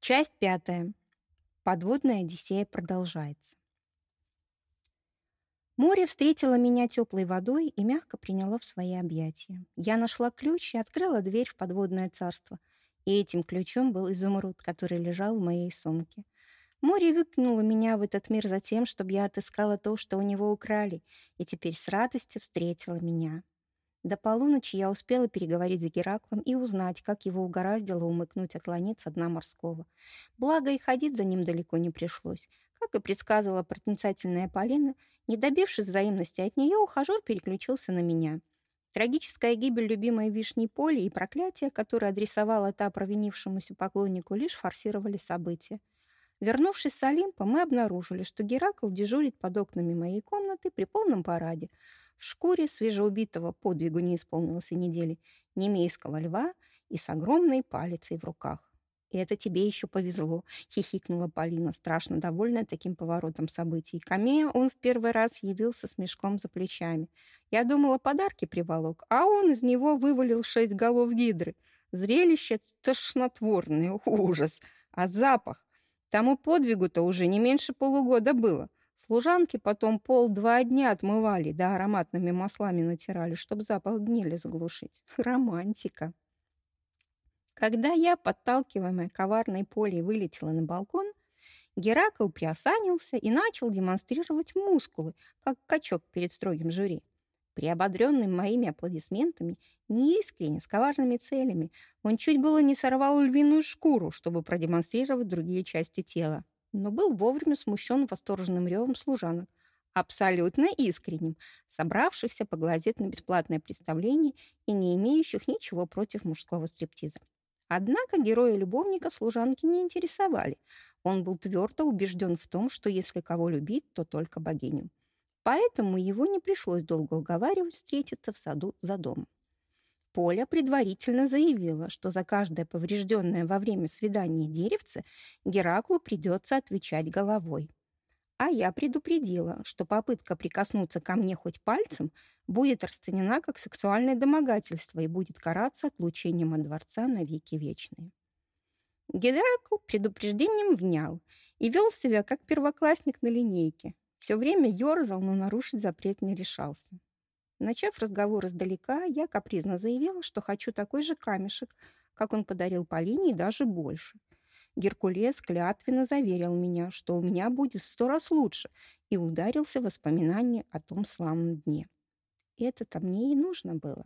Часть пятая. Подводная Одиссея продолжается. Море встретило меня теплой водой и мягко приняло в свои объятия. Я нашла ключ и открыла дверь в подводное царство. И этим ключом был изумруд, который лежал в моей сумке. Море выкинуло меня в этот мир за тем, чтобы я отыскала то, что у него украли, и теперь с радостью встретила меня. До полуночи я успела переговорить с Гераклом и узнать, как его угораздило умыкнуть от со дна морского. Благо и ходить за ним далеко не пришлось. Как и предсказывала проницательная Полина, не добившись взаимности от нее, ухажер переключился на меня. Трагическая гибель любимой вишни Поли и проклятие, которое адресовала та провинившемуся поклоннику, лишь форсировали события. Вернувшись с Олимпа, мы обнаружили, что Геракл дежурит под окнами моей комнаты при полном параде — в шкуре свежеубитого подвигу не исполнилось и недели, немейского льва и с огромной палицей в руках. «И это тебе еще повезло», — хихикнула Полина, страшно довольная таким поворотом событий. Камея он в первый раз явился с мешком за плечами. Я думала, подарки приволок, а он из него вывалил шесть голов гидры. Зрелище тошнотворное, ужас. А запах? Тому подвигу-то уже не меньше полугода было. Служанки потом пол-два дня отмывали, да ароматными маслами натирали, чтобы запах гнили заглушить. Романтика. Когда я, подталкиваемая коварной полей, вылетела на балкон, Геракл приосанился и начал демонстрировать мускулы, как качок перед строгим жюри. Приободренный моими аплодисментами, неискренне, с коварными целями, он чуть было не сорвал львиную шкуру, чтобы продемонстрировать другие части тела но был вовремя смущен восторженным ревом служанок, абсолютно искренним, собравшихся поглазеть на бесплатное представление и не имеющих ничего против мужского стриптиза. Однако героя-любовника служанки не интересовали. Он был твердо убежден в том, что если кого любить, то только богиню. Поэтому его не пришлось долго уговаривать встретиться в саду за домом. Поля предварительно заявила, что за каждое поврежденное во время свидания деревце Гераклу придется отвечать головой. А я предупредила, что попытка прикоснуться ко мне хоть пальцем будет расценена как сексуальное домогательство и будет караться отлучением от дворца на веки вечные. Геракл предупреждением внял и вел себя как первоклассник на линейке. Все время ерзал, но нарушить запрет не решался. Начав разговор издалека, я капризно заявила, что хочу такой же камешек, как он подарил Полине, и даже больше. Геркулес клятвенно заверил меня, что у меня будет в сто раз лучше, и ударился в воспоминания о том славном дне. Это-то мне и нужно было.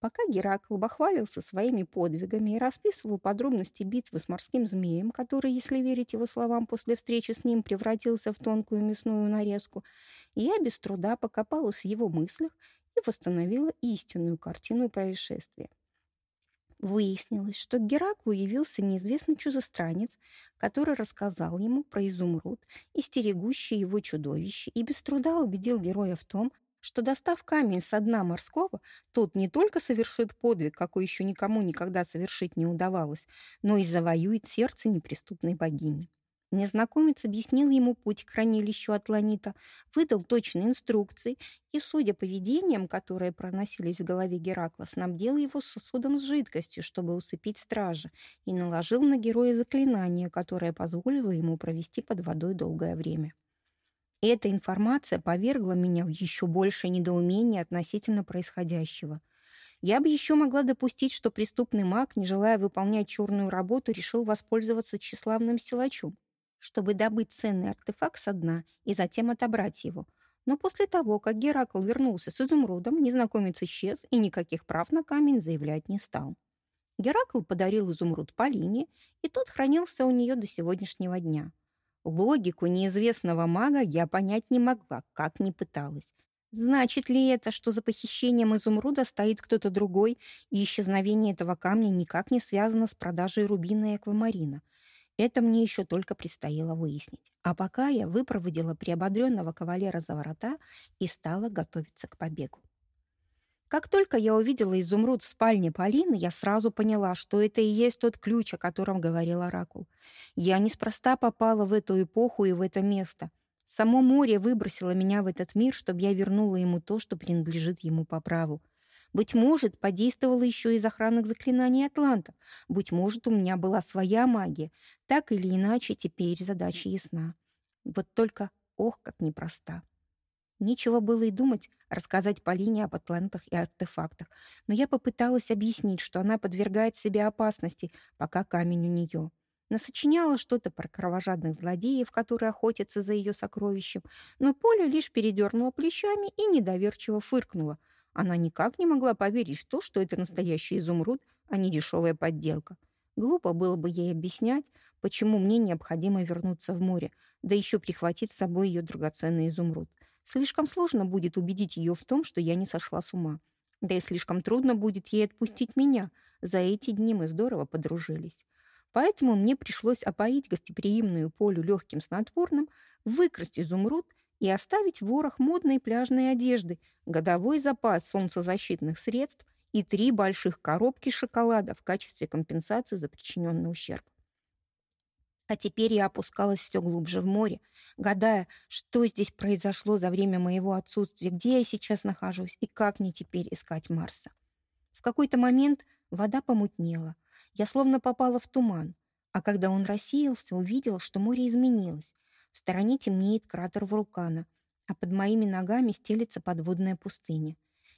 Пока Геракл бахвалился своими подвигами и расписывал подробности битвы с морским змеем, который, если верить его словам, после встречи с ним превратился в тонкую мясную нарезку, я без труда покопалась в его мыслях и восстановила истинную картину происшествия. Выяснилось, что к Гераклу явился неизвестный чужестранец, который рассказал ему про изумруд и стерегущее его чудовище, и без труда убедил героя в том, что, достав камень со дна морского, тот не только совершит подвиг, какой еще никому никогда совершить не удавалось, но и завоюет сердце неприступной богини. Незнакомец объяснил ему путь к хранилищу Атланита, выдал точные инструкции и, судя по видениям, которые проносились в голове Геракла, снабдил его сосудом с жидкостью, чтобы усыпить стража, и наложил на героя заклинание, которое позволило ему провести под водой долгое время. Эта информация повергла меня в еще большее недоумение относительно происходящего. Я бы еще могла допустить, что преступный маг, не желая выполнять черную работу, решил воспользоваться тщеславным силачом чтобы добыть ценный артефакт со дна и затем отобрать его. Но после того, как Геракл вернулся с изумрудом, незнакомец исчез и никаких прав на камень заявлять не стал. Геракл подарил изумруд Полине, и тот хранился у нее до сегодняшнего дня. Логику неизвестного мага я понять не могла, как ни пыталась. Значит ли это, что за похищением изумруда стоит кто-то другой, и исчезновение этого камня никак не связано с продажей рубина и аквамарина? Это мне еще только предстояло выяснить. А пока я выпроводила приободренного кавалера за ворота и стала готовиться к побегу. Как только я увидела изумруд в спальне Полины, я сразу поняла, что это и есть тот ключ, о котором говорил Оракул. Я неспроста попала в эту эпоху и в это место. Само море выбросило меня в этот мир, чтобы я вернула ему то, что принадлежит ему по праву. Быть может, подействовала еще из охранных заклинаний Атлантов. Быть может, у меня была своя магия. Так или иначе, теперь задача ясна. Вот только, ох, как непроста. Нечего было и думать рассказать Полине об атлантах и артефактах, но я попыталась объяснить, что она подвергает себе опасности, пока камень у нее. Насочиняла что-то про кровожадных злодеев, которые охотятся за ее сокровищем, но Поля лишь передернула плечами и недоверчиво фыркнула. Она никак не могла поверить в то, что это настоящий изумруд, а не дешевая подделка. Глупо было бы ей объяснять, почему мне необходимо вернуться в море, да еще прихватить с собой ее драгоценный изумруд. Слишком сложно будет убедить ее в том, что я не сошла с ума. Да и слишком трудно будет ей отпустить меня. За эти дни мы здорово подружились. Поэтому мне пришлось опоить гостеприимную Полю легким снотворным, выкрасть изумруд и оставить ворох модной пляжной одежды, годовой запас солнцезащитных средств и три больших коробки шоколада в качестве компенсации за причиненный ущерб. А теперь я опускалась все глубже в море, гадая, что здесь произошло за время моего отсутствия, где я сейчас нахожусь и как мне теперь искать Марса. В какой-то момент вода помутнела. Я словно попала в туман, а когда он рассеялся, увидела, что море изменилось. В стороне темнеет кратер вулкана, а под моими ногами стелится подводная пустыня.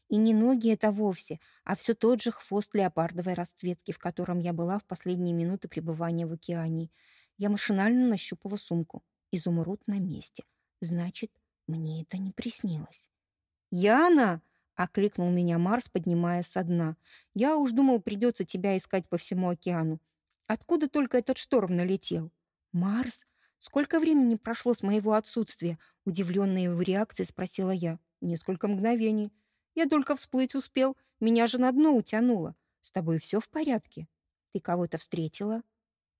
И не ноги это вовсе, а все тот же хвост леопардовой расцветки, в котором я была в последние минуты пребывания в океане — я машинально нащупала сумку. Изумруд на месте. Значит, мне это не приснилось. «Яна!» — окликнул меня Марс, поднимаясь со дна. «Я уж думал, придется тебя искать по всему океану. Откуда только этот шторм налетел?» «Марс? Сколько времени прошло с моего отсутствия?» Удивленная его реакцией спросила я. «Несколько мгновений. Я только всплыть успел. Меня же на дно утянуло. С тобой все в порядке? Ты кого-то встретила?»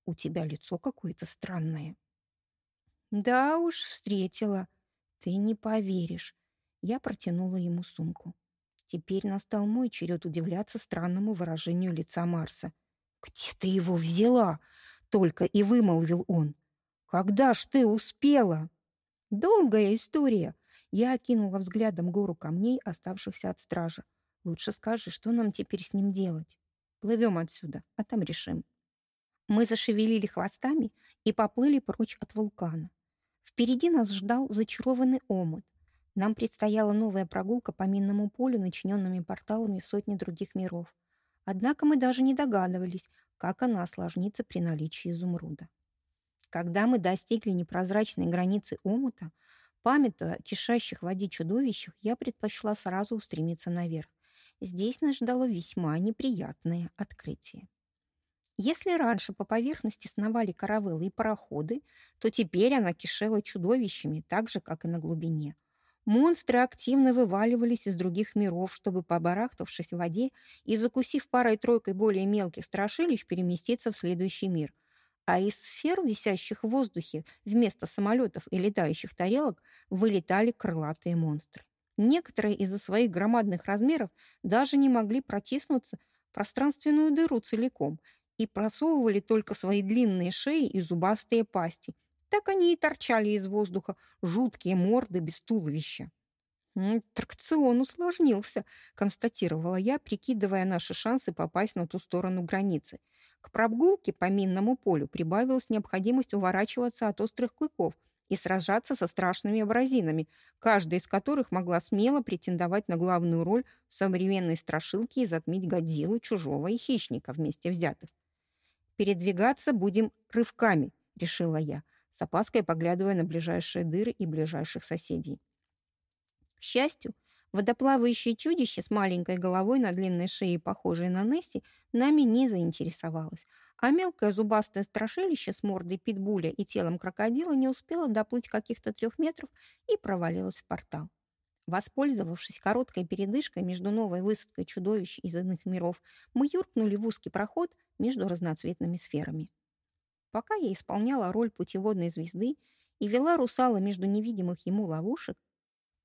У тебя лицо какое-то странное. Да уж, встретила. Ты не поверишь. Я протянула ему сумку. Теперь настал мой черед удивляться странному выражению лица Марса. «Где ты его взяла?» — только и вымолвил он. «Когда ж ты успела?» «Долгая история». Я окинула взглядом гору камней, оставшихся от стража. «Лучше скажи, что нам теперь с ним делать? Плывем отсюда, а там решим». Мы зашевелили хвостами и поплыли прочь от вулкана. Впереди нас ждал зачарованный омут. Нам предстояла новая прогулка по минному полю, начиненными порталами в сотни других миров. Однако мы даже не догадывались, как она осложнится при наличии изумруда. Когда мы достигли непрозрачной границы омута, памятуя о кишащих в воде чудовищах, я предпочла сразу устремиться наверх. Здесь нас ждало весьма неприятное открытие. Если раньше по поверхности сновали каравеллы и пароходы, то теперь она кишела чудовищами, так же, как и на глубине. Монстры активно вываливались из других миров, чтобы, побарахтавшись в воде и закусив парой-тройкой более мелких страшилищ, переместиться в следующий мир. А из сфер, висящих в воздухе, вместо самолетов и летающих тарелок, вылетали крылатые монстры. Некоторые из-за своих громадных размеров даже не могли протиснуться в пространственную дыру целиком и просовывали только свои длинные шеи и зубастые пасти. Так они и торчали из воздуха, жуткие морды без туловища. «Аттракцион усложнился», — констатировала я, прикидывая наши шансы попасть на ту сторону границы. К прогулке по минному полю прибавилась необходимость уворачиваться от острых клыков и сражаться со страшными абразинами, каждая из которых могла смело претендовать на главную роль в современной страшилке и затмить Годзиллу, Чужого и Хищника вместе взятых. «Передвигаться будем рывками», — решила я, с опаской поглядывая на ближайшие дыры и ближайших соседей. К счастью, водоплавающее чудище с маленькой головой на длинной шее, похожей на Несси, нами не заинтересовалось, а мелкое зубастое страшилище с мордой питбуля и телом крокодила не успело доплыть каких-то трех метров и провалилось в портал. Воспользовавшись короткой передышкой между новой высадкой чудовищ из иных миров, мы юркнули в узкий проход между разноцветными сферами. Пока я исполняла роль путеводной звезды и вела русала между невидимых ему ловушек,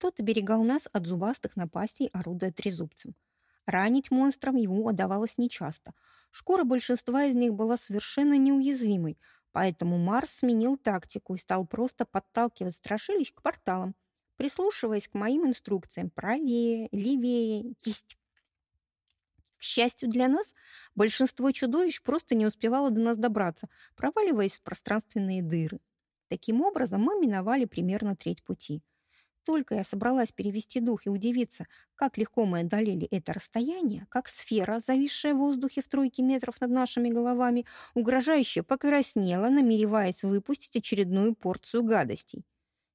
тот оберегал нас от зубастых напастей, орудуя трезубцем. Ранить монстрам ему удавалось нечасто. Шкура большинства из них была совершенно неуязвимой, поэтому Марс сменил тактику и стал просто подталкивать страшилищ к порталам, прислушиваясь к моим инструкциям правее, левее, есть. К счастью для нас, большинство чудовищ просто не успевало до нас добраться, проваливаясь в пространственные дыры. Таким образом, мы миновали примерно треть пути. Только я собралась перевести дух и удивиться, как легко мы одолели это расстояние, как сфера, зависшая в воздухе в тройке метров над нашими головами, угрожающе покраснела, намереваясь выпустить очередную порцию гадостей.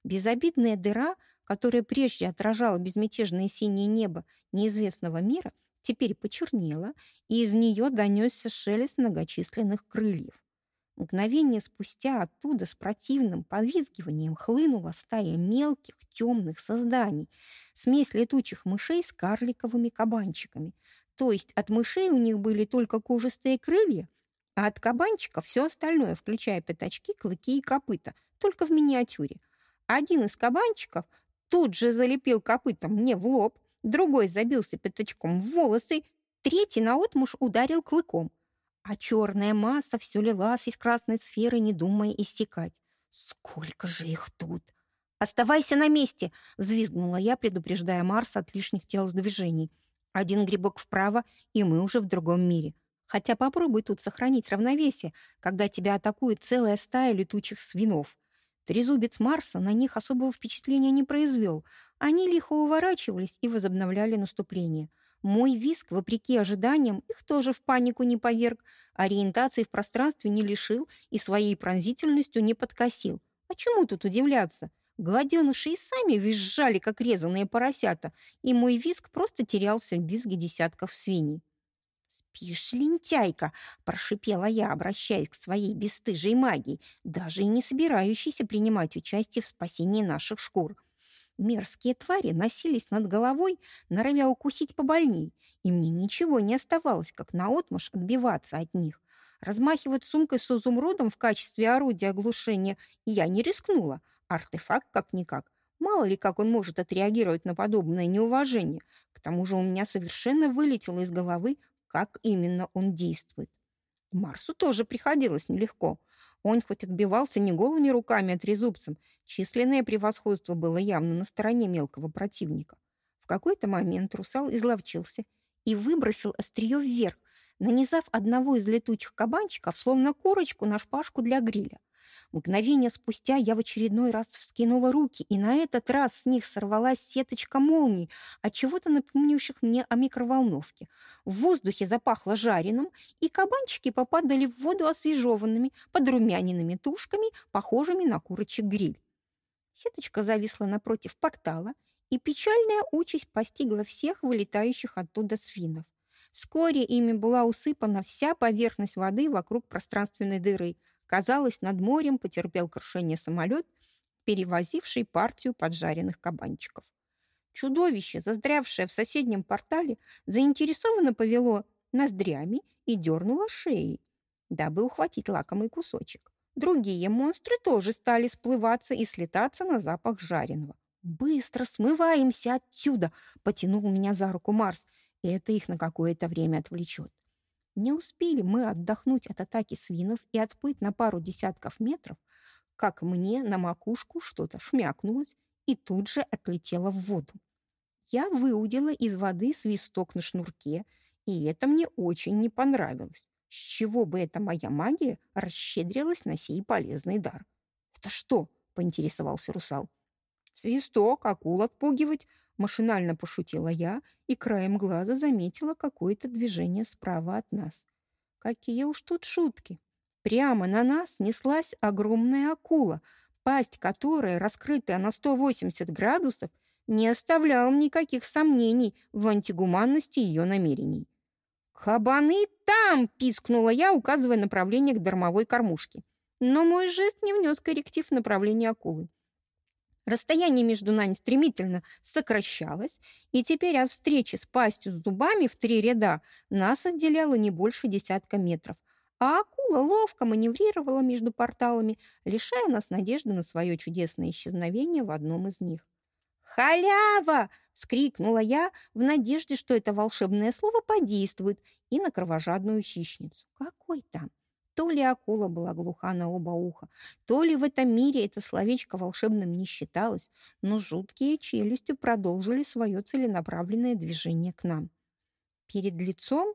Безобидная дыра, которая прежде отражала безмятежное синее небо неизвестного мира, теперь почернела, и из нее донесся шелест многочисленных крыльев. Мгновение спустя оттуда с противным подвизгиванием хлынула стая мелких темных созданий, смесь летучих мышей с карликовыми кабанчиками. То есть от мышей у них были только кожистые крылья, а от кабанчика все остальное, включая пятачки, клыки и копыта, только в миниатюре. Один из кабанчиков тут же залепил копытом мне в лоб, другой забился пятачком в волосы, третий наотмашь ударил клыком, а черная масса все лилась из красной сферы, не думая истекать. Сколько же их тут! «Оставайся на месте!» — взвизгнула я, предупреждая Марса от лишних телодвижений. Один грибок вправо, и мы уже в другом мире. Хотя попробуй тут сохранить равновесие, когда тебя атакует целая стая летучих свинов. Трезубец Марса на них особого впечатления не произвел. Они лихо уворачивались и возобновляли наступление. Мой виск, вопреки ожиданиям, их тоже в панику не поверг, ориентации в пространстве не лишил и своей пронзительностью не подкосил. А чему тут удивляться? Гладеныши и сами визжали, как резаные поросята, и мой виск просто терялся в визге десятков свиней. «Спишь, лентяйка!» – прошипела я, обращаясь к своей бесстыжей магии, даже и не собирающейся принимать участие в спасении наших шкур. Мерзкие твари носились над головой, норовя укусить побольней, и мне ничего не оставалось, как наотмашь отбиваться от них. Размахивать сумкой с изумрудом в качестве орудия оглушения я не рискнула. Артефакт как-никак. Мало ли, как он может отреагировать на подобное неуважение. К тому же у меня совершенно вылетело из головы, как именно он действует. Марсу тоже приходилось нелегко. Он хоть отбивался не голыми руками от трезубцем, численное превосходство было явно на стороне мелкого противника. В какой-то момент русал изловчился и выбросил острие вверх, нанизав одного из летучих кабанчиков, словно курочку на шпажку для гриля. Мгновение спустя я в очередной раз вскинула руки, и на этот раз с них сорвалась сеточка молний, от чего-то напомнивших мне о микроволновке. В воздухе запахло жареным, и кабанчики попадали в воду освежеванными, подрумяненными тушками, похожими на курочек гриль. Сеточка зависла напротив портала, и печальная участь постигла всех вылетающих оттуда свинов. Вскоре ими была усыпана вся поверхность воды вокруг пространственной дыры – Казалось, над морем потерпел крушение самолет, перевозивший партию поджаренных кабанчиков. Чудовище, застрявшее в соседнем портале, заинтересованно повело ноздрями и дернуло шеей, дабы ухватить лакомый кусочек. Другие монстры тоже стали сплываться и слетаться на запах жареного. «Быстро смываемся отсюда!» — потянул меня за руку Марс, это их на какое-то время отвлечет. Не успели мы отдохнуть от атаки свинов и отплыть на пару десятков метров, как мне на макушку что-то шмякнулось и тут же отлетело в воду. Я выудила из воды свисток на шнурке, и это мне очень не понравилось. С чего бы эта моя магия расщедрилась на сей полезный дар? «Это что?» — поинтересовался русал. «Свисток, акул отпугивать», Машинально пошутила я и краем глаза заметила какое-то движение справа от нас. Какие уж тут шутки. Прямо на нас неслась огромная акула, пасть которой, раскрытая на 180 градусов, не оставляла никаких сомнений в антигуманности ее намерений. «Кабаны там!» – пискнула я, указывая направление к дармовой кормушке. Но мой жест не внес корректив в направлении акулы. Расстояние между нами стремительно сокращалось, и теперь от встречи с пастью с зубами в три ряда нас отделяло не больше десятка метров, а акула ловко маневрировала между порталами, лишая нас надежды на свое чудесное исчезновение в одном из них. «Халява!» — вскрикнула я в надежде, что это волшебное слово подействует и на кровожадную хищницу. «Какой там?» То ли акула была глуха на оба уха, то ли в этом мире это словечко волшебным не считалось, но жуткие челюсти продолжили свое целенаправленное движение к нам. Перед лицом,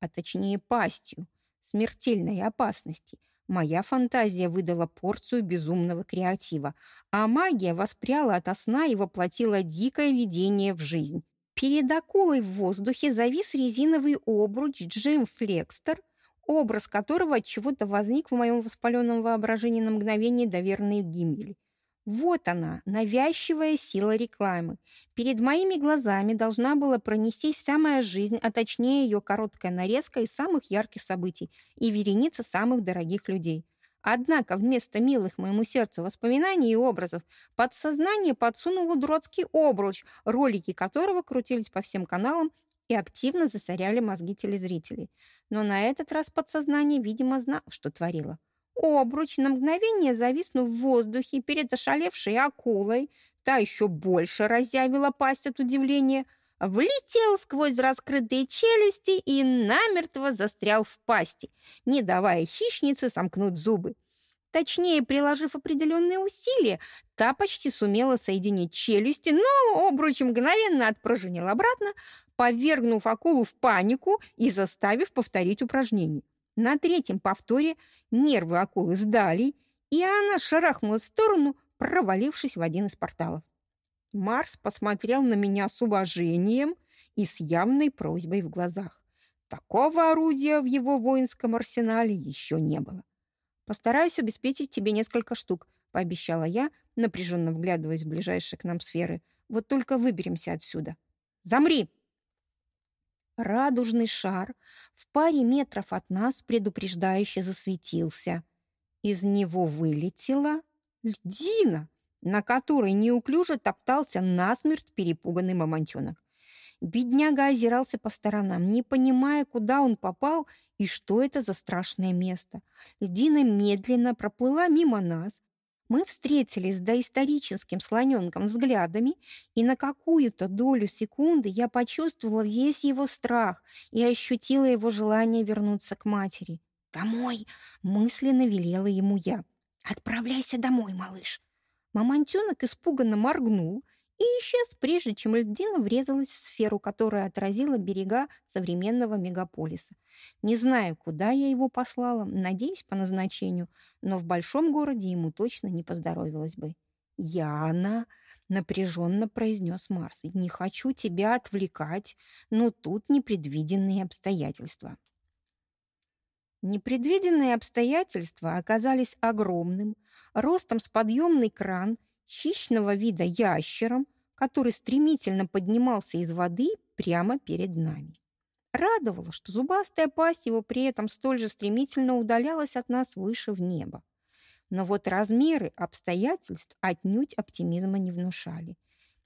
а точнее пастью, смертельной опасности, моя фантазия выдала порцию безумного креатива, а магия воспряла ото сна и воплотила дикое видение в жизнь. Перед акулой в воздухе завис резиновый обруч Джим Флекстер, образ которого от чего-то возник в моем воспаленном воображении на мгновение доверенной Гиммель. Вот она, навязчивая сила рекламы. Перед моими глазами должна была пронестись вся моя жизнь, а точнее ее короткая нарезка из самых ярких событий и вереница самых дорогих людей. Однако вместо милых моему сердцу воспоминаний и образов подсознание подсунуло дурацкий обруч, ролики которого крутились по всем каналам и активно засоряли мозги телезрителей. Но на этот раз подсознание, видимо, знало, что творило. Обруч, на мгновение зависнув в воздухе перед ошалевшей акулой, та еще больше разъявила пасть от удивления, влетел сквозь раскрытые челюсти и намертво застрял в пасти, не давая хищнице сомкнуть зубы. Точнее, приложив определенные усилия, та почти сумела соединить челюсти, но обруч мгновенно отпружинил обратно, повергнув акулу в панику и заставив повторить упражнение. На третьем повторе нервы акулы сдали, и она шарахнулась в сторону, провалившись в один из порталов. Марс посмотрел на меня с уважением и с явной просьбой в глазах. Такого орудия в его воинском арсенале еще не было. «Постараюсь обеспечить тебе несколько штук», — пообещала я, напряженно вглядываясь в ближайшие к нам сферы. «Вот только выберемся отсюда». «Замри!» Радужный шар в паре метров от нас предупреждающе засветился. Из него вылетела льдина, на которой неуклюже топтался насмерть перепуганный мамонтенок. Бедняга озирался по сторонам, не понимая, куда он попал и что это за страшное место. Льдина медленно проплыла мимо нас, мы встретились с доисторическим слоненком взглядами, и на какую-то долю секунды я почувствовала весь его страх и ощутила его желание вернуться к матери. «Домой!» — мысленно велела ему я. «Отправляйся домой, малыш!» Мамонтенок испуганно моргнул и исчез, прежде чем льдина врезалась в сферу, которая отразила берега современного мегаполиса. Не знаю, куда я его послала, надеюсь, по назначению, но в большом городе ему точно не поздоровилось бы. «Яна!» — напряженно произнес Марс. «Не хочу тебя отвлекать, но тут непредвиденные обстоятельства». Непредвиденные обстоятельства оказались огромным, ростом с подъемный кран — хищного вида ящером, который стремительно поднимался из воды прямо перед нами. Радовало, что зубастая пасть его при этом столь же стремительно удалялась от нас выше в небо. Но вот размеры обстоятельств отнюдь оптимизма не внушали.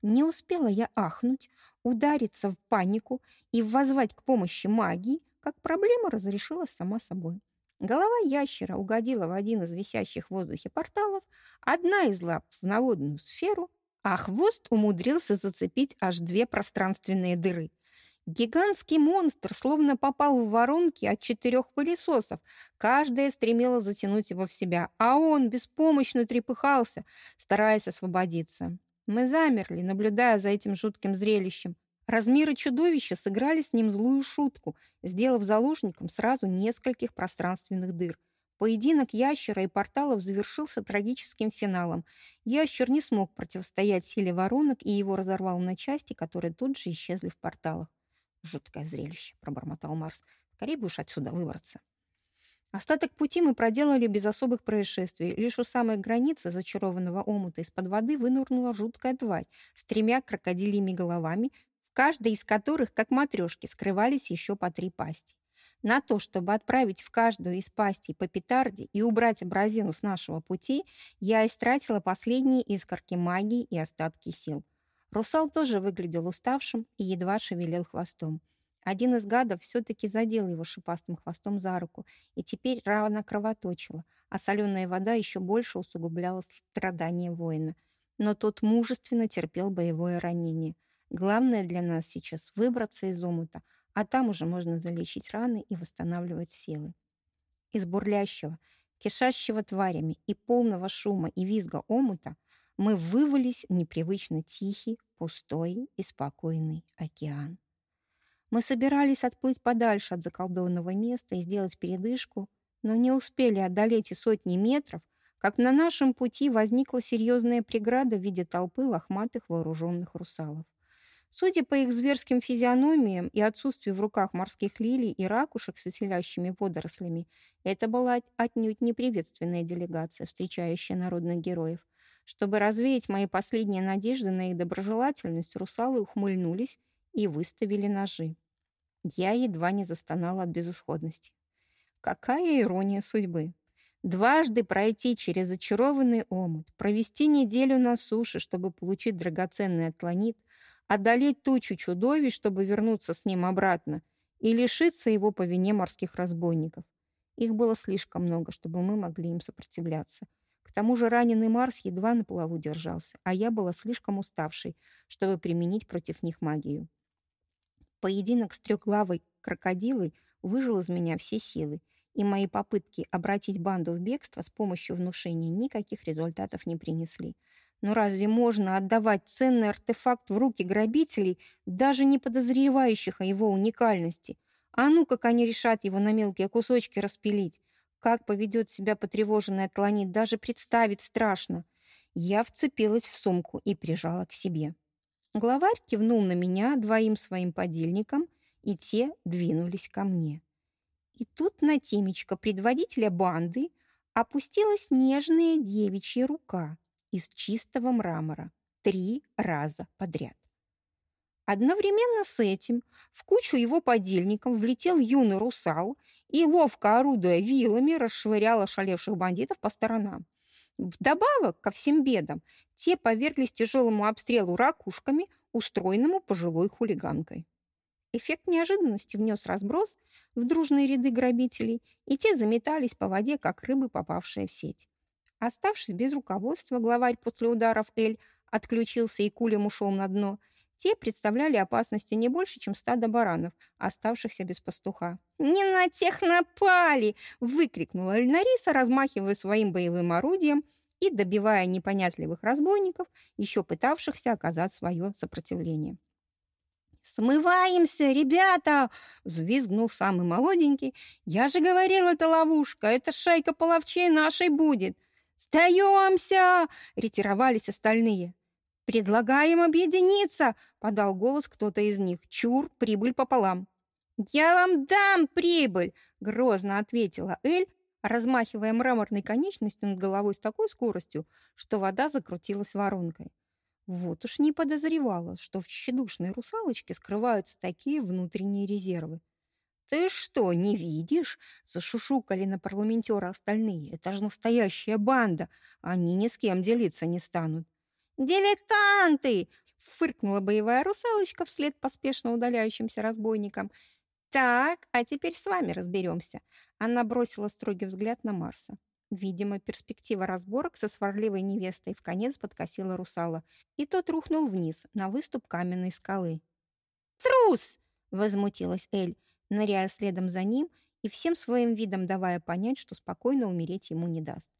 Не успела я ахнуть, удариться в панику и воззвать к помощи магии, как проблема разрешилась сама собой. Голова ящера угодила в один из висящих в воздухе порталов, одна из лап в наводную сферу, а хвост умудрился зацепить аж две пространственные дыры. Гигантский монстр словно попал в воронки от четырех пылесосов. Каждая стремила затянуть его в себя, а он беспомощно трепыхался, стараясь освободиться. Мы замерли, наблюдая за этим жутким зрелищем. Размеры чудовища сыграли с ним злую шутку, сделав заложником сразу нескольких пространственных дыр. Поединок ящера и порталов завершился трагическим финалом. Ящер не смог противостоять силе воронок, и его разорвал на части, которые тут же исчезли в порталах. «Жуткое зрелище», — пробормотал Марс. «Скорее будешь отсюда выбраться». Остаток пути мы проделали без особых происшествий. Лишь у самой границы зачарованного омута из-под воды вынурнула жуткая тварь с тремя крокодильями головами, каждой из которых, как матрешки, скрывались еще по три пасти. На то, чтобы отправить в каждую из пастей по петарде и убрать абразину с нашего пути, я истратила последние искорки магии и остатки сил. Русал тоже выглядел уставшим и едва шевелил хвостом. Один из гадов все-таки задел его шипастым хвостом за руку, и теперь рано кровоточила, а соленая вода еще больше усугубляла страдания воина. Но тот мужественно терпел боевое ранение. Главное для нас сейчас выбраться из омута, а там уже можно залечить раны и восстанавливать силы. Из бурлящего, кишащего тварями и полного шума и визга омута мы вывалились в непривычно тихий, пустой и спокойный океан. Мы собирались отплыть подальше от заколдованного места и сделать передышку, но не успели одолеть и сотни метров, как на нашем пути возникла серьезная преграда в виде толпы лохматых вооруженных русалов. Судя по их зверским физиономиям и отсутствию в руках морских лилий и ракушек с веселящими водорослями, это была отнюдь неприветственная делегация, встречающая народных героев. Чтобы развеять мои последние надежды на их доброжелательность, русалы ухмыльнулись и выставили ножи. Я едва не застонала от безысходности. Какая ирония судьбы! Дважды пройти через очарованный омут, провести неделю на суше, чтобы получить драгоценный атланит, одолеть тучу чудовищ, чтобы вернуться с ним обратно, и лишиться его по вине морских разбойников. Их было слишком много, чтобы мы могли им сопротивляться. К тому же раненый Марс едва на плаву держался, а я была слишком уставшей, чтобы применить против них магию. Поединок с трехглавой крокодилой выжил из меня все силы, и мои попытки обратить банду в бегство с помощью внушения никаких результатов не принесли. Но разве можно отдавать ценный артефакт в руки грабителей, даже не подозревающих о его уникальности? А ну, как они решат его на мелкие кусочки распилить? Как поведет себя потревоженный атланит, даже представить страшно. Я вцепилась в сумку и прижала к себе. Главарь кивнул на меня двоим своим подельникам, и те двинулись ко мне. И тут на темечко предводителя банды опустилась нежная девичья рука из чистого мрамора три раза подряд. Одновременно с этим в кучу его подельников влетел юный русал и, ловко орудуя вилами, расшвырял ошалевших бандитов по сторонам. Вдобавок ко всем бедам, те поверглись тяжелому обстрелу ракушками, устроенному пожилой хулиганкой. Эффект неожиданности внес разброс в дружные ряды грабителей, и те заметались по воде, как рыбы, попавшие в сеть. Оставшись без руководства, главарь после ударов Эль отключился и кулем ушел на дно. Те представляли опасности не больше, чем стадо баранов, оставшихся без пастуха. «Не на тех напали!» — выкрикнула Эльнариса, размахивая своим боевым орудием и добивая непонятливых разбойников, еще пытавшихся оказать свое сопротивление. «Смываемся, ребята!» — взвизгнул самый молоденький. «Я же говорил, это ловушка, это шайка половчей нашей будет!» «Сдаемся!» — ретировались остальные. «Предлагаем объединиться!» — подал голос кто-то из них. «Чур, прибыль пополам!» «Я вам дам прибыль!» — грозно ответила Эль, размахивая мраморной конечностью над головой с такой скоростью, что вода закрутилась воронкой. Вот уж не подозревала, что в тщедушной русалочке скрываются такие внутренние резервы. «Ты что, не видишь?» — зашушукали на парламентера остальные. «Это же настоящая банда! Они ни с кем делиться не станут!» «Дилетанты!» — фыркнула боевая русалочка вслед поспешно удаляющимся разбойникам. «Так, а теперь с вами разберемся». Она бросила строгий взгляд на Марса. Видимо, перспектива разборок со сварливой невестой в конец подкосила русала, и тот рухнул вниз, на выступ каменной скалы. «Трус!» — возмутилась Эль, ныряя следом за ним и всем своим видом давая понять, что спокойно умереть ему не даст.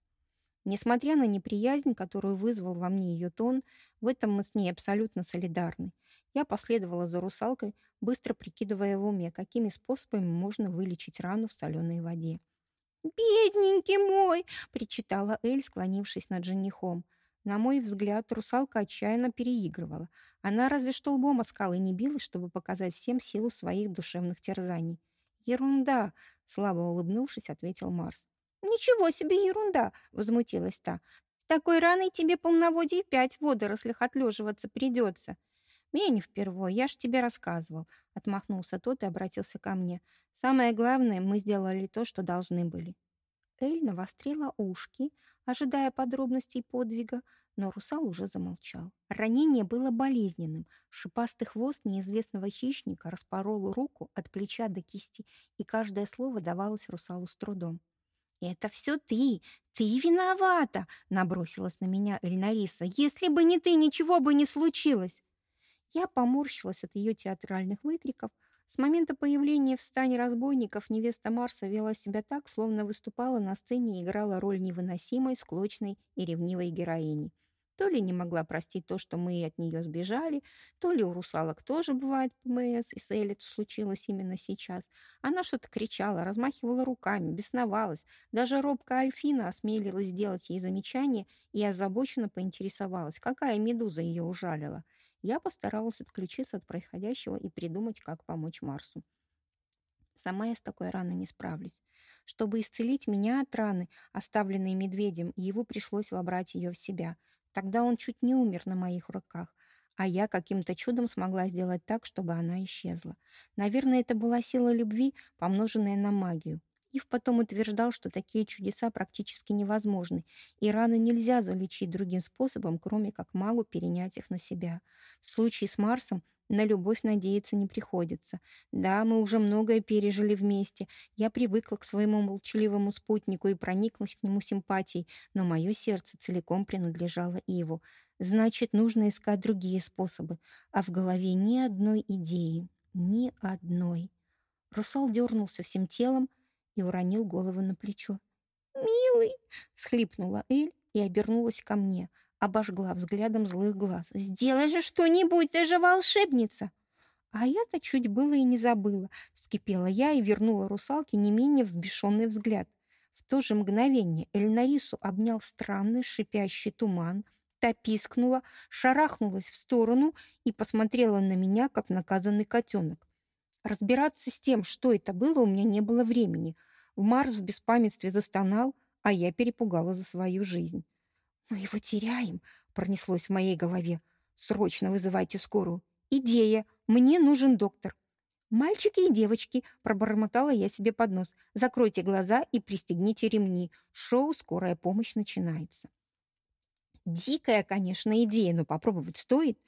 Несмотря на неприязнь, которую вызвал во мне ее тон, в этом мы с ней абсолютно солидарны. Я последовала за русалкой, быстро прикидывая в уме, какими способами можно вылечить рану в соленой воде. «Бедненький мой!» — причитала Эль, склонившись над женихом. На мой взгляд, русалка отчаянно переигрывала. Она разве что лбом о скалы не билась, чтобы показать всем силу своих душевных терзаний. «Ерунда!» — слабо улыбнувшись, ответил Марс. «Ничего себе ерунда!» — возмутилась та. «С такой раной тебе полноводье пять в водорослях отлеживаться придется». «Мне не впервой, я ж тебе рассказывал», — отмахнулся тот и обратился ко мне. «Самое главное, мы сделали то, что должны были». Эль навострила ушки, ожидая подробностей подвига, но русал уже замолчал. Ранение было болезненным. Шипастый хвост неизвестного хищника распорол руку от плеча до кисти, и каждое слово давалось русалу с трудом. «Это все ты! Ты виновата!» — набросилась на меня Эльнариса. «Если бы не ты, ничего бы не случилось!» Я поморщилась от ее театральных выкриков. С момента появления в стане разбойников невеста Марса вела себя так, словно выступала на сцене и играла роль невыносимой, склочной и ревнивой героини. То ли не могла простить то, что мы от нее сбежали, то ли у русалок тоже бывает ПМС, и с Элли это случилось именно сейчас. Она что-то кричала, размахивала руками, бесновалась. Даже робкая Альфина осмелилась сделать ей замечание и озабоченно поинтересовалась, какая медуза ее ужалила. Я постаралась отключиться от происходящего и придумать, как помочь Марсу. Сама я с такой раной не справлюсь. Чтобы исцелить меня от раны, оставленной медведем, его пришлось вобрать ее в себя — Тогда он чуть не умер на моих руках, а я каким-то чудом смогла сделать так, чтобы она исчезла. Наверное, это была сила любви, помноженная на магию. Ив потом утверждал, что такие чудеса практически невозможны, и раны нельзя залечить другим способом, кроме как магу перенять их на себя. В случае с Марсом на любовь надеяться не приходится. Да, мы уже многое пережили вместе. Я привыкла к своему молчаливому спутнику и прониклась к нему симпатией, но мое сердце целиком принадлежало Иву. Значит, нужно искать другие способы. А в голове ни одной идеи. Ни одной. Русал дернулся всем телом и уронил голову на плечо. «Милый!» — всхлипнула Эль и обернулась ко мне — обожгла взглядом злых глаз. «Сделай же что-нибудь, ты же волшебница!» А я-то чуть было и не забыла. Вскипела я и вернула русалке не менее взбешенный взгляд. В то же мгновение Эльнарису обнял странный шипящий туман, та пискнула, шарахнулась в сторону и посмотрела на меня, как наказанный котенок. Разбираться с тем, что это было, у меня не было времени. Марс в беспамятстве застонал, а я перепугала за свою жизнь. «Мы его теряем», — пронеслось в моей голове. «Срочно вызывайте скорую. Идея. Мне нужен доктор». «Мальчики и девочки», — пробормотала я себе под нос. «Закройте глаза и пристегните ремни. Шоу «Скорая помощь» начинается». Дикая, конечно, идея, но попробовать стоит.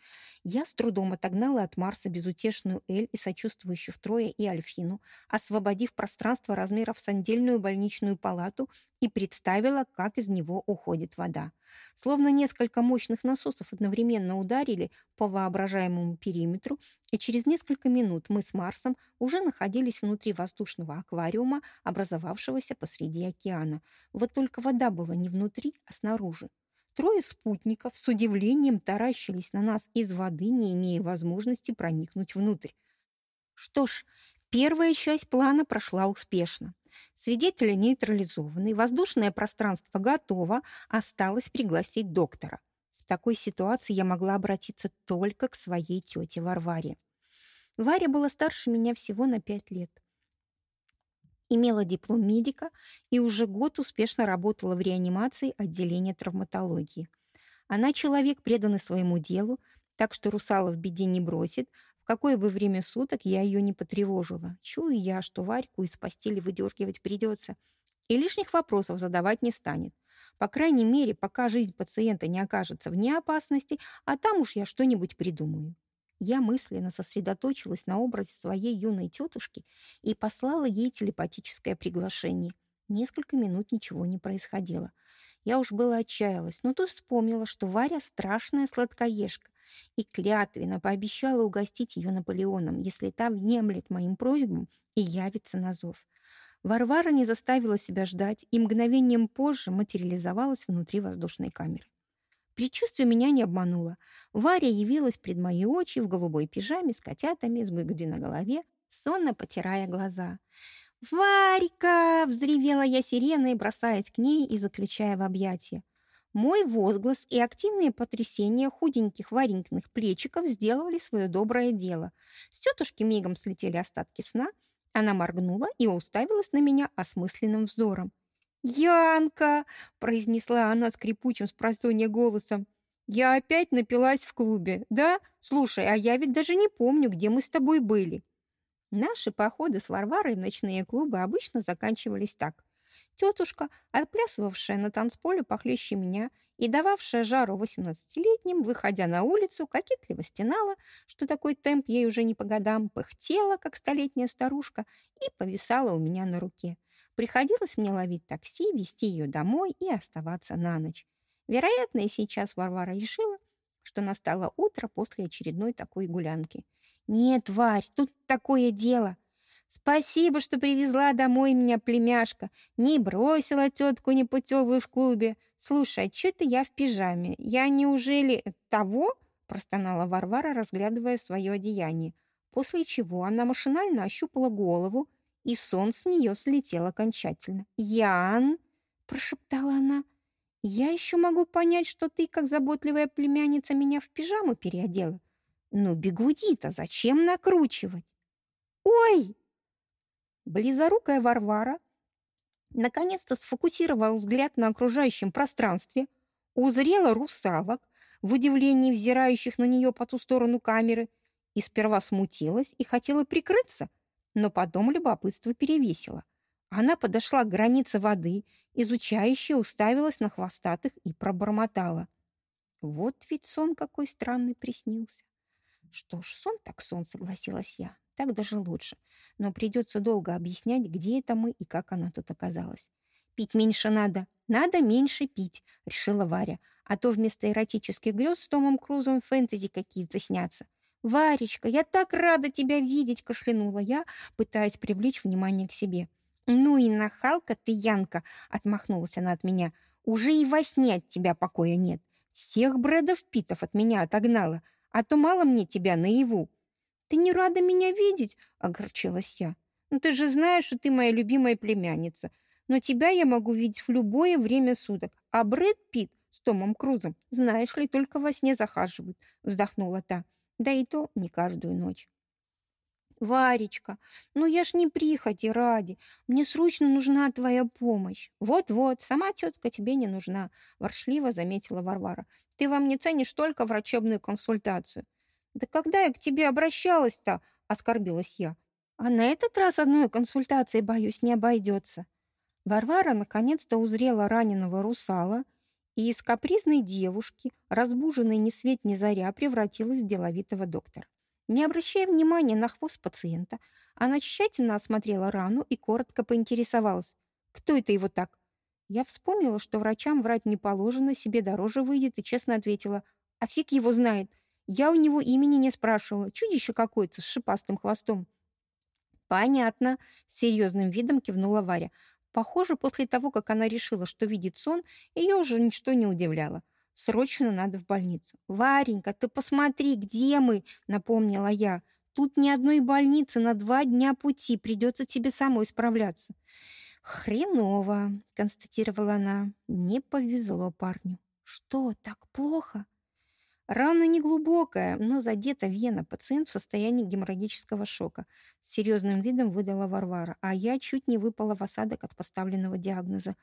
Я с трудом отогнала от Марса безутешную Эль и сочувствующую втрое и Альфину, освободив пространство размеров с отдельную больничную палату и представила, как из него уходит вода. Словно несколько мощных насосов одновременно ударили по воображаемому периметру, и через несколько минут мы с Марсом уже находились внутри воздушного аквариума, образовавшегося посреди океана. Вот только вода была не внутри, а снаружи. Трое спутников с удивлением таращились на нас из воды, не имея возможности проникнуть внутрь. Что ж, первая часть плана прошла успешно. Свидетели нейтрализованы, воздушное пространство готово, осталось пригласить доктора. В такой ситуации я могла обратиться только к своей тете Варваре. Варя была старше меня всего на пять лет имела диплом медика и уже год успешно работала в реанимации отделения травматологии. Она человек, преданный своему делу, так что русала в беде не бросит, в какое бы время суток я ее не потревожила. Чую я, что Варьку из постели выдергивать придется. И лишних вопросов задавать не станет. По крайней мере, пока жизнь пациента не окажется вне опасности, а там уж я что-нибудь придумаю. Я мысленно сосредоточилась на образе своей юной тетушки и послала ей телепатическое приглашение. Несколько минут ничего не происходило. Я уж было отчаялась, но тут вспомнила, что Варя страшная сладкоежка, и клятвенно пообещала угостить ее Наполеоном, если та внемлет моим просьбам и явится на зов. Варвара не заставила себя ждать и мгновением позже материализовалась внутри воздушной камеры. Предчувствие меня не обмануло. Варя явилась пред мои очи в голубой пижаме с котятами, с быгуди на голове, сонно потирая глаза. «Варька!» — взревела я сиреной, бросаясь к ней и заключая в объятия. Мой возглас и активные потрясения худеньких Варенькиных плечиков сделали свое доброе дело. С тетушки мигом слетели остатки сна. Она моргнула и уставилась на меня осмысленным взором. «Янка!» — произнесла она скрипучим с простонья голосом. «Я опять напилась в клубе, да? Слушай, а я ведь даже не помню, где мы с тобой были». Наши походы с Варварой в ночные клубы обычно заканчивались так. Тетушка, отплясывавшая на танцполе похлеще меня и дававшая жару восемнадцатилетним, выходя на улицу, кокетливо стенала, что такой темп ей уже не по годам, пыхтела, как столетняя старушка, и повисала у меня на руке. Приходилось мне ловить такси, везти ее домой и оставаться на ночь. Вероятно, и сейчас Варвара решила, что настало утро после очередной такой гулянки. «Нет, Варь, тут такое дело!» «Спасибо, что привезла домой меня племяшка. Не бросила тетку непутевую в клубе. Слушай, а что-то я в пижаме. Я неужели того?» простонала Варвара, разглядывая свое одеяние. После чего она машинально ощупала голову, и сон с нее слетел окончательно. «Ян!» — прошептала она. «Я еще могу понять, что ты, как заботливая племянница, меня в пижаму переодела. Ну, бегуди-то зачем накручивать?» «Ой!» Близорукая Варвара наконец-то сфокусировала взгляд на окружающем пространстве, узрела русалок, в удивлении взирающих на нее по ту сторону камеры, и сперва смутилась и хотела прикрыться, но потом любопытство перевесило. Она подошла к границе воды, изучающе уставилась на хвостатых и пробормотала. Вот ведь сон какой странный приснился. Что ж, сон так сон, согласилась я. Так даже лучше. Но придется долго объяснять, где это мы и как она тут оказалась. Пить меньше надо. Надо меньше пить, решила Варя. А то вместо эротических грез с Томом Крузом фэнтези какие-то снятся. «Варечка, я так рада тебя видеть!» — кашлянула я, пытаясь привлечь внимание к себе. «Ну и нахалка ты, Янка!» — отмахнулась она от меня. «Уже и во сне от тебя покоя нет. Всех Брэдов Питов от меня отогнала, а то мало мне тебя наяву». «Ты не рада меня видеть?» — огорчилась я. «Ну ты же знаешь, что ты моя любимая племянница. Но тебя я могу видеть в любое время суток. А Брэд Питт с Томом Крузом, знаешь ли, только во сне захаживают», — вздохнула та да и то не каждую ночь. «Варечка, ну я ж не приходи ради, мне срочно нужна твоя помощь». «Вот-вот, сама тетка тебе не нужна», – воршливо заметила Варвара. «Ты вам не ценишь только врачебную консультацию». «Да когда я к тебе обращалась-то?» – оскорбилась я. «А на этот раз одной консультацией, боюсь, не обойдется». Варвара наконец-то узрела раненого русала – и из капризной девушки, разбуженной ни свет ни заря, превратилась в деловитого доктора. Не обращая внимания на хвост пациента, она тщательно осмотрела рану и коротко поинтересовалась. «Кто это его так?» Я вспомнила, что врачам врать не положено, себе дороже выйдет, и честно ответила. «А фиг его знает. Я у него имени не спрашивала. Чудище какое-то с шипастым хвостом». «Понятно», — с серьезным видом кивнула Варя. Похоже, после того, как она решила, что видит сон, ее уже ничто не удивляло. Срочно надо в больницу. «Варенька, ты посмотри, где мы!» — напомнила я. «Тут ни одной больницы на два дня пути. Придется тебе самой справляться». «Хреново», — констатировала она. «Не повезло парню». «Что, так плохо?» Рана неглубокая, но задета вена. Пациент в состоянии геморрагического шока. С серьезным видом выдала Варвара, а я чуть не выпала в осадок от поставленного диагноза.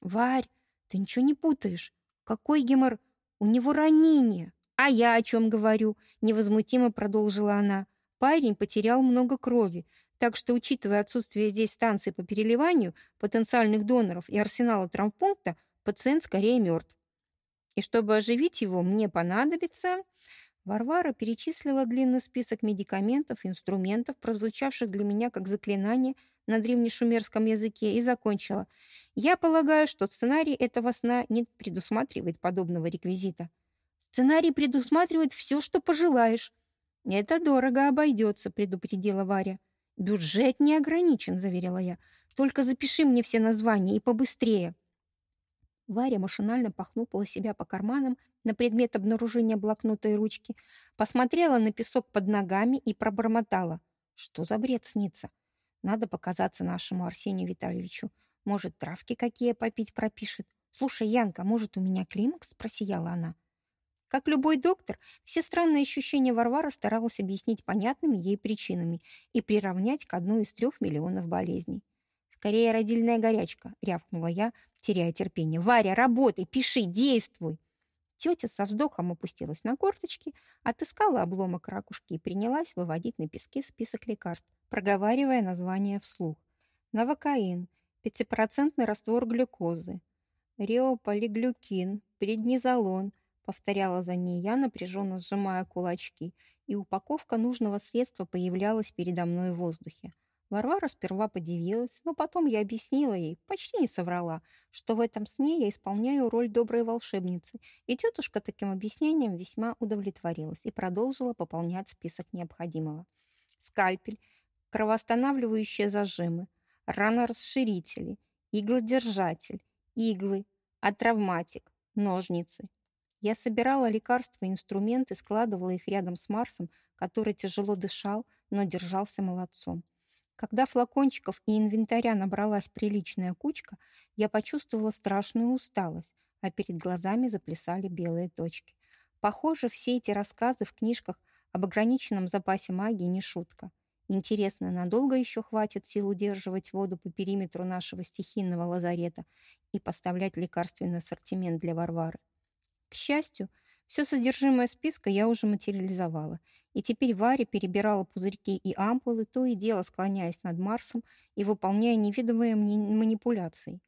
«Варь, ты ничего не путаешь. Какой гемор... У него ранение!» «А я о чем говорю?» — невозмутимо продолжила она. «Парень потерял много крови, так что, учитывая отсутствие здесь станции по переливанию, потенциальных доноров и арсенала травмпункта, пациент скорее мертв. И чтобы оживить его, мне понадобится...» Варвара перечислила длинный список медикаментов, инструментов, прозвучавших для меня как заклинание на древнешумерском языке, и закончила. «Я полагаю, что сценарий этого сна не предусматривает подобного реквизита». «Сценарий предусматривает все, что пожелаешь». «Это дорого обойдется», — предупредила Варя. «Бюджет не ограничен», — заверила я. «Только запиши мне все названия и побыстрее». Варя машинально похлопала себя по карманам на предмет обнаружения блокнота и ручки, посмотрела на песок под ногами и пробормотала. Что за бред снится? Надо показаться нашему Арсению Витальевичу. Может, травки какие попить пропишет. «Слушай, Янка, может, у меня климакс?» — просияла она. Как любой доктор, все странные ощущения Варвара старалась объяснить понятными ей причинами и приравнять к одной из трех миллионов болезней. «Скорее родильная горячка», — рявкнула я, теряя терпение. «Варя, работай, пиши, действуй!» Тетя со вздохом опустилась на корточки, отыскала обломок ракушки и принялась выводить на песке список лекарств, проговаривая название вслух. Новокаин, пятипроцентный раствор глюкозы, реополиглюкин, преднизолон, повторяла за ней я, напряженно сжимая кулачки, и упаковка нужного средства появлялась передо мной в воздухе. Варвара сперва подивилась, но потом я объяснила ей, почти не соврала, что в этом сне я исполняю роль доброй волшебницы, и тетушка таким объяснением весьма удовлетворилась и продолжила пополнять список необходимого. Скальпель, кровоостанавливающие зажимы, ранорасширители, иглодержатель, иглы, а травматик, ножницы. Я собирала лекарства и инструменты, складывала их рядом с Марсом, который тяжело дышал, но держался молодцом. Когда флакончиков и инвентаря набралась приличная кучка, я почувствовала страшную усталость, а перед глазами заплясали белые точки. Похоже, все эти рассказы в книжках об ограниченном запасе магии не шутка. Интересно, надолго еще хватит сил удерживать воду по периметру нашего стихийного лазарета и поставлять лекарственный ассортимент для Варвары? К счастью, все содержимое списка я уже материализовала, и теперь Варя перебирала пузырьки и ампулы, то и дело склоняясь над Марсом и выполняя невидимые мне манипуляции.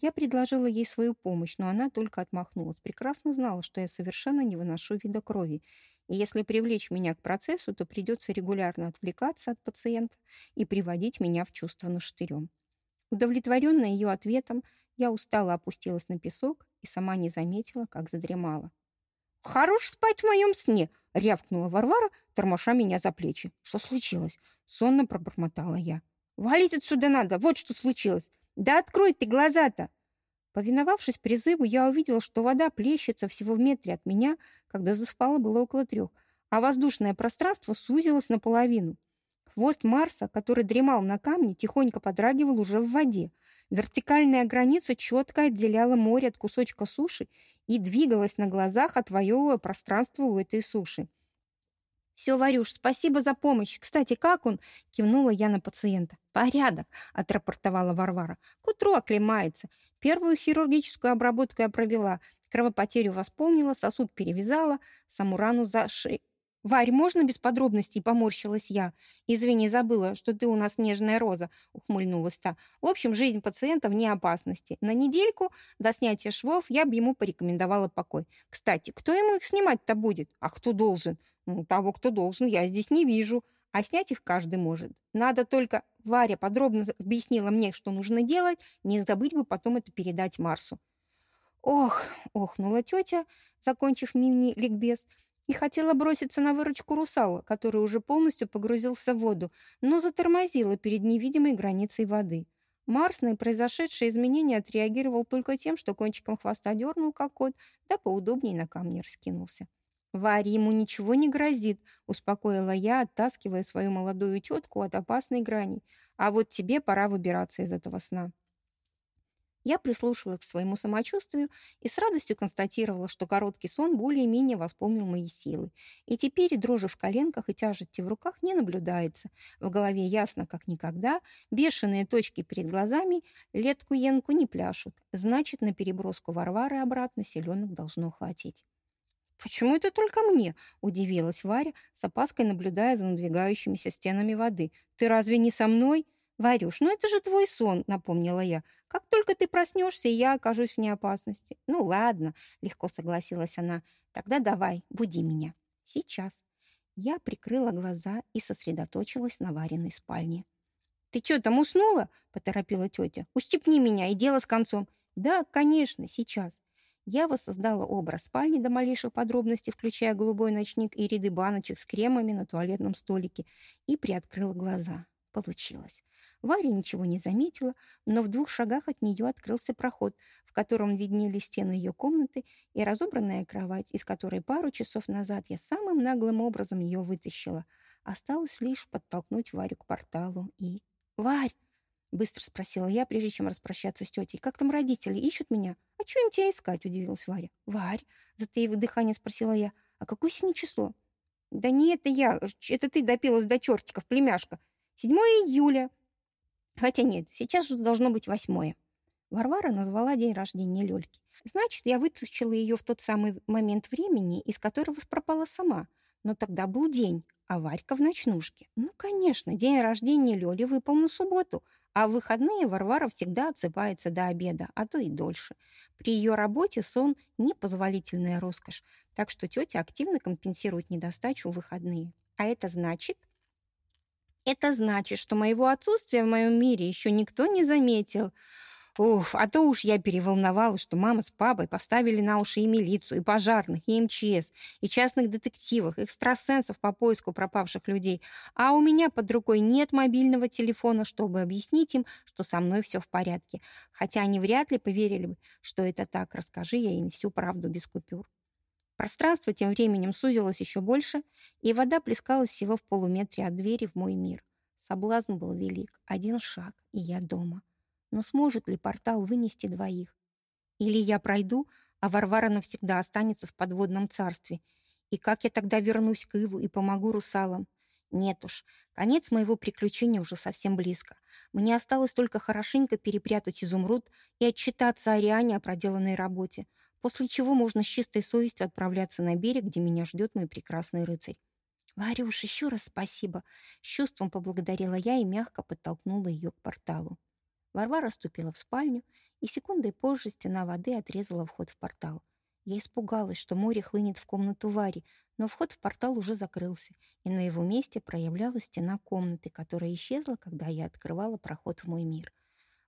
Я предложила ей свою помощь, но она только отмахнулась. Прекрасно знала, что я совершенно не выношу вида крови, и если привлечь меня к процессу, то придется регулярно отвлекаться от пациента и приводить меня в чувство наштырем. Удовлетворенная ее ответом, я устало опустилась на песок и сама не заметила, как задремала. «Хорош спать в моем сне!» — рявкнула Варвара, тормоша меня за плечи. «Что случилось?» — сонно пробормотала я. «Валить отсюда надо! Вот что случилось! Да открой ты глаза-то!» Повиновавшись призыву, я увидела, что вода плещется всего в метре от меня, когда заспала было около трех, а воздушное пространство сузилось наполовину. Хвост Марса, который дремал на камне, тихонько подрагивал уже в воде. Вертикальная граница четко отделяла море от кусочка суши и двигалась на глазах, отвоевывая пространство у этой суши. «Все, Варюш, спасибо за помощь. Кстати, как он?» — кивнула я на пациента. «Порядок», — отрапортовала Варвара. «К утру оклемается. Первую хирургическую обработку я провела. Кровопотерю восполнила, сосуд перевязала, саму рану заши... «Варь, можно без подробностей?» — поморщилась я. «Извини, забыла, что ты у нас нежная роза», — ухмыльнулась та. «В общем, жизнь пациента вне опасности. На недельку до снятия швов я бы ему порекомендовала покой. Кстати, кто ему их снимать-то будет? А кто должен? Ну, того, кто должен, я здесь не вижу. А снять их каждый может. Надо только... Варя подробно объяснила мне, что нужно делать. Не забыть бы потом это передать Марсу». «Ох!» — охнула тетя, закончив мини-ликбез — и хотела броситься на выручку русала, который уже полностью погрузился в воду, но затормозила перед невидимой границей воды. Марс на произошедшее изменение отреагировал только тем, что кончиком хвоста дернул, как кот, да поудобнее на камне раскинулся. «Варе ему ничего не грозит», — успокоила я, оттаскивая свою молодую тетку от опасной грани. «А вот тебе пора выбираться из этого сна». Я прислушалась к своему самочувствию и с радостью констатировала, что короткий сон более-менее восполнил мои силы. И теперь дрожи в коленках и тяжести в руках не наблюдается. В голове ясно, как никогда, бешеные точки перед глазами летку-енку не пляшут. Значит, на переброску Варвары обратно селенок должно хватить. «Почему это только мне?» – удивилась Варя, с опаской наблюдая за надвигающимися стенами воды. «Ты разве не со мной?» «Варюш, ну это же твой сон», — напомнила я. «Как только ты проснешься, я окажусь в неопасности». «Ну ладно», — легко согласилась она. «Тогда давай, буди меня». «Сейчас». Я прикрыла глаза и сосредоточилась на Вариной спальне. «Ты что, там уснула?» — поторопила тетя. «Ущипни меня, и дело с концом». «Да, конечно, сейчас». Я воссоздала образ спальни до малейших подробностей, включая голубой ночник и ряды баночек с кремами на туалетном столике, и приоткрыла глаза. Получилось. Варя ничего не заметила, но в двух шагах от нее открылся проход, в котором виднелись стены ее комнаты и разобранная кровать, из которой пару часов назад я самым наглым образом ее вытащила. Осталось лишь подтолкнуть Варю к порталу и... «Варь!» — быстро спросила я, прежде чем распрощаться с тетей. «Как там родители? Ищут меня?» «А что им тебя искать?» — удивилась Варя. «Варь!» — затаив дыхание, спросила я. «А какое сегодня число?» «Да не это я, это ты допилась до чертиков, племяшка. 7 июля. Хотя нет, сейчас же должно быть восьмое. Варвара назвала день рождения Лёльки. Значит, я вытащила ее в тот самый момент времени, из которого пропала сама. Но тогда был день, а Варька в ночнушке. Ну, конечно, день рождения Лёли выпал на субботу, а в выходные Варвара всегда отсыпается до обеда, а то и дольше. При ее работе сон – непозволительная роскошь, так что тетя активно компенсирует недостачу в выходные. А это значит, это значит, что моего отсутствия в моем мире еще никто не заметил. Уф, а то уж я переволновалась, что мама с папой поставили на уши и милицию, и пожарных, и МЧС, и частных детективов, экстрасенсов по поиску пропавших людей. А у меня под рукой нет мобильного телефона, чтобы объяснить им, что со мной все в порядке. Хотя они вряд ли поверили бы, что это так. Расскажи я им всю правду без купюр. Пространство тем временем сузилось еще больше, и вода плескалась всего в полуметре от двери в мой мир. Соблазн был велик. Один шаг, и я дома. Но сможет ли портал вынести двоих? Или я пройду, а Варвара навсегда останется в подводном царстве? И как я тогда вернусь к Иву и помогу русалам? Нет уж, конец моего приключения уже совсем близко. Мне осталось только хорошенько перепрятать изумруд и отчитаться Ариане о проделанной работе, после чего можно с чистой совестью отправляться на берег, где меня ждет мой прекрасный рыцарь. «Варюш, еще раз спасибо!» С чувством поблагодарила я и мягко подтолкнула ее к порталу. Варвара ступила в спальню, и секундой позже стена воды отрезала вход в портал. Я испугалась, что море хлынет в комнату Вари, но вход в портал уже закрылся, и на его месте проявлялась стена комнаты, которая исчезла, когда я открывала проход в мой мир.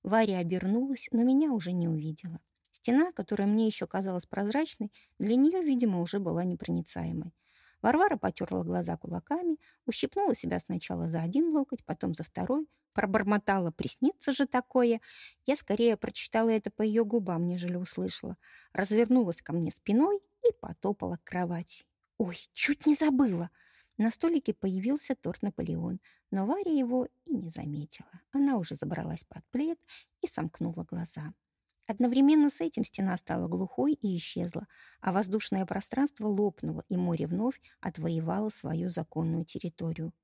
Варя обернулась, но меня уже не увидела. Стена, которая мне еще казалась прозрачной, для нее, видимо, уже была непроницаемой. Варвара потерла глаза кулаками, ущипнула себя сначала за один локоть, потом за второй, пробормотала «приснится же такое». Я скорее прочитала это по ее губам, нежели услышала. Развернулась ко мне спиной и потопала к кровати. «Ой, чуть не забыла!» На столике появился торт «Наполеон», но Варя его и не заметила. Она уже забралась под плед и сомкнула глаза. Одновременно с этим стена стала глухой и исчезла, а воздушное пространство лопнуло, и море вновь отвоевало свою законную территорию.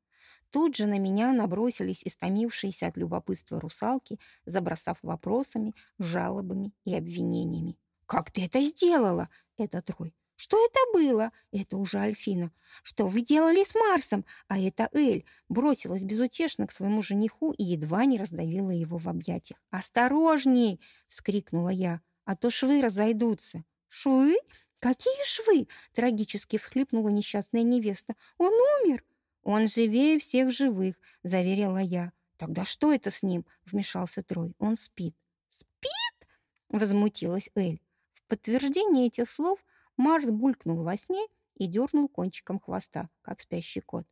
Тут же на меня набросились истомившиеся от любопытства русалки, забросав вопросами, жалобами и обвинениями. «Как ты это сделала?» — это Трой. «Что это было?» — это уже Альфина. «Что вы делали с Марсом?» А это Эль бросилась безутешно к своему жениху и едва не раздавила его в объятиях. «Осторожней!» — вскрикнула я. «А то швы разойдутся». «Швы? Какие швы?» — трагически всхлипнула несчастная невеста. «Он умер!» «Он живее всех живых», — заверила я. «Тогда что это с ним?» — вмешался Трой. «Он спит». «Спит?» — возмутилась Эль. В подтверждение этих слов Марс булькнул во сне и дернул кончиком хвоста, как спящий кот.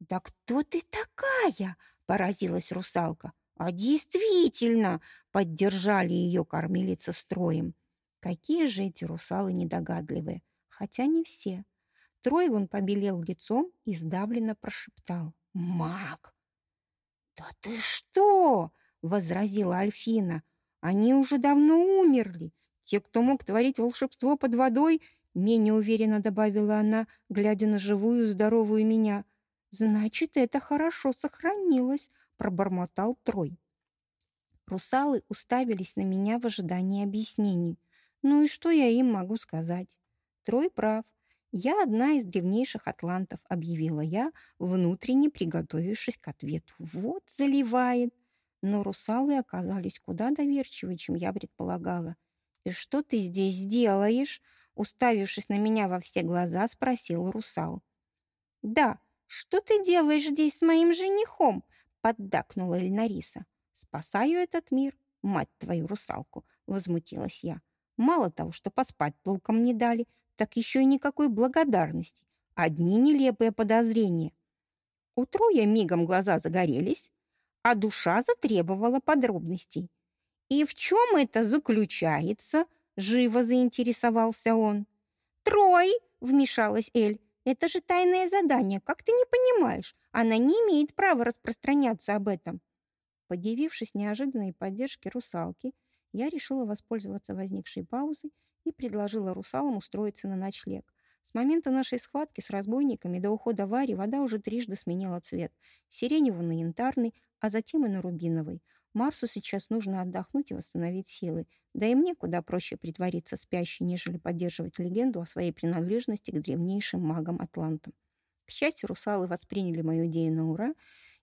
«Да кто ты такая?» — поразилась русалка. «А действительно!» — поддержали ее кормилица строем. Какие же эти русалы недогадливые! Хотя не все. Тройван побелел лицом и сдавленно прошептал. «Маг!» «Да ты что?» — возразила Альфина. «Они уже давно умерли. Те, кто мог творить волшебство под водой, менее уверенно добавила она, глядя на живую здоровую меня. «Значит, это хорошо сохранилось», — пробормотал Трой. Русалы уставились на меня в ожидании объяснений. Ну и что я им могу сказать? Трой прав. «Я одна из древнейших атлантов», — объявила я, внутренне приготовившись к ответу. «Вот заливает». Но русалы оказались куда доверчивее, чем я предполагала. «И что ты здесь делаешь?» Уставившись на меня во все глаза, спросил русал. «Да, что ты делаешь здесь с моим женихом?» поддакнула Эльнариса. «Спасаю этот мир, мать твою русалку!» возмутилась я. «Мало того, что поспать толком не дали, так еще и никакой благодарности. Одни нелепые подозрения. У Троя мигом глаза загорелись, а душа затребовала подробностей. «И в чем это заключается?» — живо заинтересовался он. «Трой!» — вмешалась Эль. «Это же тайное задание, как ты не понимаешь? Она не имеет права распространяться об этом». Подивившись неожиданной поддержке русалки, я решила воспользоваться возникшей паузой и предложила русалам устроиться на ночлег. С момента нашей схватки с разбойниками до ухода Вари вода уже трижды сменила цвет. Сиреневый на янтарный, а затем и на рубиновый. Марсу сейчас нужно отдохнуть и восстановить силы. Да и мне куда проще притвориться спящей, нежели поддерживать легенду о своей принадлежности к древнейшим магам-атлантам. К счастью, русалы восприняли мою идею на ура.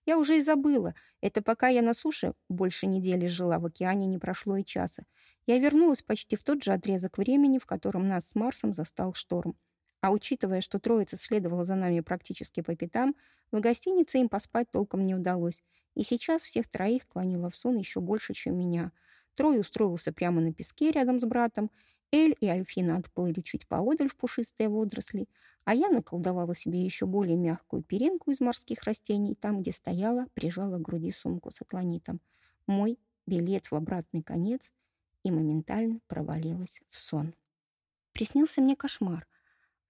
Я уже и забыла. Это пока я на суше больше недели жила, в океане не прошло и часа. Я вернулась почти в тот же отрезок времени, в котором нас с Марсом застал шторм. А учитывая, что троица следовала за нами практически по пятам, в гостинице им поспать толком не удалось. И сейчас всех троих клонило в сон еще больше, чем меня. Трой устроился прямо на песке рядом с братом. Эль и Альфина отплыли чуть поодаль в пушистые водоросли, а я наколдовала себе еще более мягкую перинку из морских растений, там, где стояла, прижала к груди сумку с атланитом. Мой билет в обратный конец и моментально провалилась в сон. Приснился мне кошмар.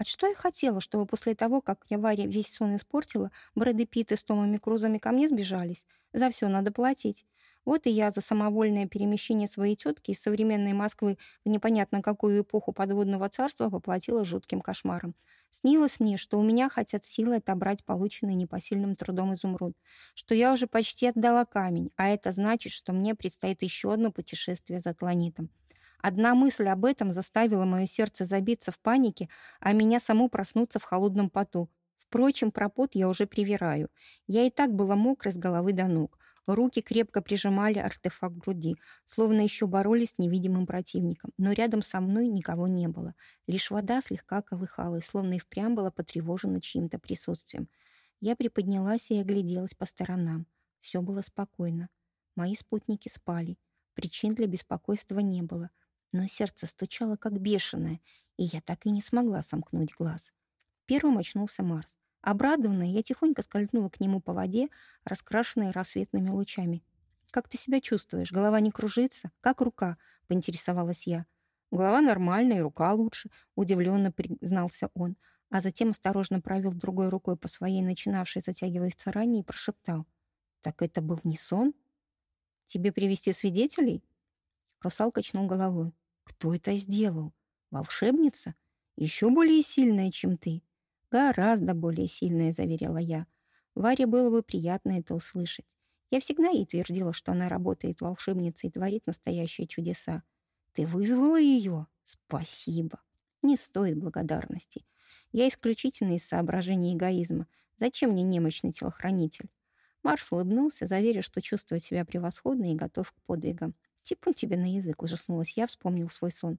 А что я хотела, чтобы после того, как я Варе весь сон испортила, Брэды Питты с Томами Крузами ко мне сбежались? За все надо платить. Вот и я за самовольное перемещение своей тетки из современной Москвы в непонятно какую эпоху подводного царства поплатила жутким кошмаром. Снилось мне, что у меня хотят силой отобрать полученный непосильным трудом изумруд, что я уже почти отдала камень, а это значит, что мне предстоит еще одно путешествие за Атланитом. Одна мысль об этом заставила мое сердце забиться в панике, а меня саму проснуться в холодном поту. Впрочем, про пот я уже привираю. Я и так была мокрой с головы до ног. Руки крепко прижимали артефакт груди, словно еще боролись с невидимым противником. Но рядом со мной никого не было. Лишь вода слегка колыхалась, словно и впрямь была потревожена чьим-то присутствием. Я приподнялась и огляделась по сторонам. Все было спокойно. Мои спутники спали. Причин для беспокойства не было но сердце стучало как бешеное, и я так и не смогла сомкнуть глаз. Первым очнулся Марс. Обрадованная, я тихонько скользнула к нему по воде, раскрашенной рассветными лучами. «Как ты себя чувствуешь? Голова не кружится? Как рука?» — поинтересовалась я. «Голова нормальная, рука лучше», — удивленно признался он, а затем осторожно провел другой рукой по своей начинавшей затягиваться ране и прошептал. «Так это был не сон? Тебе привести свидетелей?» Русал качнул головой. Кто это сделал? Волшебница? Еще более сильная, чем ты? Гораздо более сильная, заверила я. Варе было бы приятно это услышать. Я всегда ей твердила, что она работает волшебницей и творит настоящие чудеса. Ты вызвала ее? Спасибо. Не стоит благодарности. Я исключительно из соображений эгоизма. Зачем мне немощный телохранитель? Марс улыбнулся, заверив, что чувствует себя превосходно и готов к подвигам. «Типун тебе на язык!» — ужаснулась я, вспомнил свой сон.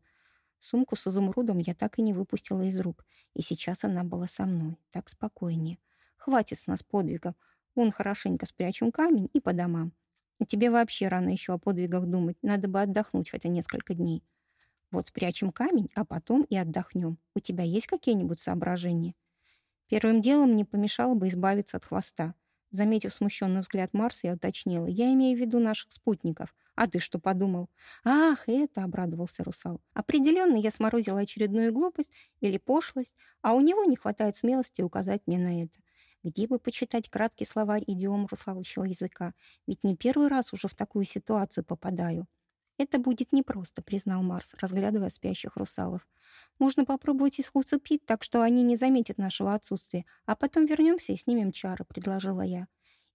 Сумку с изумрудом я так и не выпустила из рук, и сейчас она была со мной, так спокойнее. Хватит с нас подвигов. Вон хорошенько спрячем камень и по домам. И тебе вообще рано еще о подвигах думать. Надо бы отдохнуть хотя несколько дней. Вот спрячем камень, а потом и отдохнем. У тебя есть какие-нибудь соображения? Первым делом не помешало бы избавиться от хвоста. Заметив смущенный взгляд Марса, я уточнила. Я имею в виду наших спутников. А ты что подумал? Ах, это, обрадовался русал. Определенно я сморозила очередную глупость или пошлость, а у него не хватает смелости указать мне на это. Где бы почитать краткий словарь идиом русалочего языка? Ведь не первый раз уже в такую ситуацию попадаю. Это будет непросто, признал Марс, разглядывая спящих русалов. Можно попробовать их уцепить, так что они не заметят нашего отсутствия, а потом вернемся и снимем чары, предложила я.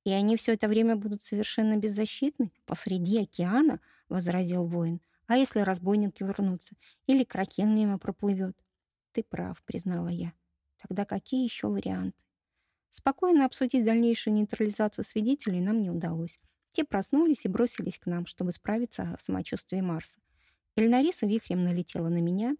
«И они все это время будут совершенно беззащитны? Посреди океана?» — возразил воин. «А если разбойники вернутся? Или кракен мимо проплывет?» «Ты прав», — признала я. «Тогда какие еще варианты?» Спокойно обсудить дальнейшую нейтрализацию свидетелей нам не удалось. Те проснулись и бросились к нам, чтобы справиться о самочувствии Марса. Эльнариса вихрем налетела на меня,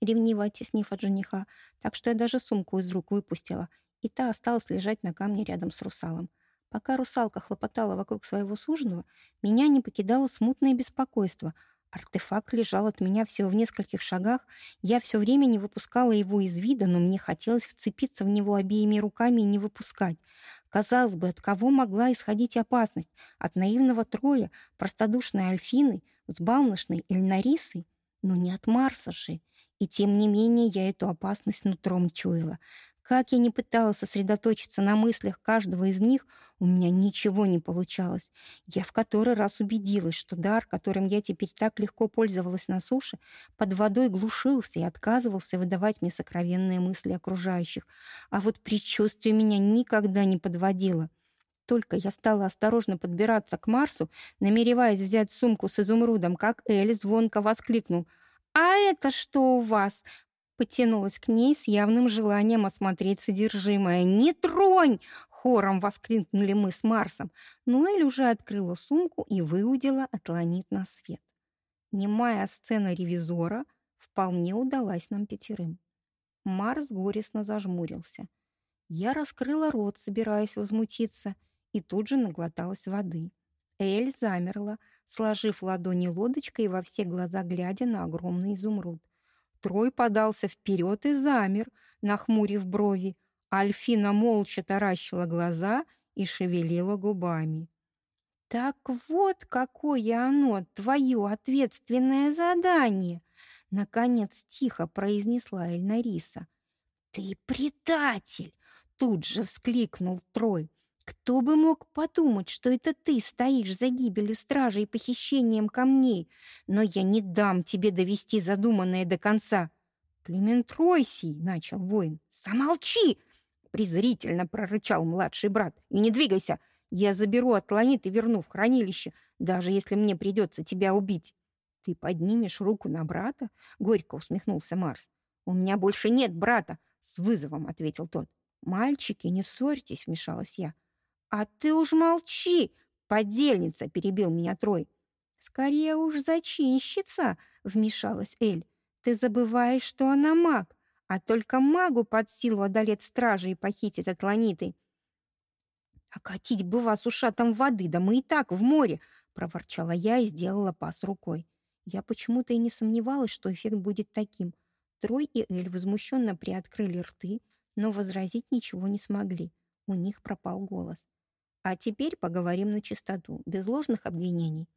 ревниво оттеснив от жениха, так что я даже сумку из рук выпустила, и та осталась лежать на камне рядом с русалом. Пока русалка хлопотала вокруг своего суженого, меня не покидало смутное беспокойство. Артефакт лежал от меня всего в нескольких шагах. Я все время не выпускала его из вида, но мне хотелось вцепиться в него обеими руками и не выпускать. Казалось бы, от кого могла исходить опасность? От наивного Троя, простодушной Альфины, взбалмошной Эльнарисы? Но не от Марса же. И тем не менее я эту опасность нутром чуяла. Как я не пыталась сосредоточиться на мыслях каждого из них, у меня ничего не получалось. Я в который раз убедилась, что дар, которым я теперь так легко пользовалась на суше, под водой глушился и отказывался выдавать мне сокровенные мысли окружающих. А вот предчувствие меня никогда не подводило. Только я стала осторожно подбираться к Марсу, намереваясь взять сумку с изумрудом, как Эль звонко воскликнул. «А это что у вас? Потянулась к ней с явным желанием осмотреть содержимое. «Не тронь!» — хором воскликнули мы с Марсом. Но Эль уже открыла сумку и выудила атланит на свет. Немая сцена ревизора вполне удалась нам пятерым. Марс горестно зажмурился. Я раскрыла рот, собираясь возмутиться, и тут же наглоталась воды. Эль замерла, сложив ладони лодочкой и во все глаза глядя на огромный изумруд. Трой подался вперед и замер, нахмурив брови. Альфина молча таращила глаза и шевелила губами. «Так вот какое оно, твое ответственное задание!» Наконец тихо произнесла Эльнариса. «Ты предатель!» Тут же вскликнул Трой. «Кто бы мог подумать, что это ты стоишь за гибелью стражи и похищением камней? Но я не дам тебе довести задуманное до конца!» «Клемен Тройсий!» — начал воин. «Замолчи!» — презрительно прорычал младший брат. «И не двигайся! Я заберу Атланит и верну в хранилище, даже если мне придется тебя убить». «Ты поднимешь руку на брата?» — горько усмехнулся Марс. «У меня больше нет брата!» — с вызовом ответил тот. «Мальчики, не ссорьтесь», — вмешалась я. «А ты уж молчи!» — подельница перебил меня Трой. «Скорее уж зачинщица!» — вмешалась Эль. «Ты забываешь, что она маг, а только магу под силу одолеть стражи и похитить атланиты». «Окатить бы вас ушатом воды, да мы и так в море!» — проворчала я и сделала пас рукой. Я почему-то и не сомневалась, что эффект будет таким. Трой и Эль возмущенно приоткрыли рты, но возразить ничего не смогли. У них пропал голос. А теперь поговорим на чистоту, без ложных обвинений.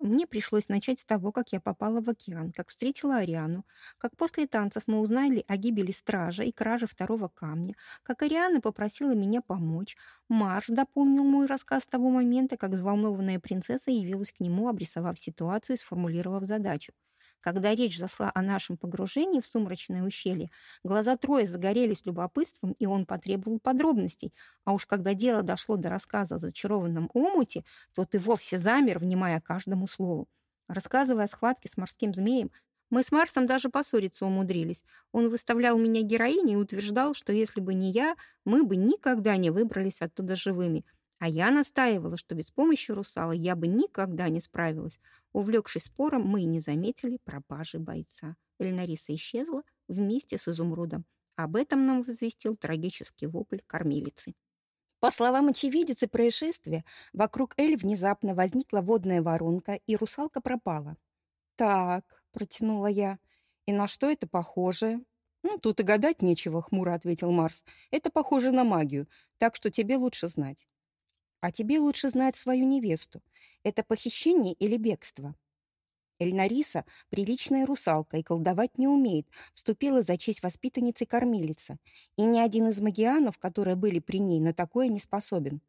Мне пришлось начать с того, как я попала в океан, как встретила Ариану, как после танцев мы узнали о гибели стража и краже второго камня, как Ариана попросила меня помочь. Марс дополнил мой рассказ с того момента, как взволнованная принцесса явилась к нему, обрисовав ситуацию и сформулировав задачу. Когда речь зашла о нашем погружении в сумрачное ущелье, глаза Троя загорелись любопытством, и он потребовал подробностей. А уж когда дело дошло до рассказа о зачарованном омуте, тот и вовсе замер, внимая каждому слову. Рассказывая о схватке с морским змеем, мы с Марсом даже поссориться умудрились. Он выставлял меня героиней и утверждал, что если бы не я, мы бы никогда не выбрались оттуда живыми – а я настаивала, что без помощи русала я бы никогда не справилась. Увлекшись спором, мы и не заметили пропажи бойца. Эльнариса исчезла вместе с изумрудом. Об этом нам возвестил трагический вопль кормилицы. По словам очевидицы происшествия, вокруг Эль внезапно возникла водная воронка, и русалка пропала. «Так», — протянула я, — «и на что это похоже?» «Ну, тут и гадать нечего», — хмуро ответил Марс. «Это похоже на магию, так что тебе лучше знать». А тебе лучше знать свою невесту. Это похищение или бегство? Эльнариса – приличная русалка и колдовать не умеет, вступила за честь воспитанницы кормилица. И ни один из магианов, которые были при ней, на такое не способен.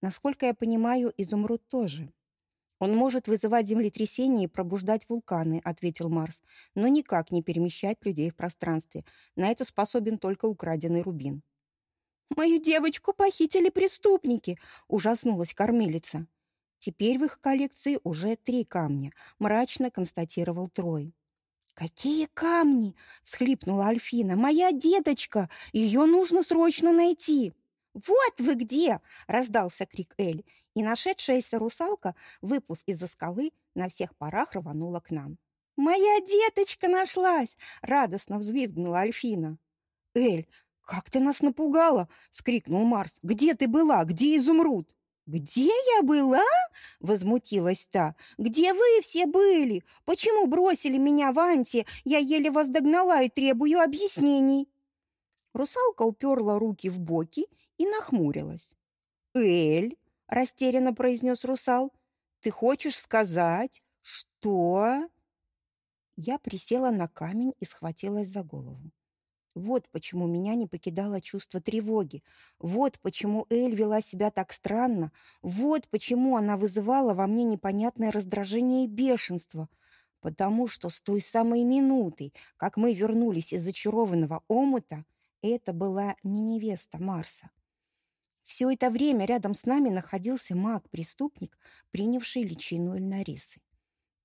Насколько я понимаю, изумруд тоже. «Он может вызывать землетрясения и пробуждать вулканы», — ответил Марс, «но никак не перемещать людей в пространстве. На это способен только украденный рубин». «Мою девочку похитили преступники!» — ужаснулась кормилица. «Теперь в их коллекции уже три камня», — мрачно констатировал Трой. «Какие камни?» — всхлипнула Альфина. «Моя деточка! Ее нужно срочно найти!» «Вот вы где!» — раздался крик Эль, и нашедшаяся русалка, выплыв из-за скалы, на всех парах рванула к нам. «Моя деточка нашлась!» — радостно взвизгнула Альфина. «Эль, «Как ты нас напугала!» — вскрикнул Марс. «Где ты была? Где изумруд?» «Где я была?» — возмутилась та. «Где вы все были? Почему бросили меня в Анте? Я еле вас догнала и требую объяснений». Русалка уперла руки в боки и нахмурилась. «Эль», — растерянно произнес русал, — «ты хочешь сказать, что...» Я присела на камень и схватилась за голову. Вот почему меня не покидало чувство тревоги. Вот почему Эль вела себя так странно. Вот почему она вызывала во мне непонятное раздражение и бешенство. Потому что с той самой минуты, как мы вернулись из зачарованного омута, это была не невеста Марса. Все это время рядом с нами находился маг-преступник, принявший личину Эльнарисы.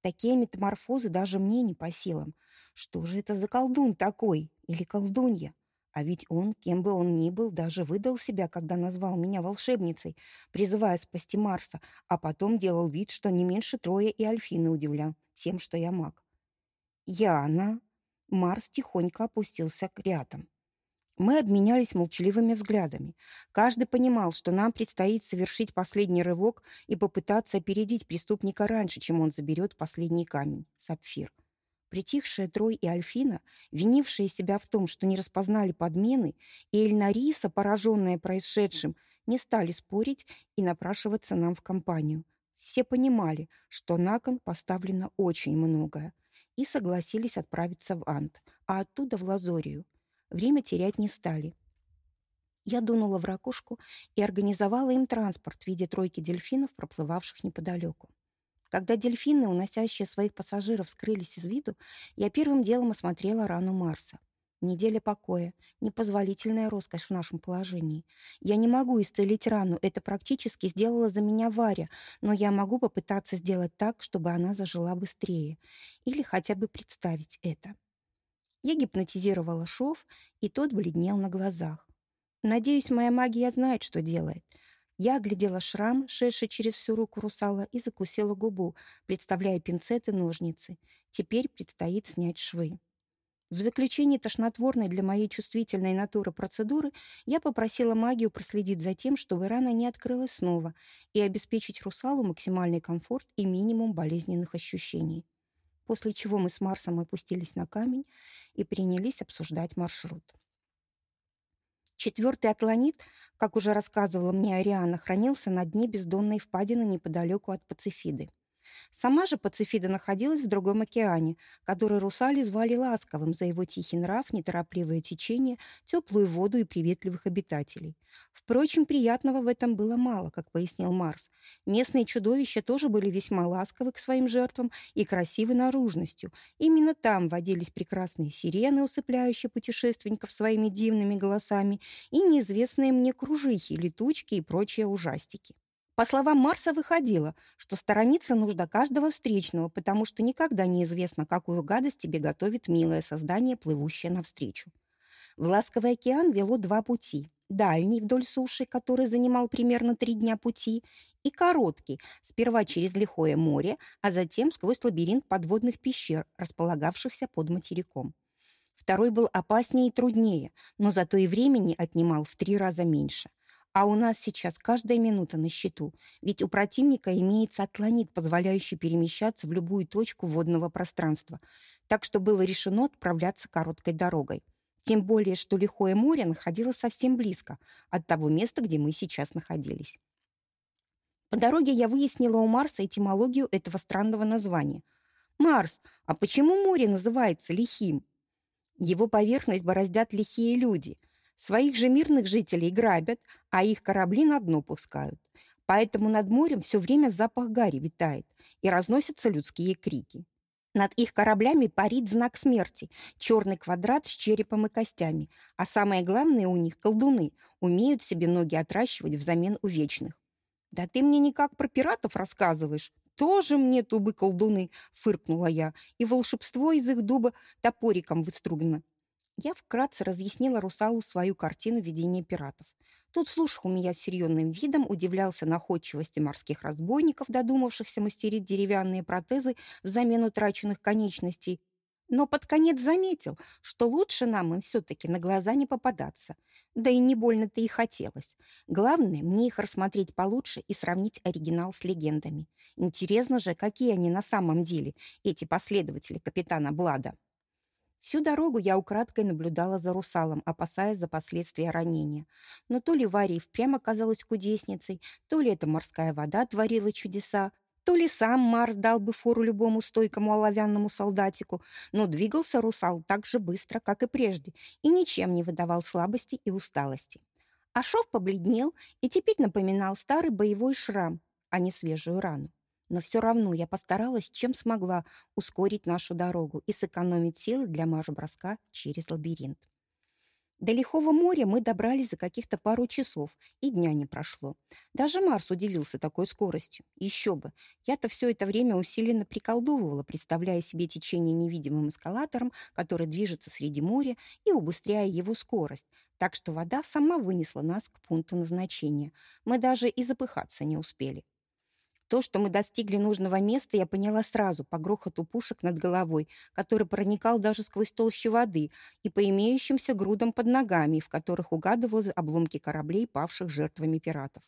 Такие метаморфозы даже мне не по силам. Что же это за колдун такой? Или колдунья? А ведь он, кем бы он ни был, даже выдал себя, когда назвал меня волшебницей, призывая спасти Марса, а потом делал вид, что не меньше Троя и Альфины удивлял тем, что я маг. Яна. Марс тихонько опустился к рядом. Мы обменялись молчаливыми взглядами. Каждый понимал, что нам предстоит совершить последний рывок и попытаться опередить преступника раньше, чем он заберет последний камень — сапфир. Притихшая Трой и Альфина, винившие себя в том, что не распознали подмены, и Эльнариса, пораженная происшедшим, не стали спорить и напрашиваться нам в компанию. Все понимали, что на кон поставлено очень многое, и согласились отправиться в Ант, а оттуда в Лазорию. Время терять не стали. Я дунула в ракушку и организовала им транспорт в виде тройки дельфинов, проплывавших неподалеку. Когда дельфины, уносящие своих пассажиров, скрылись из виду, я первым делом осмотрела рану Марса. Неделя покоя, непозволительная роскошь в нашем положении. Я не могу исцелить рану, это практически сделала за меня Варя, но я могу попытаться сделать так, чтобы она зажила быстрее. Или хотя бы представить это. Я гипнотизировала шов, и тот бледнел на глазах. Надеюсь, моя магия знает, что делает. Я оглядела шрам, шедший через всю руку русала, и закусила губу, представляя пинцет и ножницы. Теперь предстоит снять швы. В заключении тошнотворной для моей чувствительной натуры процедуры я попросила магию проследить за тем, чтобы рана не открылась снова, и обеспечить русалу максимальный комфорт и минимум болезненных ощущений после чего мы с Марсом опустились на камень и принялись обсуждать маршрут. Четвертый атланит, как уже рассказывала мне Ариана, хранился на дне бездонной впадины неподалеку от Пацифиды. Сама же Пацифида находилась в другом океане, который русали звали ласковым за его тихий нрав, неторопливое течение, теплую воду и приветливых обитателей. Впрочем, приятного в этом было мало, как пояснил Марс. Местные чудовища тоже были весьма ласковы к своим жертвам и красивы наружностью. Именно там водились прекрасные сирены, усыпляющие путешественников своими дивными голосами, и неизвестные мне кружихи, летучки и прочие ужастики. По словам Марса, выходило, что сторониться нужно каждого встречного, потому что никогда не известно, какую гадость тебе готовит милое создание, плывущее навстречу. В ласковый океан вело два пути. Дальний вдоль суши, который занимал примерно три дня пути, и короткий, сперва через лихое море, а затем сквозь лабиринт подводных пещер, располагавшихся под материком. Второй был опаснее и труднее, но зато и времени отнимал в три раза меньше – а у нас сейчас каждая минута на счету, ведь у противника имеется атланит, позволяющий перемещаться в любую точку водного пространства. Так что было решено отправляться короткой дорогой. Тем более, что Лихое море находилось совсем близко от того места, где мы сейчас находились. По дороге я выяснила у Марса этимологию этого странного названия. «Марс, а почему море называется Лихим?» Его поверхность бороздят лихие люди – Своих же мирных жителей грабят, а их корабли на дно пускают. Поэтому над морем все время запах гари витает, и разносятся людские крики. Над их кораблями парит знак смерти, черный квадрат с черепом и костями, а самое главное у них – колдуны, умеют себе ноги отращивать взамен у вечных. «Да ты мне никак про пиратов рассказываешь. Тоже мне тубы-колдуны!» – фыркнула я, и волшебство из их дуба топориком выстругано. Я вкратце разъяснила Русалу свою картину видения пиратов. Тут слушал меня с серьезным видом, удивлялся находчивости морских разбойников, додумавшихся мастерить деревянные протезы взамен утраченных конечностей, но под конец заметил, что лучше нам им все-таки на глаза не попадаться. Да и не больно-то и хотелось. Главное, мне их рассмотреть получше и сравнить оригинал с легендами. Интересно же, какие они на самом деле, эти последователи капитана Блада. Всю дорогу я украдкой наблюдала за русалом, опасаясь за последствия ранения. Но то ли Варя впрямь оказалась кудесницей, то ли эта морская вода творила чудеса, то ли сам Марс дал бы фору любому стойкому оловянному солдатику, но двигался русал так же быстро, как и прежде, и ничем не выдавал слабости и усталости. А шов побледнел и теперь напоминал старый боевой шрам, а не свежую рану. Но все равно я постаралась, чем смогла, ускорить нашу дорогу и сэкономить силы для марш-броска через лабиринт. До Лихого моря мы добрались за каких-то пару часов, и дня не прошло. Даже Марс удивился такой скоростью. Еще бы. Я-то все это время усиленно приколдовывала, представляя себе течение невидимым эскалатором, который движется среди моря, и убыстряя его скорость. Так что вода сама вынесла нас к пункту назначения. Мы даже и запыхаться не успели. То, что мы достигли нужного места, я поняла сразу по грохоту пушек над головой, который проникал даже сквозь толщу воды, и по имеющимся грудам под ногами, в которых угадывалось обломки кораблей, павших жертвами пиратов.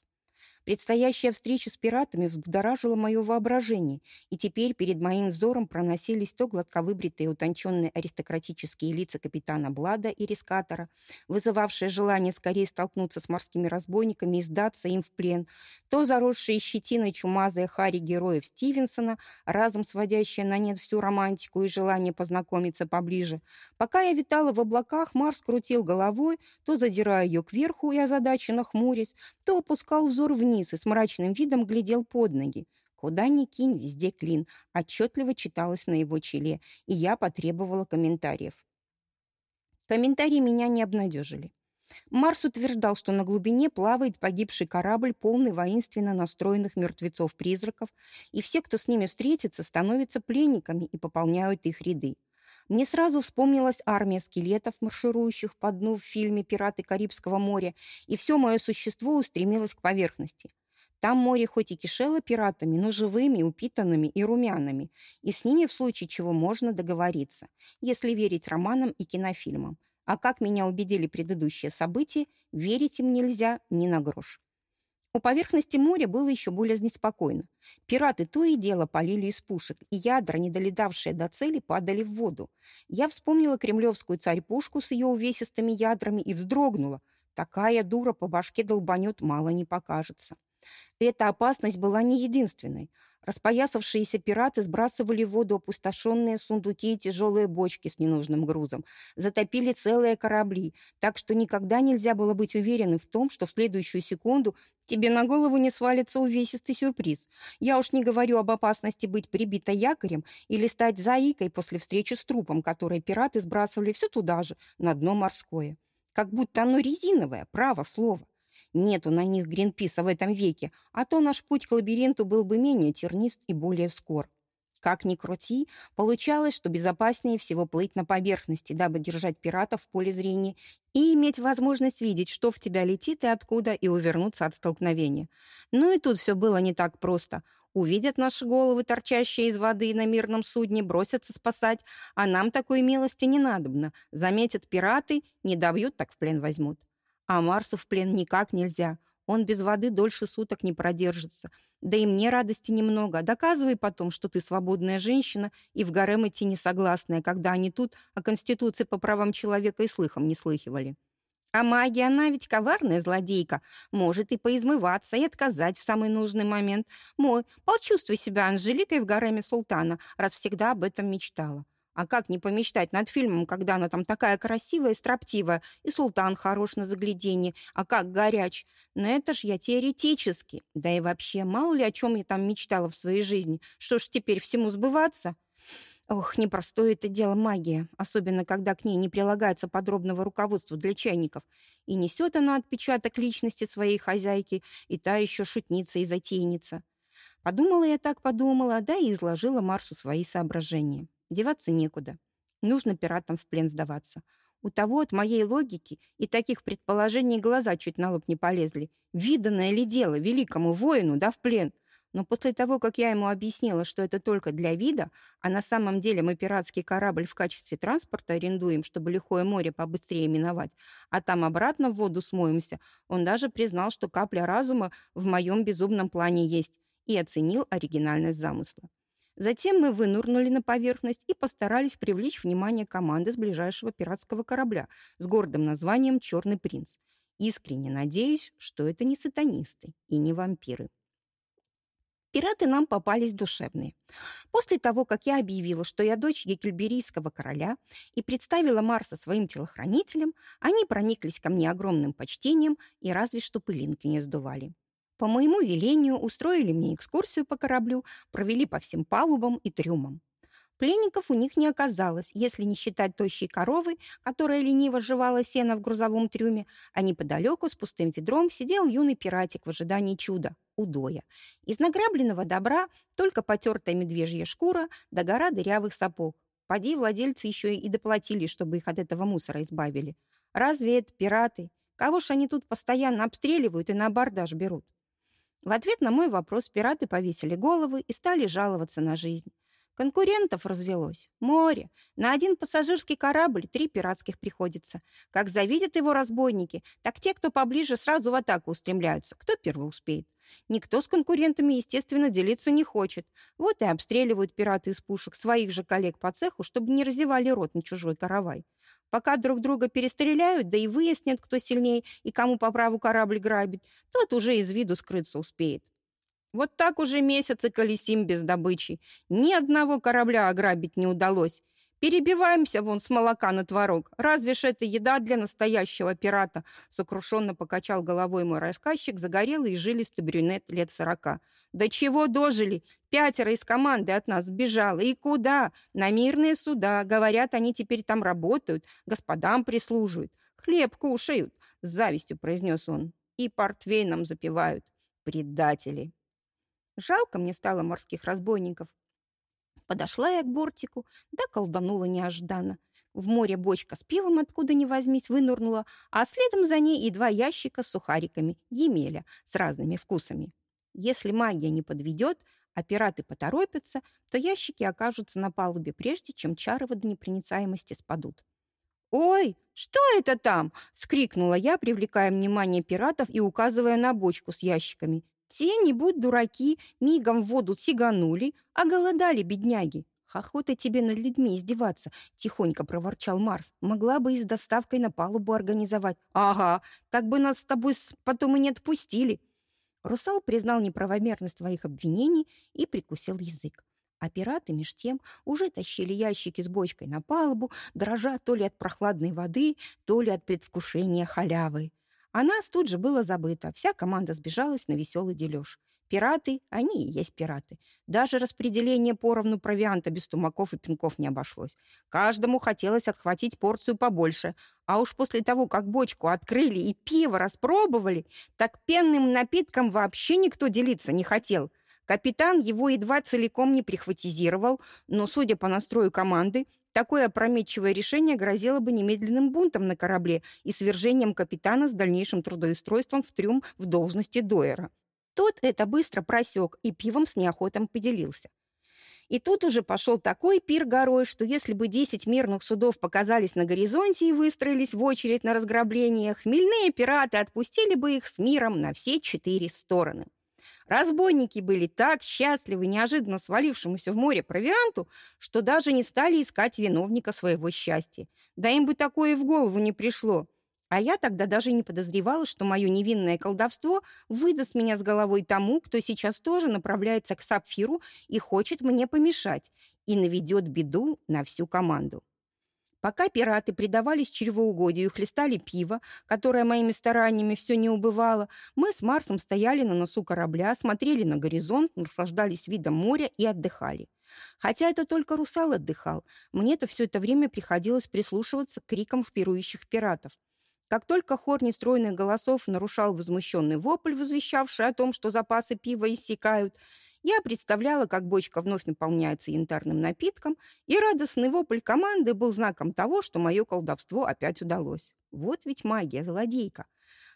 Предстоящая встреча с пиратами взбудоражила мое воображение, и теперь перед моим взором проносились то гладко выбритые утонченные аристократические лица капитана Блада и Рискатора, вызывавшие желание скорее столкнуться с морскими разбойниками и сдаться им в плен, то заросшие щетиной чумазая Харри героев Стивенсона, разом сводящая на нет всю романтику и желание познакомиться поближе. Пока я витала в облаках, Марс крутил головой, то задирая ее кверху и озадаченно хмурясь, то опускал взор вниз и с мрачным видом глядел под ноги. Куда ни кинь, везде клин. Отчетливо читалось на его челе, и я потребовала комментариев. Комментарии меня не обнадежили. Марс утверждал, что на глубине плавает погибший корабль, полный воинственно настроенных мертвецов-призраков, и все, кто с ними встретится, становятся пленниками и пополняют их ряды. Мне сразу вспомнилась армия скелетов, марширующих по дну в фильме «Пираты Карибского моря», и все мое существо устремилось к поверхности. Там море хоть и кишело пиратами, но живыми, упитанными и румяными, и с ними в случае чего можно договориться, если верить романам и кинофильмам. А как меня убедили предыдущие события, верить им нельзя ни на грош. У поверхности моря было еще более неспокойно. Пираты то и дело полили из пушек, и ядра, не долетавшие до цели, падали в воду. Я вспомнила кремлевскую царь-пушку с ее увесистыми ядрами и вздрогнула. Такая дура по башке долбанет, мало не покажется. Эта опасность была не единственной. Распоясавшиеся пираты сбрасывали в воду опустошенные сундуки и тяжелые бочки с ненужным грузом. Затопили целые корабли, так что никогда нельзя было быть уверенным в том, что в следующую секунду тебе на голову не свалится увесистый сюрприз. Я уж не говорю об опасности быть прибитой якорем или стать заикой после встречи с трупом, который пираты сбрасывали все туда же, на дно морское. Как будто оно резиновое, право слово. Нету на них Гринписа в этом веке, а то наш путь к лабиринту был бы менее тернист и более скор. Как ни крути, получалось, что безопаснее всего плыть на поверхности, дабы держать пиратов в поле зрения и иметь возможность видеть, что в тебя летит и откуда, и увернуться от столкновения. Ну и тут все было не так просто. Увидят наши головы, торчащие из воды на мирном судне, бросятся спасать, а нам такой милости не надобно. Заметят пираты, не добьют, так в плен возьмут. А Марсу в плен никак нельзя. Он без воды дольше суток не продержится. Да и мне радости немного. Доказывай потом, что ты свободная женщина и в гарем идти не согласная, когда они тут о Конституции по правам человека и слыхом не слыхивали. А магия, она ведь коварная злодейка, может и поизмываться, и отказать в самый нужный момент. Мой, почувствуй себя Анжеликой в гареме султана, раз всегда об этом мечтала. А как не помечтать над фильмом, когда она там такая красивая и строптивая, и султан хорош на загляденье, а как горяч? Но это ж я теоретически. Да и вообще, мало ли о чем я там мечтала в своей жизни. Что ж теперь всему сбываться? Ох, непростое это дело магия, особенно когда к ней не прилагается подробного руководства для чайников. И несет она отпечаток личности своей хозяйки, и та еще шутница и затейница. Подумала я так, подумала, да и изложила Марсу свои соображения. Деваться некуда. Нужно пиратам в плен сдаваться. У того от моей логики и таких предположений глаза чуть на лоб не полезли. Виданное ли дело великому воину, да в плен? Но после того, как я ему объяснила, что это только для вида, а на самом деле мы пиратский корабль в качестве транспорта арендуем, чтобы лихое море побыстрее миновать, а там обратно в воду смоемся, он даже признал, что капля разума в моем безумном плане есть и оценил оригинальность замысла. Затем мы вынурнули на поверхность и постарались привлечь внимание команды с ближайшего пиратского корабля с гордым названием «Черный принц». Искренне надеюсь, что это не сатанисты и не вампиры. Пираты нам попались душевные. После того, как я объявила, что я дочь гекельберийского короля и представила Марса своим телохранителем, они прониклись ко мне огромным почтением и разве что пылинки не сдували. По моему велению устроили мне экскурсию по кораблю, провели по всем палубам и трюмам. Пленников у них не оказалось, если не считать тощей коровы, которая лениво жевала сено в грузовом трюме, а неподалеку с пустым ведром сидел юный пиратик в ожидании чуда – удоя. Из награбленного добра только потертая медвежья шкура да гора дырявых сапог. Поди владельцы еще и доплатили, чтобы их от этого мусора избавили. Разве это пираты? Кого ж они тут постоянно обстреливают и на абордаж берут? В ответ на мой вопрос пираты повесили головы и стали жаловаться на жизнь. Конкурентов развелось. Море. На один пассажирский корабль три пиратских приходится. Как завидят его разбойники, так те, кто поближе, сразу в атаку устремляются. Кто первый успеет? Никто с конкурентами, естественно, делиться не хочет. Вот и обстреливают пираты из пушек своих же коллег по цеху, чтобы не разевали рот на чужой каравай. Пока друг друга перестреляют, да и выяснят, кто сильнее и кому по праву корабль грабит, тот уже из виду скрыться успеет. Вот так уже месяцы колесим без добычи. Ни одного корабля ограбить не удалось. Перебиваемся вон с молока на творог. Разве ж это еда для настоящего пирата?» Сокрушенно покачал головой мой рассказчик, загорелый и жилистый брюнет лет сорока. «Да чего дожили? Пятеро из команды от нас сбежало. И куда? На мирные суда. Говорят, они теперь там работают, господам прислуживают. Хлеб кушают», — с завистью произнес он. «И портвейном запивают. Предатели!» Жалко мне стало морских разбойников. Подошла я к бортику, да колданула неожиданно. В море бочка с пивом откуда ни возьмись вынурнула, а следом за ней и два ящика с сухариками Емеля с разными вкусами. Если магия не подведет, а пираты поторопятся, то ящики окажутся на палубе, прежде чем чары водонепроницаемости спадут. «Ой, что это там?» — скрикнула я, привлекая внимание пиратов и указывая на бочку с ящиками. Те, не будь дураки, мигом в воду сиганули, а голодали бедняги. «Охота тебе над людьми издеваться», — тихонько проворчал Марс. «Могла бы и с доставкой на палубу организовать». «Ага, так бы нас с тобой потом и не отпустили». Русал признал неправомерность своих обвинений и прикусил язык. А пираты, меж тем, уже тащили ящики с бочкой на палубу, дрожа то ли от прохладной воды, то ли от предвкушения халявы. О нас тут же было забыто. Вся команда сбежалась на веселый дележ. Пираты, они и есть пираты. Даже распределение поровну провианта без тумаков и пинков не обошлось. Каждому хотелось отхватить порцию побольше. А уж после того, как бочку открыли и пиво распробовали, так пенным напитком вообще никто делиться не хотел. Капитан его едва целиком не прихватизировал, но, судя по настрою команды, такое опрометчивое решение грозило бы немедленным бунтом на корабле и свержением капитана с дальнейшим трудоустройством в трюм в должности Дойера. Тот это быстро просек и пивом с неохотом поделился. И тут уже пошел такой пир горой, что если бы 10 мирных судов показались на горизонте и выстроились в очередь на разграбление, хмельные пираты отпустили бы их с миром на все четыре стороны. Разбойники были так счастливы неожиданно свалившемуся в море провианту, что даже не стали искать виновника своего счастья. Да им бы такое и в голову не пришло. А я тогда даже не подозревала, что мое невинное колдовство выдаст меня с головой тому, кто сейчас тоже направляется к Сапфиру и хочет мне помешать, и наведет беду на всю команду. Пока пираты предавались чревоугодию и хлестали пиво, которое моими стараниями все не убывало, мы с Марсом стояли на носу корабля, смотрели на горизонт, наслаждались видом моря и отдыхали. Хотя это только русал отдыхал, мне-то все это время приходилось прислушиваться к крикам впирующих пиратов. Как только хор нестройных голосов нарушал возмущенный вопль, возвещавший о том, что запасы пива иссякают, я представляла, как бочка вновь наполняется янтарным напитком, и радостный вопль команды был знаком того, что мое колдовство опять удалось. Вот ведь магия, злодейка.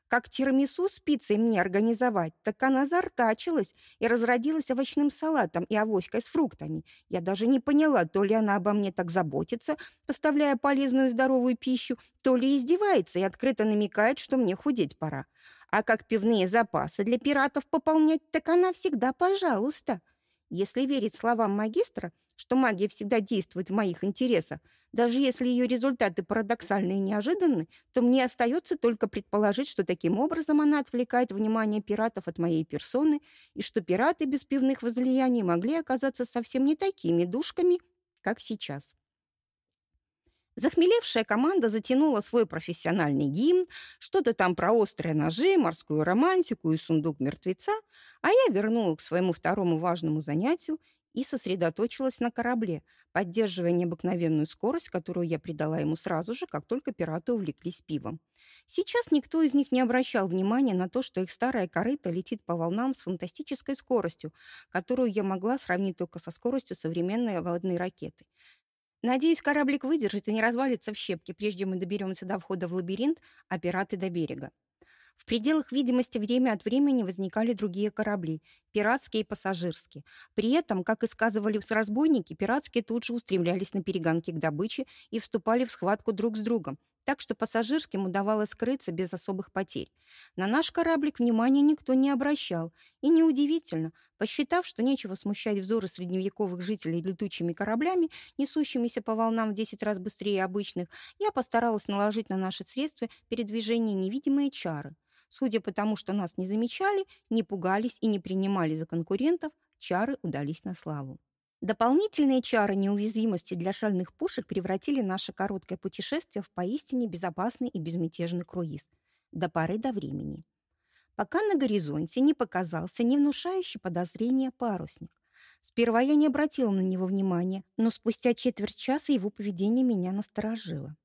Как тирамису с пиццей мне организовать, так она зартачилась и разродилась овощным салатом и авоськой с фруктами. Я даже не поняла, то ли она обо мне так заботится, поставляя полезную здоровую пищу, то ли издевается и открыто намекает, что мне худеть пора. А как пивные запасы для пиратов пополнять, так она всегда пожалуйста. Если верить словам магистра, что магия всегда действует в моих интересах, даже если ее результаты парадоксальны и неожиданны, то мне остается только предположить, что таким образом она отвлекает внимание пиратов от моей персоны и что пираты без пивных возлияний могли оказаться совсем не такими душками, как сейчас. Захмелевшая команда затянула свой профессиональный гимн, что-то там про острые ножи, морскую романтику и сундук мертвеца, а я вернула к своему второму важному занятию и сосредоточилась на корабле, поддерживая необыкновенную скорость, которую я придала ему сразу же, как только пираты увлеклись пивом. Сейчас никто из них не обращал внимания на то, что их старая корыта летит по волнам с фантастической скоростью, которую я могла сравнить только со скоростью современной водной ракеты. Надеюсь, кораблик выдержит и не развалится в щепки, прежде мы доберемся до входа в лабиринт, а пираты до берега. В пределах видимости время от времени возникали другие корабли, пиратские и пассажирские. При этом, как и сказывали разбойники, пиратские тут же устремлялись на перегонки к добыче и вступали в схватку друг с другом, так что пассажирским удавалось скрыться без особых потерь. На наш кораблик внимания никто не обращал, и неудивительно, посчитав, что нечего смущать взоры средневековых жителей летучими кораблями, несущимися по волнам в 10 раз быстрее обычных, я постаралась наложить на наши средства передвижения невидимые чары. Судя по тому, что нас не замечали, не пугались и не принимали за конкурентов, чары удались на славу. Дополнительные чары неуязвимости для шальных пушек превратили наше короткое путешествие в поистине безопасный и безмятежный круиз. До поры до времени. Пока на горизонте не показался не внушающий подозрения парусник. Сперва я не обратила на него внимания, но спустя четверть часа его поведение меня насторожило.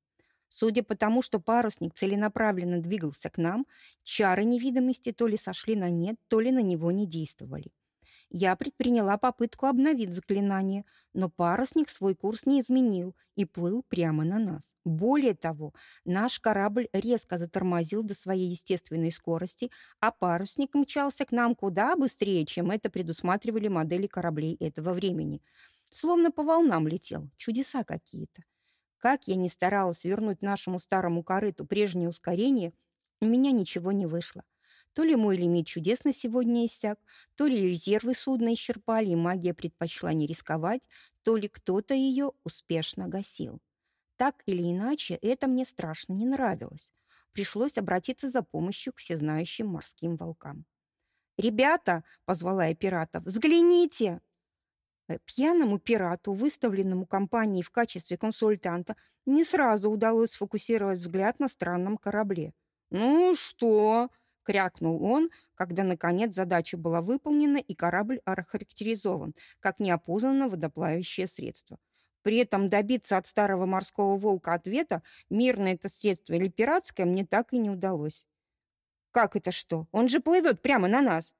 Судя по тому, что парусник целенаправленно двигался к нам, чары невидимости то ли сошли на нет, то ли на него не действовали. Я предприняла попытку обновить заклинание, но парусник свой курс не изменил и плыл прямо на нас. Более того, наш корабль резко затормозил до своей естественной скорости, а парусник мчался к нам куда быстрее, чем это предусматривали модели кораблей этого времени. Словно по волнам летел. Чудеса какие-то. Как я ни старалась вернуть нашему старому корыту прежнее ускорение, у меня ничего не вышло. То ли мой лимит чудесно сегодня иссяк, то ли резервы судна исчерпали, и магия предпочла не рисковать, то ли кто-то ее успешно гасил. Так или иначе, это мне страшно не нравилось. Пришлось обратиться за помощью к всезнающим морским волкам. «Ребята!» — позвала я пиратов. «Взгляните!» э, Пьяному пирату, выставленному компанией в качестве консультанта, не сразу удалось сфокусировать взгляд на странном корабле. «Ну что?» Крякнул он, когда, наконец, задача была выполнена и корабль охарактеризован как неопознанно водоплавающее средство. При этом добиться от старого морского волка ответа, мирное это средство или пиратское, мне так и не удалось. «Как это что? Он же плывет прямо на нас!»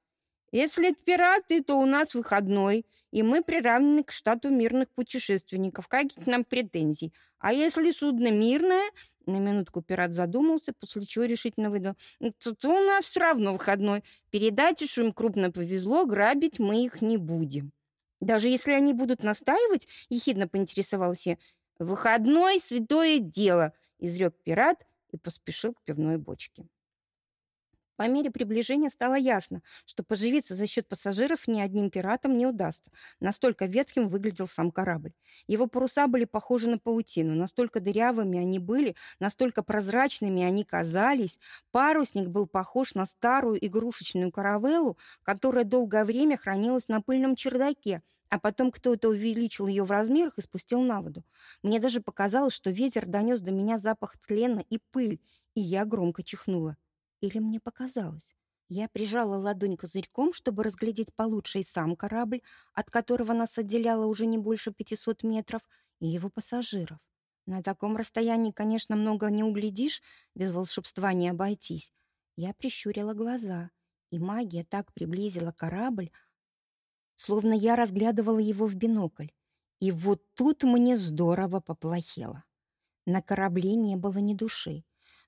«Если это пираты, то у нас выходной, и мы приравнены к штату мирных путешественников. Какие к нам претензий? А если судно мирное, на минутку пират задумался, после чего решительно выдал, то, то у нас все равно выходной. Передайте, что им крупно повезло, грабить мы их не будем. Даже если они будут настаивать, ехидно поинтересовался я, выходной святое дело, изрек пират и поспешил к пивной бочке. По мере приближения стало ясно, что поживиться за счет пассажиров ни одним пиратам не удастся. Настолько ветхим выглядел сам корабль. Его паруса были похожи на паутину. Настолько дырявыми они были, настолько прозрачными они казались. Парусник был похож на старую игрушечную каравеллу, которая долгое время хранилась на пыльном чердаке, а потом кто-то увеличил ее в размерах и спустил на воду. Мне даже показалось, что ветер донес до меня запах тлена и пыль, и я громко чихнула. Или мне показалось? Я прижала ладонь козырьком, чтобы разглядеть получше и сам корабль, от которого нас отделяло уже не больше 500 метров, и его пассажиров. На таком расстоянии, конечно, много не углядишь, без волшебства не обойтись. Я прищурила глаза, и магия так приблизила корабль, словно я разглядывала его в бинокль. И вот тут мне здорово поплохело. На корабле не было ни души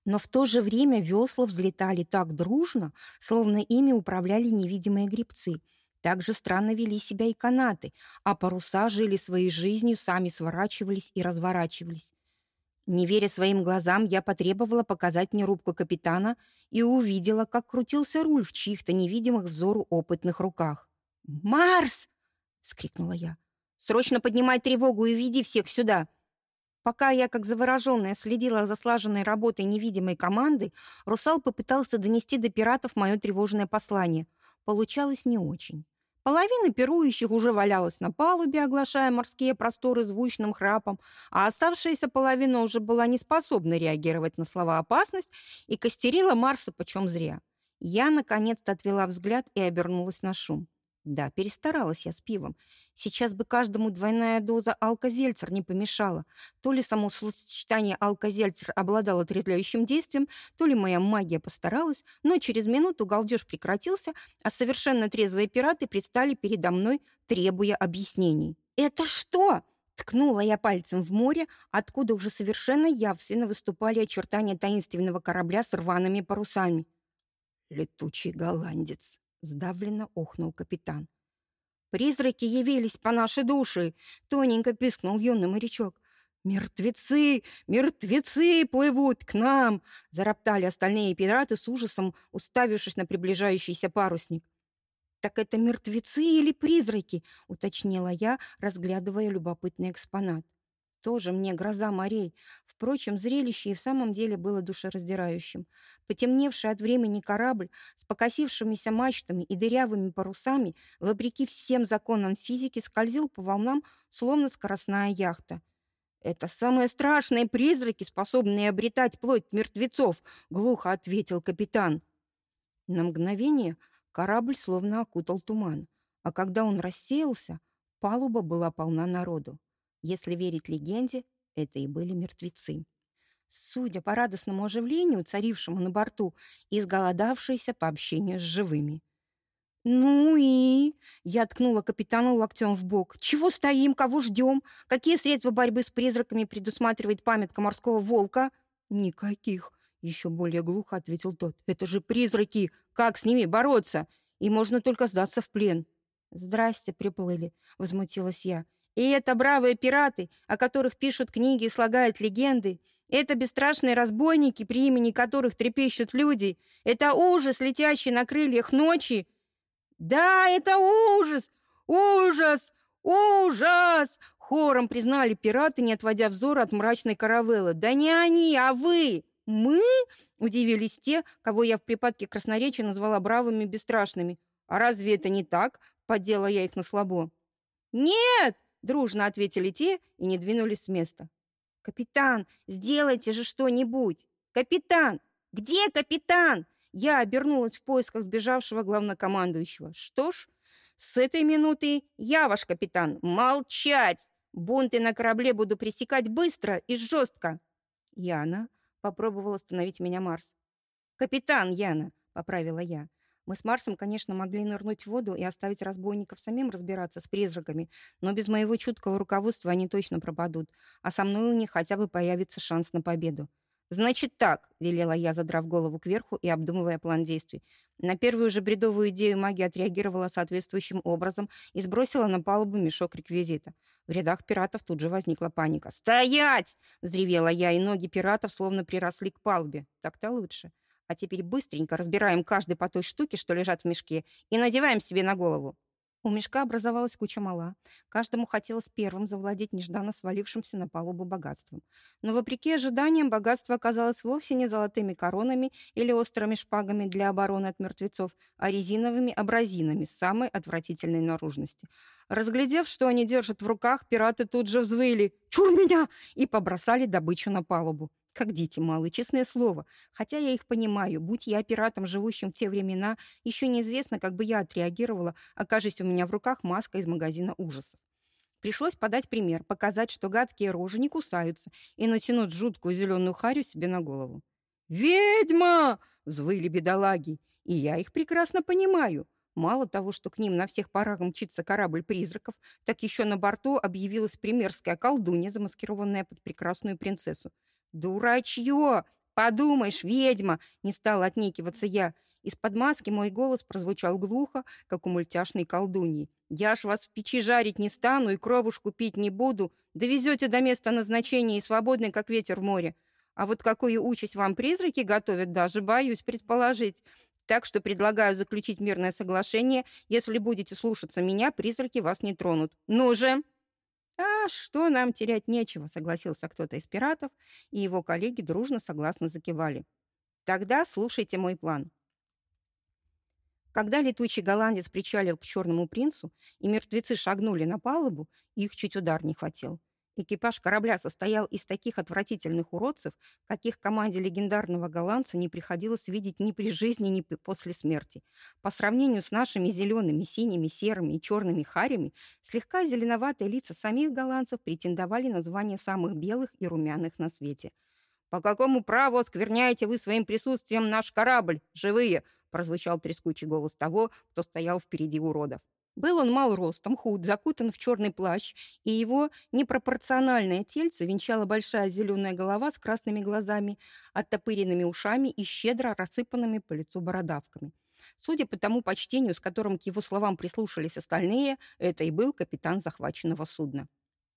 но в то же время весла взлетали так дружно, словно ими управляли невидимые грибцы. Так же странно вели себя и канаты, а паруса жили своей жизнью, сами сворачивались и разворачивались. Не веря своим глазам, я потребовала показать мне рубку капитана и увидела, как крутился руль в чьих-то невидимых взору опытных руках. «Марс!» — скрикнула я. «Срочно поднимай тревогу и веди всех сюда!» Пока я, как завороженная, следила за слаженной работой невидимой команды, Русал попытался донести до пиратов мое тревожное послание. Получалось не очень. Половина пирующих уже валялась на палубе, оглашая морские просторы звучным храпом, а оставшаяся половина уже была не способна реагировать на слова «опасность» и костерила Марса почем зря. Я, наконец-то, отвела взгляд и обернулась на шум. Да, перестаралась я с пивом. Сейчас бы каждому двойная доза алкозельцер не помешала. То ли само сочетание алкозельцер обладало отрезвляющим действием, то ли моя магия постаралась, но через минуту галдеж прекратился, а совершенно трезвые пираты предстали передо мной, требуя объяснений. «Это что?» Ткнула я пальцем в море, откуда уже совершенно явственно выступали очертания таинственного корабля с рваными парусами. «Летучий голландец!» — сдавленно охнул капитан. «Призраки явились по нашей душе!» — тоненько пискнул юный морячок. «Мертвецы! Мертвецы плывут к нам!» — зароптали остальные пираты с ужасом, уставившись на приближающийся парусник. «Так это мертвецы или призраки?» — уточнила я, разглядывая любопытный экспонат. «Тоже мне гроза морей. Впрочем, зрелище и в самом деле было душераздирающим. Потемневший от времени корабль с покосившимися мачтами и дырявыми парусами, вопреки всем законам физики, скользил по волнам, словно скоростная яхта. «Это самые страшные призраки, способные обретать плоть мертвецов», — глухо ответил капитан. На мгновение корабль словно окутал туман, а когда он рассеялся, палуба была полна народу. Если верить легенде, это и были мертвецы. Судя по радостному оживлению, царившему на борту, изголодавшиеся по общению с живыми. «Ну и...» — я ткнула капитану локтем в бок. «Чего стоим? Кого ждем? Какие средства борьбы с призраками предусматривает памятка морского волка?» «Никаких», — еще более глухо ответил тот. «Это же призраки! Как с ними бороться? И можно только сдаться в плен». «Здрасте, приплыли», — возмутилась я. И это бравые пираты, о которых пишут книги и слагают легенды. Это бесстрашные разбойники, при имени которых трепещут люди. Это ужас, летящий на крыльях ночи. Да, это ужас! Ужас! Ужас! Хором признали пираты, не отводя взора от мрачной каравеллы. Да не они, а вы! Мы? Удивились те, кого я в припадке красноречия назвала бравыми бесстрашными. А разве это не так? Поддела я их на слабо. Нет! Дружно ответили те и не двинулись с места. «Капитан, сделайте же что-нибудь! Капитан! Где капитан?» Я обернулась в поисках сбежавшего главнокомандующего. «Что ж, с этой минуты я ваш капитан. Молчать! Бунты на корабле буду пресекать быстро и жестко!» «Яна», — попробовал остановить меня Марс. «Капитан Яна», — поправила я. Мы с Марсом, конечно, могли нырнуть в воду и оставить разбойников самим разбираться с призраками, но без моего чуткого руководства они точно пропадут, а со мной у них хотя бы появится шанс на победу. «Значит так», — велела я, задрав голову кверху и обдумывая план действий. На первую же бредовую идею магия отреагировала соответствующим образом и сбросила на палубу мешок реквизита. В рядах пиратов тут же возникла паника. «Стоять!» — взревела я, и ноги пиратов словно приросли к палубе. Так-то лучше. А теперь быстренько разбираем каждый по той штуке, что лежат в мешке, и надеваем себе на голову. У мешка образовалась куча мала. Каждому хотелось первым завладеть нежданно свалившимся на палубу богатством. Но, вопреки ожиданиям, богатство оказалось вовсе не золотыми коронами или острыми шпагами для обороны от мертвецов, а резиновыми абразинами самой отвратительной наружности. Разглядев, что они держат в руках, пираты тут же взвыли «Чур меня!» и побросали добычу на палубу. Как дети малые, честное слово. Хотя я их понимаю, будь я пиратом, живущим в те времена, еще неизвестно, как бы я отреагировала, окажись у меня в руках маска из магазина ужасов. Пришлось подать пример, показать, что гадкие рожи не кусаются, и натянуть жуткую зеленую харю себе на голову. «Ведьма!» — взвыли бедолаги. И я их прекрасно понимаю. Мало того, что к ним на всех парах мчится корабль призраков, так еще на борту объявилась примерская колдунья, замаскированная под прекрасную принцессу. «Дурачье! Подумаешь, ведьма!» — не стала отнекиваться я. Из-под маски мой голос прозвучал глухо, как у мультяшной колдуньи. «Я ж вас в печи жарить не стану и кровушку пить не буду. Довезете до места назначения и свободны, как ветер в море. А вот какую участь вам призраки готовят, даже боюсь предположить. Так что предлагаю заключить мирное соглашение. Если будете слушаться меня, призраки вас не тронут. Ну же!» «А что нам терять нечего», — согласился кто-то из пиратов, и его коллеги дружно согласно закивали. «Тогда слушайте мой план». Когда летучий голландец причалил к черному принцу, и мертвецы шагнули на палубу, их чуть удар не хватил. Экипаж корабля состоял из таких отвратительных уродцев, каких команде легендарного голландца не приходилось видеть ни при жизни, ни после смерти. По сравнению с нашими зелеными, синими, серыми и черными харями, слегка зеленоватые лица самих голландцев претендовали на звание самых белых и румяных на свете. «По какому праву оскверняете вы своим присутствием наш корабль, живые?» прозвучал трескучий голос того, кто стоял впереди уродов. Был он мал ростом, худ, закутан в черный плащ, и его непропорциональное тельце венчала большая зеленая голова с красными глазами, оттопыренными ушами и щедро рассыпанными по лицу бородавками. Судя по тому почтению, с которым к его словам прислушались остальные, это и был капитан захваченного судна.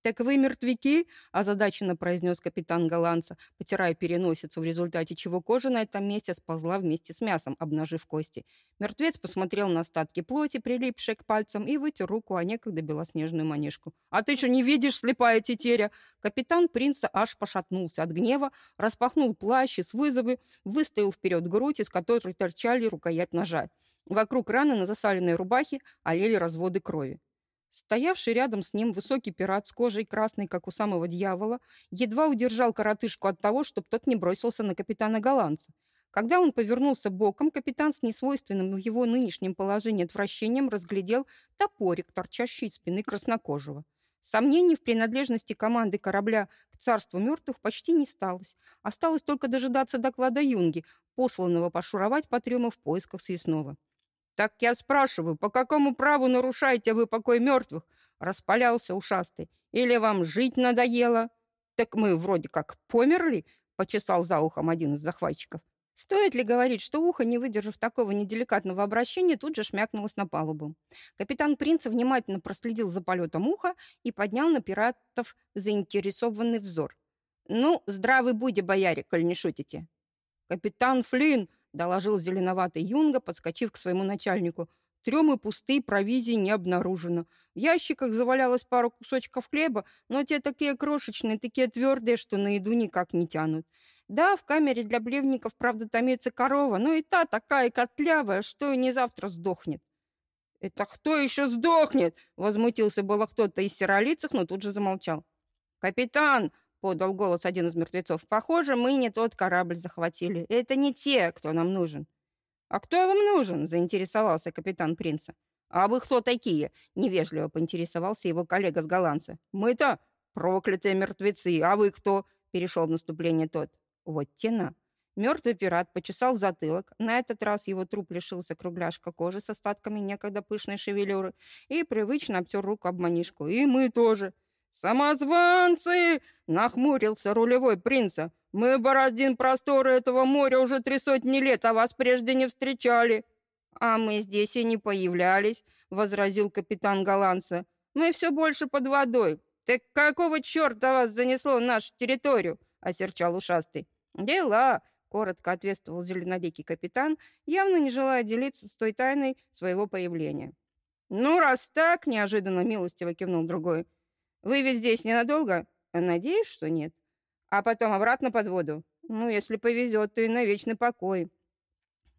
«Так вы мертвяки?» – озадаченно произнес капитан Голландца, потирая переносицу, в результате чего кожа на этом месте сползла вместе с мясом, обнажив кости. Мертвец посмотрел на остатки плоти, прилипшие к пальцам, и вытер руку о некогда белоснежную манежку. «А ты что, не видишь, слепая тетеря?» Капитан принца аж пошатнулся от гнева, распахнул плащ и с вызовы выставил вперед грудь, из которой торчали рукоять ножа. Вокруг раны на засаленной рубахе олели разводы крови. Стоявший рядом с ним высокий пират с кожей красной, как у самого дьявола, едва удержал коротышку от того, чтобы тот не бросился на капитана голландца. Когда он повернулся боком, капитан с несвойственным в его нынешнем положении отвращением разглядел топорик, торчащий из спины краснокожего. Сомнений в принадлежности команды корабля к царству мертвых почти не сталось. Осталось только дожидаться доклада Юнги, посланного пошуровать по трюму в поисках съестного. «Так я спрашиваю, по какому праву нарушаете вы покой мертвых?» Распалялся ушастый. «Или вам жить надоело?» «Так мы вроде как померли?» Почесал за ухом один из захватчиков. Стоит ли говорить, что ухо, не выдержав такого неделикатного обращения, тут же шмякнулось на палубу. Капитан Принца внимательно проследил за полетом уха и поднял на пиратов заинтересованный взор. «Ну, здравый будьте, бояре, коль не шутите!» «Капитан Флинн!» — доложил зеленоватый Юнга, подскочив к своему начальнику. Трёмы пустые, провизии не обнаружено. В ящиках завалялось пару кусочков хлеба, но те такие крошечные, такие твердые, что на еду никак не тянут. Да, в камере для блевников, правда, томится корова, но и та такая котлявая, что и не завтра сдохнет. «Это кто еще сдохнет?» — возмутился было кто-то из серолицых, но тут же замолчал. «Капитан!» — подал голос один из мертвецов. «Похоже, мы не тот корабль захватили. Это не те, кто нам нужен». «А кто вам нужен?» — заинтересовался капитан принца. «А вы кто такие?» — невежливо поинтересовался его коллега с голландца. «Мы-то проклятые мертвецы, а вы кто?» — перешел в наступление тот. «Вот тена». Мертвый пират почесал затылок. На этот раз его труп лишился кругляшка кожи с остатками некогда пышной шевелюры и привычно обтер руку об манишку. «И мы тоже!» «Самозванцы!» — нахмурился рулевой принца. «Мы бородин просторы этого моря уже три сотни лет, а вас прежде не встречали». «А мы здесь и не появлялись», — возразил капитан голландца. «Мы все больше под водой». «Так какого черта вас занесло в нашу территорию?» — осерчал ушастый. «Дела», — коротко ответствовал зеленоликий капитан, явно не желая делиться с той тайной своего появления. «Ну, раз так», — неожиданно милостиво кивнул другой, — вы ведь здесь ненадолго? Надеюсь, что нет. А потом обратно под воду? Ну, если повезет, то и на вечный покой.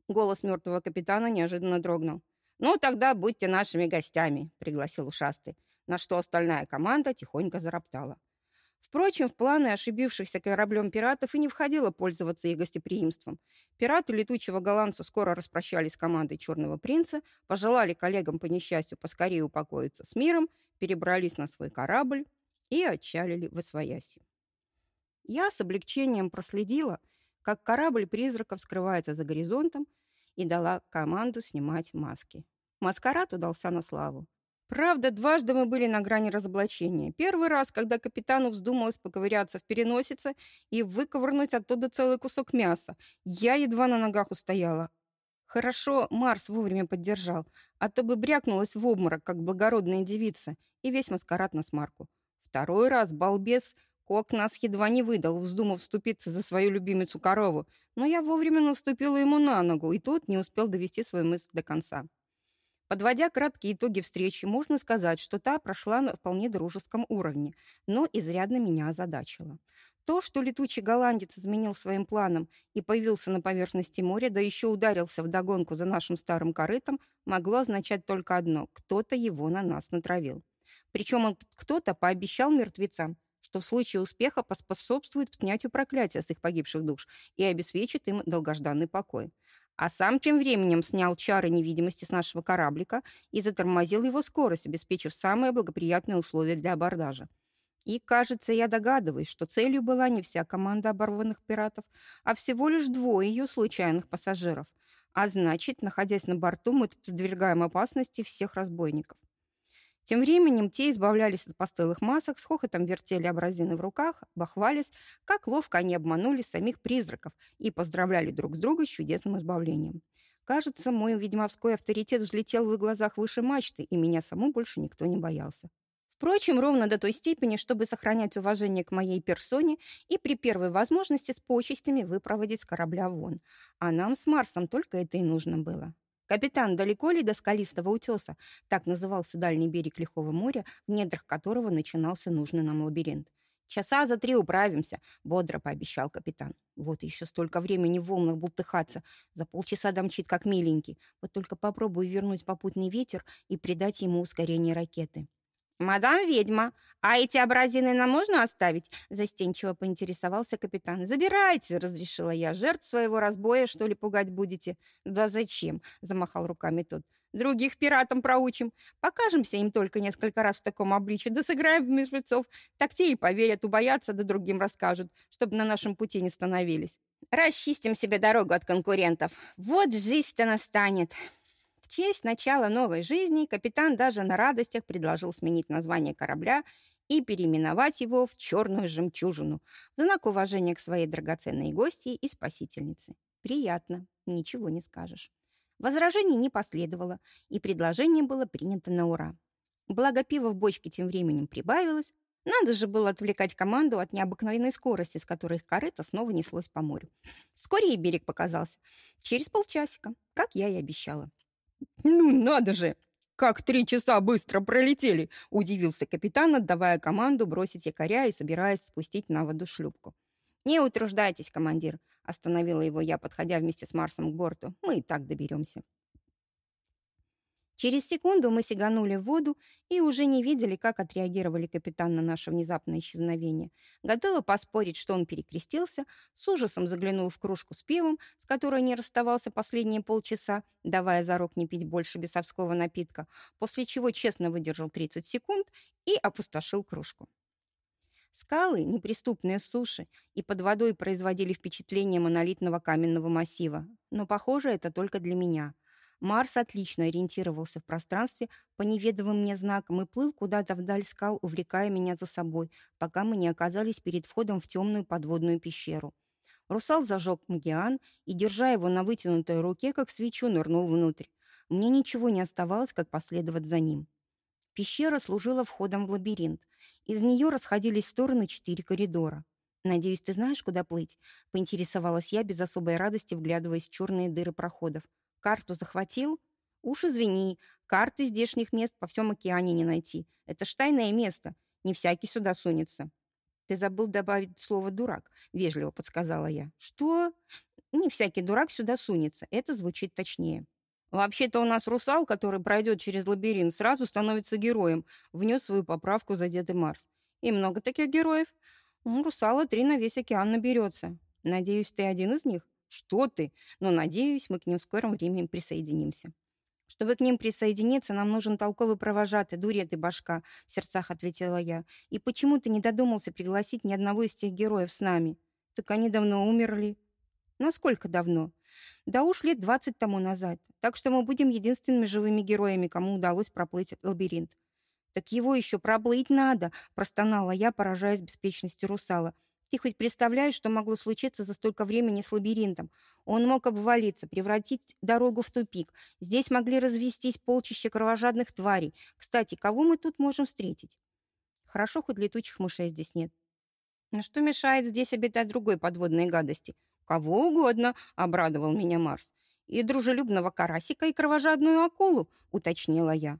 Голос мертвого капитана неожиданно дрогнул. «Ну, тогда будьте нашими гостями», — пригласил ушастый, на что остальная команда тихонько зароптала. Впрочем, в планы ошибившихся кораблем пиратов и не входило пользоваться их гостеприимством. Пираты летучего голландца скоро распрощались с командой Черного принца, пожелали коллегам по несчастью поскорее упокоиться с миром перебрались на свой корабль и отчалили в Освояси. Я с облегчением проследила, как корабль призраков скрывается за горизонтом и дала команду снимать маски. Маскарад удался на славу. Правда, дважды мы были на грани разоблачения. Первый раз, когда капитану вздумалось поковыряться в переносице и выковырнуть оттуда целый кусок мяса. Я едва на ногах устояла, Хорошо, Марс вовремя поддержал, а то бы брякнулась в обморок, как благородная девица, и весь маскарад на смарку. Второй раз балбес Кок нас едва не выдал, вздумав вступиться за свою любимицу корову, но я вовремя наступила ему на ногу, и тот не успел довести свою мысль до конца. Подводя краткие итоги встречи, можно сказать, что та прошла на вполне дружеском уровне, но изрядно меня озадачила. То, что летучий голландец изменил своим планам и появился на поверхности моря, да еще ударился в догонку за нашим старым корытом, могло означать только одно – кто-то его на нас натравил. Причем он кто-то пообещал мертвецам, что в случае успеха поспособствует снятию проклятия с их погибших душ и обеспечит им долгожданный покой. А сам тем временем снял чары невидимости с нашего кораблика и затормозил его скорость, обеспечив самые благоприятные условия для абордажа. И, кажется, я догадываюсь, что целью была не вся команда оборванных пиратов, а всего лишь двое ее случайных пассажиров. А значит, находясь на борту, мы подвергаем опасности всех разбойников. Тем временем те избавлялись от постылых масок, с хохотом вертели абразины в руках, бахвались, как ловко они обманули самих призраков и поздравляли друг с другом с чудесным избавлением. Кажется, мой ведьмовской авторитет взлетел в их глазах выше мачты, и меня саму больше никто не боялся. Впрочем, ровно до той степени, чтобы сохранять уважение к моей персоне и при первой возможности с почестями выпроводить с корабля вон. А нам с Марсом только это и нужно было. «Капитан, далеко ли до скалистого утеса?» Так назывался дальний берег Лихого моря, в недрах которого начинался нужный нам лабиринт. «Часа за три управимся», — бодро пообещал капитан. «Вот еще столько времени в волнах бултыхаться. За полчаса домчит, как миленький. Вот только попробую вернуть попутный ветер и придать ему ускорение ракеты». «Мадам ведьма, а эти абразины нам можно оставить?» Застенчиво поинтересовался капитан. «Забирайте!» — разрешила я. «Жертв своего разбоя, что ли, пугать будете?» «Да зачем?» — замахал руками тот. «Других пиратам проучим. Покажемся им только несколько раз в таком обличье, да сыграем в мертвецов. Так те и поверят, убоятся, да другим расскажут, чтобы на нашем пути не становились. Расчистим себе дорогу от конкурентов. Вот жизнь-то настанет!» Честь начала новой жизни капитан даже на радостях предложил сменить название корабля и переименовать его в «Черную жемчужину» в знак уважения к своей драгоценной гости и спасительнице. Приятно, ничего не скажешь. Возражений не последовало, и предложение было принято на ура. Благо пиво в бочке тем временем прибавилось, надо же было отвлекать команду от необыкновенной скорости, с которой их корыто снова неслось по морю. Вскоре и берег показался. Через полчасика, как я и обещала. «Ну, надо же! Как три часа быстро пролетели!» — удивился капитан, отдавая команду бросить якоря и собираясь спустить на воду шлюпку. «Не утруждайтесь, командир», — остановила его я, подходя вместе с Марсом к борту. «Мы и так доберемся». Через секунду мы сиганули в воду и уже не видели, как отреагировали капитан на наше внезапное исчезновение. Готова поспорить, что он перекрестился, с ужасом заглянул в кружку с пивом, с которой не расставался последние полчаса, давая зарок не пить больше бесовского напитка, после чего честно выдержал 30 секунд и опустошил кружку. Скалы, неприступные суши, и под водой производили впечатление монолитного каменного массива. Но, похоже, это только для меня — Марс отлично ориентировался в пространстве по неведомым мне знакам и плыл куда-то вдаль скал, увлекая меня за собой, пока мы не оказались перед входом в темную подводную пещеру. Русал зажег магиан и, держа его на вытянутой руке, как свечу, нырнул внутрь. Мне ничего не оставалось, как последовать за ним. Пещера служила входом в лабиринт. Из нее расходились в стороны четыре коридора. «Надеюсь, ты знаешь, куда плыть?» — поинтересовалась я без особой радости, вглядываясь в черные дыры проходов. Карту захватил? Уж извини, карты здешних мест по всем океане не найти. Это ж тайное место, не всякий сюда сунется. Ты забыл добавить слово «дурак», — вежливо подсказала я. Что? Не всякий дурак сюда сунется, это звучит точнее. Вообще-то у нас русал, который пройдет через лабиринт, сразу становится героем, внес свою поправку за Дед Марс. И много таких героев. У русала три на весь океан наберется. Надеюсь, ты один из них? Что ты? Но, надеюсь, мы к ним в скором времени присоединимся. Чтобы к ним присоединиться, нам нужен толковый провожатый, дурья ты башка, в сердцах ответила я. И почему ты не додумался пригласить ни одного из тех героев с нами? Так они давно умерли. Насколько давно? Да уж лет двадцать тому назад. Так что мы будем единственными живыми героями, кому удалось проплыть лабиринт. Так его еще проплыть надо, простонала я, поражаясь беспечностью русала. Ты хоть представляешь, что могло случиться за столько времени с лабиринтом? Он мог обвалиться, превратить дорогу в тупик. Здесь могли развестись полчища кровожадных тварей. Кстати, кого мы тут можем встретить? Хорошо, хоть летучих мышей здесь нет. Но что мешает здесь обитать другой подводной гадости? Кого угодно, обрадовал меня Марс. И дружелюбного карасика, и кровожадную акулу, уточнила я.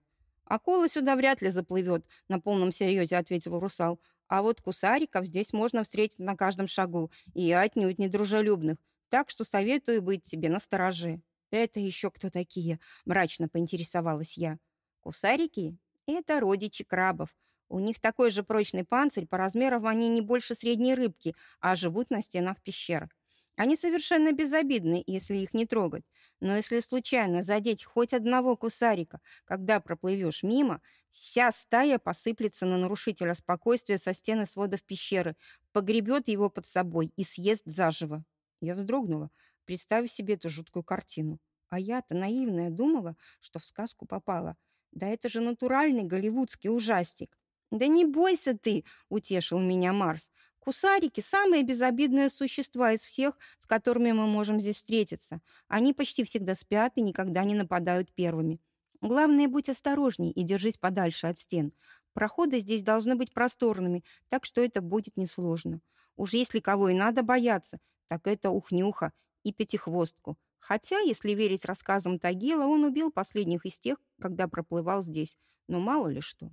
«Акула сюда вряд ли заплывет», — на полном серьезе ответил русал. А вот кусариков здесь можно встретить на каждом шагу, и отнюдь не дружелюбных, так что советую быть себе настороже. «Это еще кто такие?» – мрачно поинтересовалась я. «Кусарики – это родичи крабов. У них такой же прочный панцирь, по размерам они не больше средней рыбки, а живут на стенах пещер. Они совершенно безобидны, если их не трогать. Но если случайно задеть хоть одного кусарика, когда проплывешь мимо, вся стая посыплется на нарушителя спокойствия со стены сводов пещеры, погребет его под собой и съест заживо. Я вздрогнула, представив себе эту жуткую картину. А я-то наивная думала, что в сказку попала. Да это же натуральный голливудский ужастик. «Да не бойся ты!» — утешил меня Марс. «Кусарики — самые безобидные существа из всех, с которыми мы можем здесь встретиться. Они почти всегда спят и никогда не нападают первыми. Главное, будь осторожней и держись подальше от стен. Проходы здесь должны быть просторными, так что это будет несложно. Уж если кого и надо бояться, так это ухнюха и пятихвостку. Хотя, если верить рассказам Тагила, он убил последних из тех, когда проплывал здесь. Но мало ли что.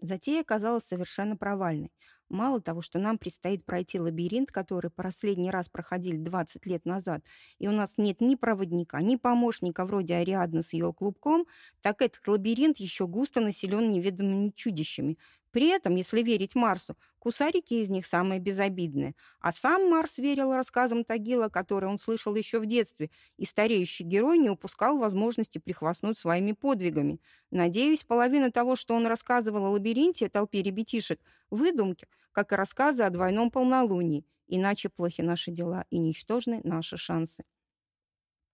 Затея оказалась совершенно провальной. Мало того, что нам предстоит пройти лабиринт, который последний раз проходили 20 лет назад, и у нас нет ни проводника, ни помощника вроде Ариадны с ее клубком, так этот лабиринт еще густо населен неведомыми чудищами, при этом, если верить Марсу, кусарики из них самые безобидные. А сам Марс верил рассказам Тагила, которые он слышал еще в детстве, и стареющий герой не упускал возможности прихвастнуть своими подвигами. Надеюсь, половина того, что он рассказывал о лабиринте толпе ребятишек, выдумки, как и рассказы о двойном полнолунии. Иначе плохи наши дела и ничтожны наши шансы.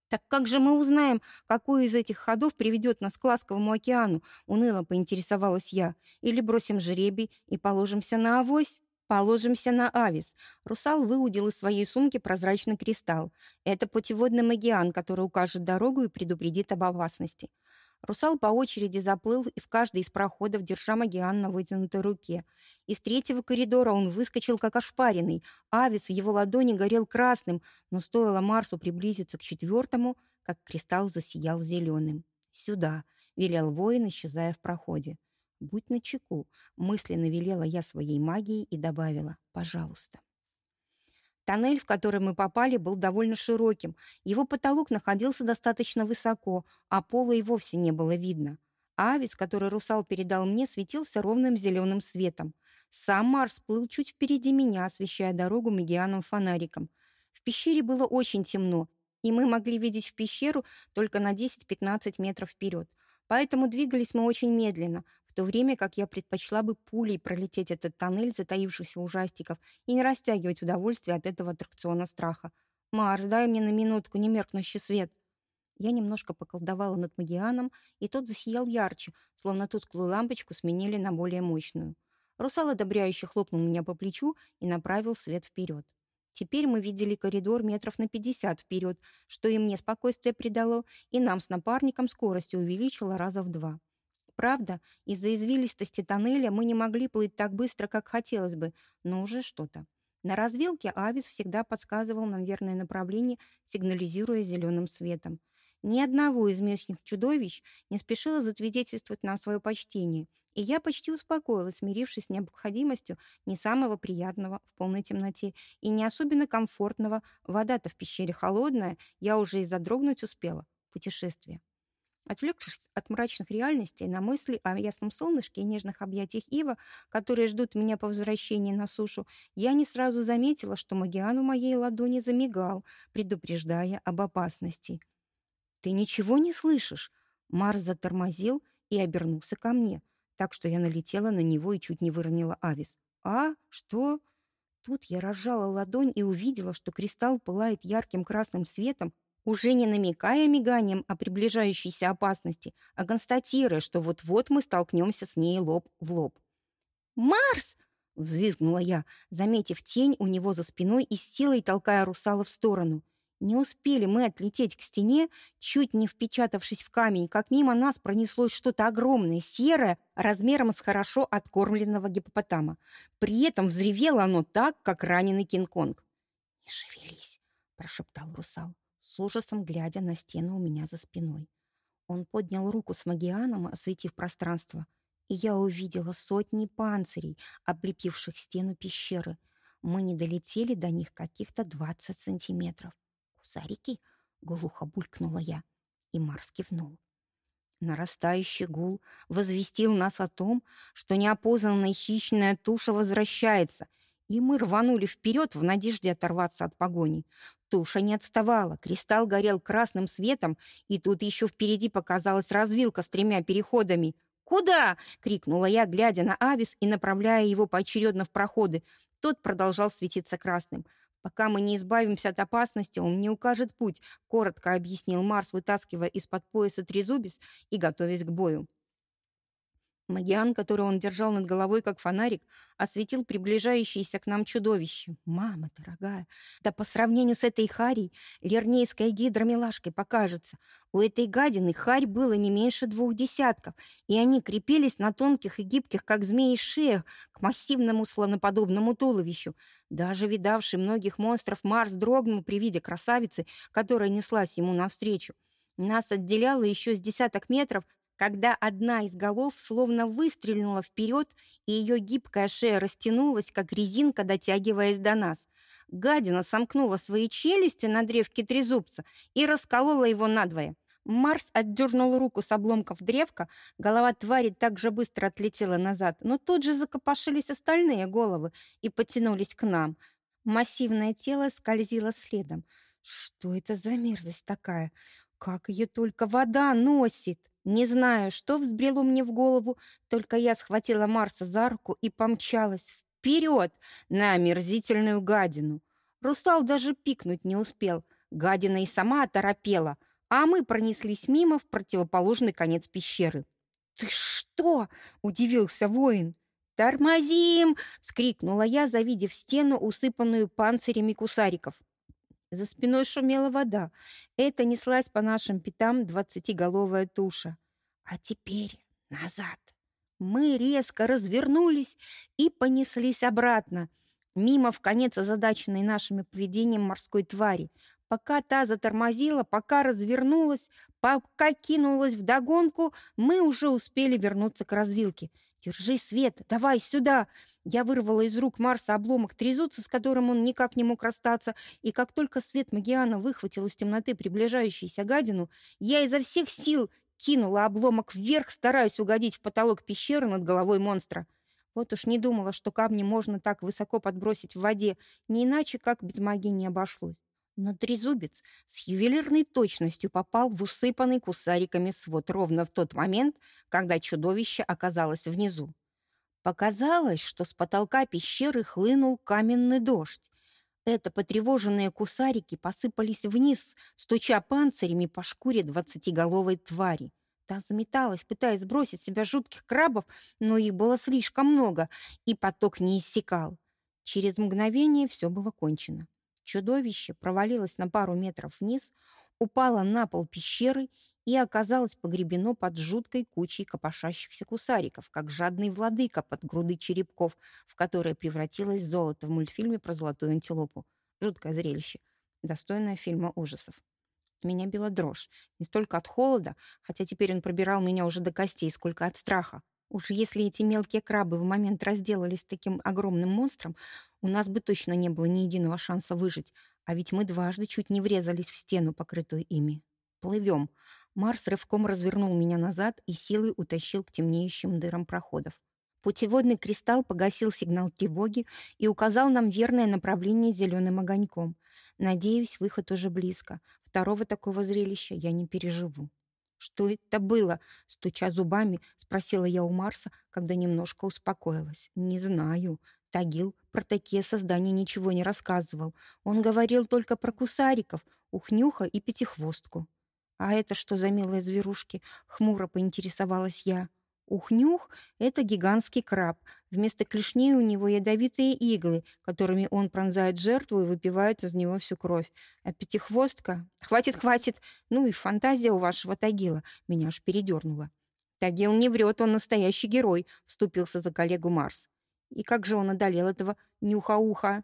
«Так как же мы узнаем, какой из этих ходов приведет нас к ласковому океану?» — уныло поинтересовалась я. «Или бросим жребий и положимся на авось?» «Положимся на авис». Русал выудил из своей сумки прозрачный кристалл. Это путеводный магиан, который укажет дорогу и предупредит об опасности. Русал по очереди заплыл и в каждый из проходов, держа Магиан на вытянутой руке. Из третьего коридора он выскочил, как ошпаренный. Авис в его ладони горел красным, но стоило Марсу приблизиться к четвертому, как кристалл засиял зеленым. «Сюда!» — велел воин, исчезая в проходе. «Будь начеку!» — мысленно велела я своей магией и добавила «пожалуйста». Тоннель, в который мы попали, был довольно широким. Его потолок находился достаточно высоко, а пола и вовсе не было видно. Авис, который русал передал мне, светился ровным зеленым светом. Сам Марс плыл чуть впереди меня, освещая дорогу магианом фонариком. В пещере было очень темно, и мы могли видеть в пещеру только на 10-15 метров вперед. Поэтому двигались мы очень медленно, то время как я предпочла бы пулей пролететь этот тоннель затаившихся ужастиков и не растягивать удовольствие от этого аттракциона страха. «Марс, дай мне на минутку немеркнущий свет!» Я немножко поколдовала над Магианом, и тот засиял ярче, словно тусклую лампочку сменили на более мощную. Русал одобряюще хлопнул меня по плечу и направил свет вперед. Теперь мы видели коридор метров на пятьдесят вперед, что и мне спокойствие придало, и нам с напарником скорость увеличило раза в два. Правда, из-за извилистости тоннеля мы не могли плыть так быстро, как хотелось бы, но уже что-то. На развилке Авис всегда подсказывал нам верное направление, сигнализируя зеленым светом. Ни одного из местных чудовищ не спешило засвидетельствовать нам свое почтение, и я почти успокоилась, смирившись с необходимостью не самого приятного в полной темноте и не особенно комфортного. Вода-то в пещере холодная, я уже и задрогнуть успела. Путешествие. Отвлекшись от мрачных реальностей на мысли о ясном солнышке и нежных объятиях Ива, которые ждут меня по возвращении на сушу, я не сразу заметила, что Магиан в моей ладони замигал, предупреждая об опасности. «Ты ничего не слышишь?» Марс затормозил и обернулся ко мне, так что я налетела на него и чуть не выронила Авис. «А? Что?» Тут я разжала ладонь и увидела, что кристалл пылает ярким красным светом, уже не намекая миганием о приближающейся опасности, а констатируя, что вот-вот мы столкнемся с ней лоб в лоб. «Марс!» — взвизгнула я, заметив тень у него за спиной и с силой толкая русала в сторону. Не успели мы отлететь к стене, чуть не впечатавшись в камень, как мимо нас пронеслось что-то огромное, серое, размером с хорошо откормленного гипопотама. При этом взревело оно так, как раненый Кинг-Конг. «Не шевелись!» — прошептал русал с ужасом глядя на стену у меня за спиной. Он поднял руку с магианом, осветив пространство, и я увидела сотни панцирей, облепивших стену пещеры. Мы не долетели до них каких-то двадцать сантиметров. «Кусарики?» — глухо булькнула я, и Марс кивнул. Нарастающий гул возвестил нас о том, что неопознанная хищная туша возвращается — и мы рванули вперед в надежде оторваться от погони. Туша не отставала, кристалл горел красным светом, и тут еще впереди показалась развилка с тремя переходами. «Куда?» — крикнула я, глядя на Авис и направляя его поочередно в проходы. Тот продолжал светиться красным. «Пока мы не избавимся от опасности, он мне укажет путь», — коротко объяснил Марс, вытаскивая из-под пояса трезубец и готовясь к бою. Магиан, который он держал над головой, как фонарик, осветил приближающееся к нам чудовище. Мама дорогая, да по сравнению с этой харей, лернейской гидромилашкой покажется. У этой гадины харь было не меньше двух десятков, и они крепились на тонких и гибких, как змеи, шеях к массивному слоноподобному туловищу. Даже видавший многих монстров Марс дрогнул при виде красавицы, которая неслась ему навстречу. Нас отделяло еще с десяток метров когда одна из голов словно выстрельнула вперед, и ее гибкая шея растянулась, как резинка, дотягиваясь до нас. Гадина сомкнула свои челюсти на древке трезубца и расколола его надвое. Марс отдернул руку с обломков древка, голова твари так же быстро отлетела назад, но тут же закопошились остальные головы и потянулись к нам. Массивное тело скользило следом. Что это за мерзость такая? Как ее только вода носит! Не знаю, что взбрело мне в голову, только я схватила Марса за руку и помчалась вперед на омерзительную гадину. Русал даже пикнуть не успел. Гадина и сама оторопела, а мы пронеслись мимо в противоположный конец пещеры. «Ты что?» — удивился воин. «Тормозим!» — вскрикнула я, завидев стену, усыпанную панцирями кусариков. За спиной шумела вода. Это неслась по нашим пятам двадцатиголовая туша. А теперь назад. Мы резко развернулись и понеслись обратно, мимо в конец озадаченной нашим поведением морской твари. Пока та затормозила, пока развернулась, пока кинулась вдогонку, мы уже успели вернуться к развилке — «Держи, Свет, давай сюда!» Я вырвала из рук Марса обломок трезуца, с которым он никак не мог расстаться, и как только свет Магиана выхватил из темноты приближающуюся гадину, я изо всех сил кинула обломок вверх, стараясь угодить в потолок пещеры над головой монстра. Вот уж не думала, что камни можно так высоко подбросить в воде, не иначе, как без магии не обошлось. Но трезубец с ювелирной точностью попал в усыпанный кусариками свод ровно в тот момент, когда чудовище оказалось внизу. Показалось, что с потолка пещеры хлынул каменный дождь. Это потревоженные кусарики посыпались вниз, стуча панцирями по шкуре двадцатиголовой твари. Та заметалась, пытаясь сбросить себя жутких крабов, но их было слишком много, и поток не иссякал. Через мгновение все было кончено. Чудовище провалилось на пару метров вниз, упало на пол пещеры и оказалось погребено под жуткой кучей копошащихся кусариков, как жадный владыка под груды черепков, в которое превратилось золото в мультфильме про золотую антилопу. Жуткое зрелище, достойное фильма ужасов. Меня била дрожь. Не столько от холода, хотя теперь он пробирал меня уже до костей, сколько от страха. Уж если эти мелкие крабы в момент разделались с таким огромным монстром, у нас бы точно не было ни единого шанса выжить, а ведь мы дважды чуть не врезались в стену, покрытую ими. Плывем. Марс рывком развернул меня назад и силой утащил к темнеющим дырам проходов. Путеводный кристалл погасил сигнал тревоги и указал нам верное направление зеленым огоньком. Надеюсь, выход уже близко. Второго такого зрелища я не переживу. «Что это было?» — стуча зубами, спросила я у Марса, когда немножко успокоилась. «Не знаю. Тагил про такие создания ничего не рассказывал. Он говорил только про кусариков, ухнюха и пятихвостку. «А это что за милые зверушки?» — хмуро поинтересовалась я. Ухнюх — это гигантский краб. Вместо клешней у него ядовитые иглы, которыми он пронзает жертву и выпивает из него всю кровь. А пятихвостка... Хватит, хватит! Ну и фантазия у вашего Тагила. Меня аж передернула. Тагил не врет, он настоящий герой, вступился за коллегу Марс. И как же он одолел этого нюха-уха?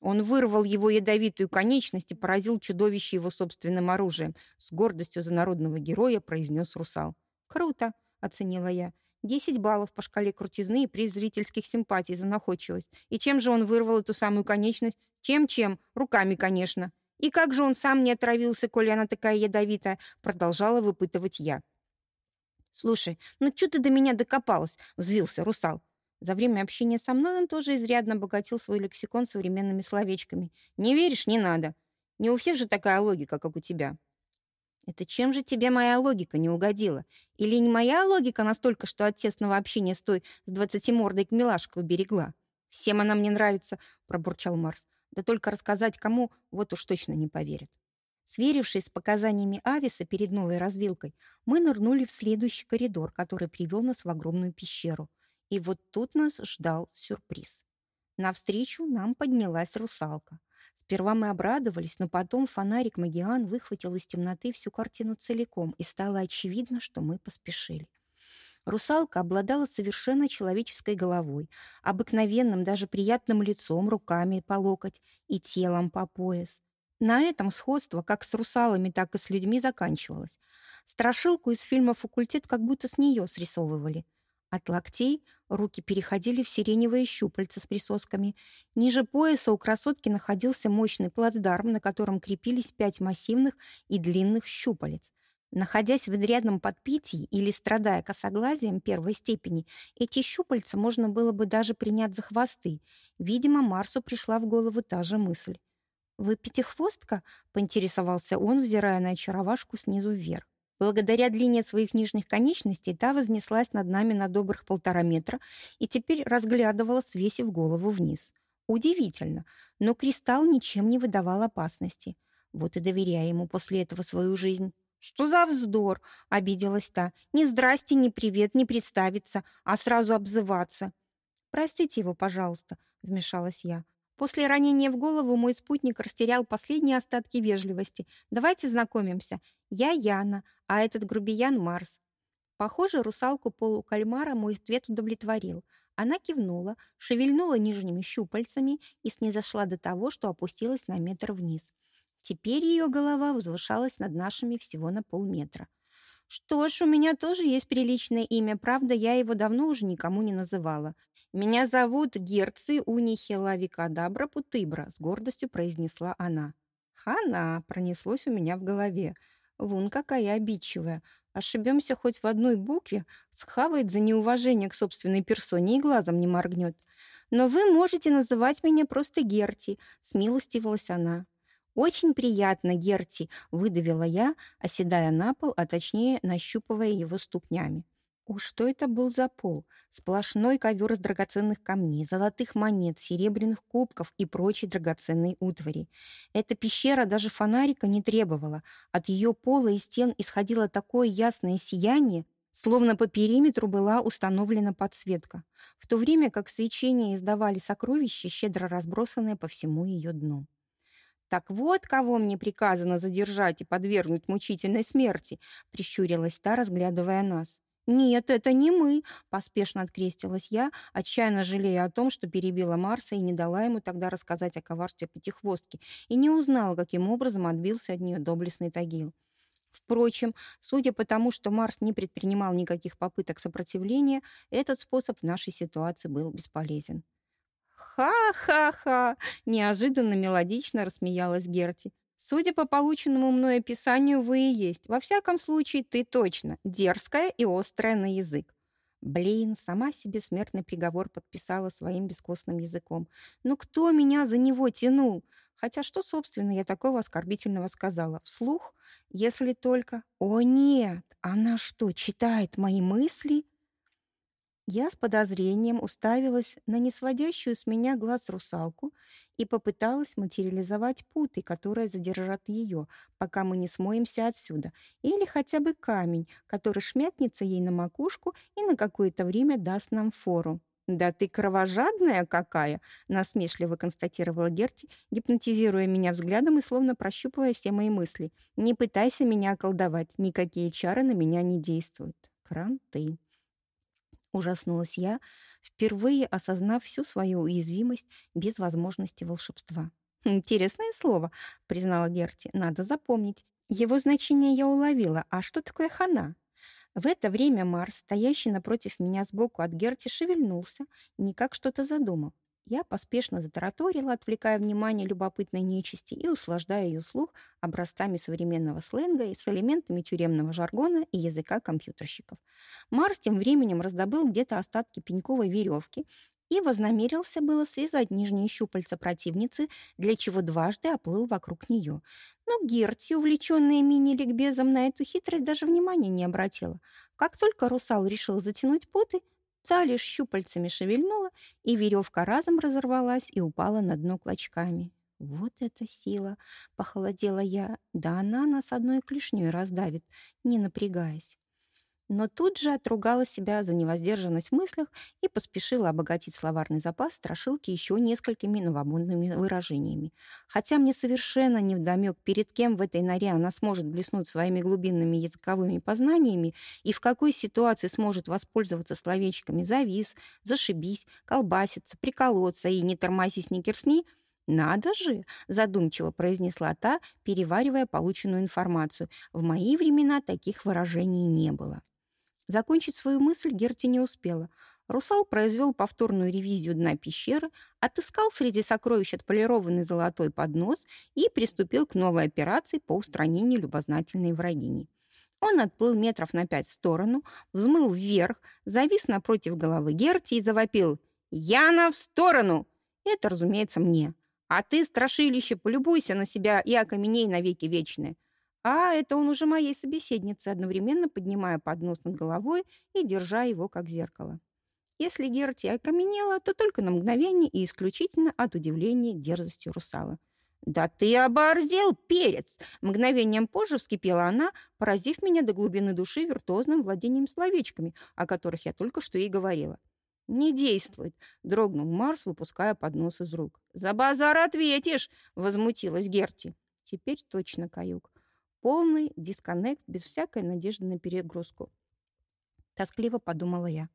Он вырвал его ядовитую конечность и поразил чудовище его собственным оружием. С гордостью за народного героя произнес русал. «Круто!» — оценила я. «Десять баллов по шкале крутизны и приз зрительских симпатий за находчивость. И чем же он вырвал эту самую конечность? Чем-чем? Руками, конечно. И как же он сам не отравился, коли она такая ядовитая?» Продолжала выпытывать я. «Слушай, ну что ты до меня докопалась?» — взвился русал. За время общения со мной он тоже изрядно обогатил свой лексикон современными словечками. «Не веришь? Не надо. Не у всех же такая логика, как у тебя». «Это чем же тебе моя логика не угодила? Или не моя логика настолько, что от тесного общения с той с двадцатимордой к милашку уберегла?» «Всем она мне нравится», — пробурчал Марс. «Да только рассказать кому, вот уж точно не поверят». Сверившись с показаниями Ависа перед новой развилкой, мы нырнули в следующий коридор, который привел нас в огромную пещеру. И вот тут нас ждал сюрприз. Навстречу нам поднялась русалка. Сперва мы обрадовались, но потом фонарик Магиан выхватил из темноты всю картину целиком, и стало очевидно, что мы поспешили. Русалка обладала совершенно человеческой головой, обыкновенным, даже приятным лицом, руками по локоть и телом по пояс. На этом сходство как с русалами, так и с людьми заканчивалось. Страшилку из фильма «Факультет» как будто с нее срисовывали. От локтей руки переходили в сиреневые щупальца с присосками. Ниже пояса у красотки находился мощный плацдарм, на котором крепились пять массивных и длинных щупалец. Находясь в изрядном подпитии или страдая косоглазием первой степени, эти щупальца можно было бы даже принять за хвосты. Видимо, Марсу пришла в голову та же мысль. «Вы пятихвостка?» — поинтересовался он, взирая на очаровашку снизу вверх. Благодаря длине своих нижних конечностей та вознеслась над нами на добрых полтора метра и теперь разглядывала, свесив голову вниз. Удивительно, но кристалл ничем не выдавал опасности. Вот и доверяя ему после этого свою жизнь. «Что за вздор?» — обиделась та. «Ни здрасте, ни привет, не представиться, а сразу обзываться». «Простите его, пожалуйста», — вмешалась я. После ранения в голову мой спутник растерял последние остатки вежливости. «Давайте знакомимся. Я Яна, а этот грубиян Марс». Похоже, русалку полукальмара мой ответ удовлетворил. Она кивнула, шевельнула нижними щупальцами и снизошла до того, что опустилась на метр вниз. Теперь ее голова возвышалась над нашими всего на полметра. Что ж, у меня тоже есть приличное имя, правда, я его давно уже никому не называла. Меня зовут Герци Унихелавикадабра Путыбра, с гордостью произнесла она. Хана пронеслось у меня в голове. Вон какая обидчивая. Ошибемся хоть в одной букве, схавает за неуважение к собственной персоне и глазом не моргнет. Но вы можете называть меня просто Герти, смилостивилась она. «Очень приятно, Герти», — выдавила я, оседая на пол, а точнее нащупывая его ступнями. Уж что это был за пол? Сплошной ковер из драгоценных камней, золотых монет, серебряных кубков и прочей драгоценной утвари. Эта пещера даже фонарика не требовала. От ее пола и стен исходило такое ясное сияние, словно по периметру была установлена подсветка, в то время как свечения издавали сокровища, щедро разбросанные по всему ее дну. «Так вот, кого мне приказано задержать и подвергнуть мучительной смерти», прищурилась та, разглядывая нас. «Нет, это не мы», — поспешно открестилась я, отчаянно жалея о том, что перебила Марса и не дала ему тогда рассказать о коварстве пятихвостки, и не узнала, каким образом отбился от нее доблестный Тагил. Впрочем, судя по тому, что Марс не предпринимал никаких попыток сопротивления, этот способ в нашей ситуации был бесполезен. «Ха-ха-ха!» — неожиданно мелодично рассмеялась Герти. «Судя по полученному мной описанию, вы и есть. Во всяком случае, ты точно дерзкая и острая на язык». Блин, сама себе смертный приговор подписала своим бескостным языком. «Ну кто меня за него тянул?» Хотя что, собственно, я такого оскорбительного сказала? Вслух? Если только... О, нет! Она что, читает мои мысли? Я с подозрением уставилась на несводящую с меня глаз русалку и попыталась материализовать путы, которые задержат ее, пока мы не смоемся отсюда, или хотя бы камень, который шмякнется ей на макушку и на какое-то время даст нам фору. «Да ты кровожадная какая!» — насмешливо констатировала Герти, гипнотизируя меня взглядом и словно прощупывая все мои мысли. «Не пытайся меня околдовать, никакие чары на меня не действуют. Кранты!» Ужаснулась я, впервые осознав всю свою уязвимость без возможности волшебства. «Интересное слово», — признала Герти. «Надо запомнить. Его значение я уловила. А что такое хана?» В это время Марс, стоящий напротив меня сбоку от Герти, шевельнулся, никак что-то задумал. Я поспешно затараторила, отвлекая внимание любопытной нечисти и услаждая ее слух образцами современного сленга и с элементами тюремного жаргона и языка компьютерщиков. Марс тем временем раздобыл где-то остатки пеньковой веревки и вознамерился было связать нижние щупальца противницы, для чего дважды оплыл вокруг нее. Но Герти, увлеченная мини-ликбезом, на эту хитрость даже внимания не обратила. Как только русал решил затянуть путы, Та лишь щупальцами шевельнула, и веревка разом разорвалась и упала на дно клочками. Вот эта сила! Похолодела я. Да она нас одной клешней раздавит, не напрягаясь но тут же отругала себя за невоздержанность в мыслях и поспешила обогатить словарный запас страшилки еще несколькими новомодными выражениями. Хотя мне совершенно невдомек, перед кем в этой норе она сможет блеснуть своими глубинными языковыми познаниями и в какой ситуации сможет воспользоваться словечками «завис», «зашибись», «колбаситься», «приколоться» и «не тормозись, не керсни», «Надо же!» — задумчиво произнесла та, переваривая полученную информацию. «В мои времена таких выражений не было». Закончить свою мысль Герти не успела. Русал произвел повторную ревизию дна пещеры, отыскал среди сокровищ отполированный золотой поднос и приступил к новой операции по устранению любознательной врагини. Он отплыл метров на пять в сторону, взмыл вверх, завис напротив головы Герти и завопил «Яна, в сторону!» Это, разумеется, мне. «А ты, страшилище, полюбуйся на себя и окаменей навеки вечные!» А это он уже моей собеседнице, одновременно поднимая поднос над головой и держа его как зеркало. Если Герти окаменела, то только на мгновение и исключительно от удивления дерзостью русала. «Да ты оборзел, перец!» Мгновением позже вскипела она, поразив меня до глубины души виртуозным владением словечками, о которых я только что и говорила. «Не действует!» — дрогнул Марс, выпуская поднос из рук. «За базар ответишь!» — возмутилась Герти. «Теперь точно каюк. Полный дисконнект без всякой надежды на перегрузку. Тоскливо подумала я.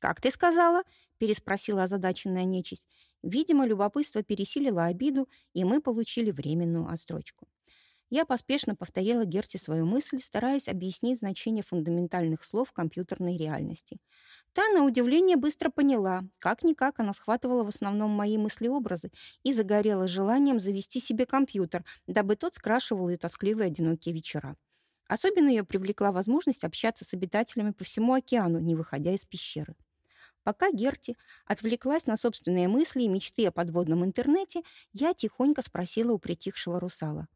«Как ты сказала?» — переспросила озадаченная нечисть. Видимо, любопытство пересилило обиду, и мы получили временную отстрочку. Я поспешно повторила Герти свою мысль, стараясь объяснить значение фундаментальных слов компьютерной реальности. Та, на удивление, быстро поняла. Как-никак она схватывала в основном мои мысли-образы и загорела желанием завести себе компьютер, дабы тот скрашивал ее тоскливые одинокие вечера. Особенно ее привлекла возможность общаться с обитателями по всему океану, не выходя из пещеры. Пока Герти отвлеклась на собственные мысли и мечты о подводном интернете, я тихонько спросила у притихшего русала.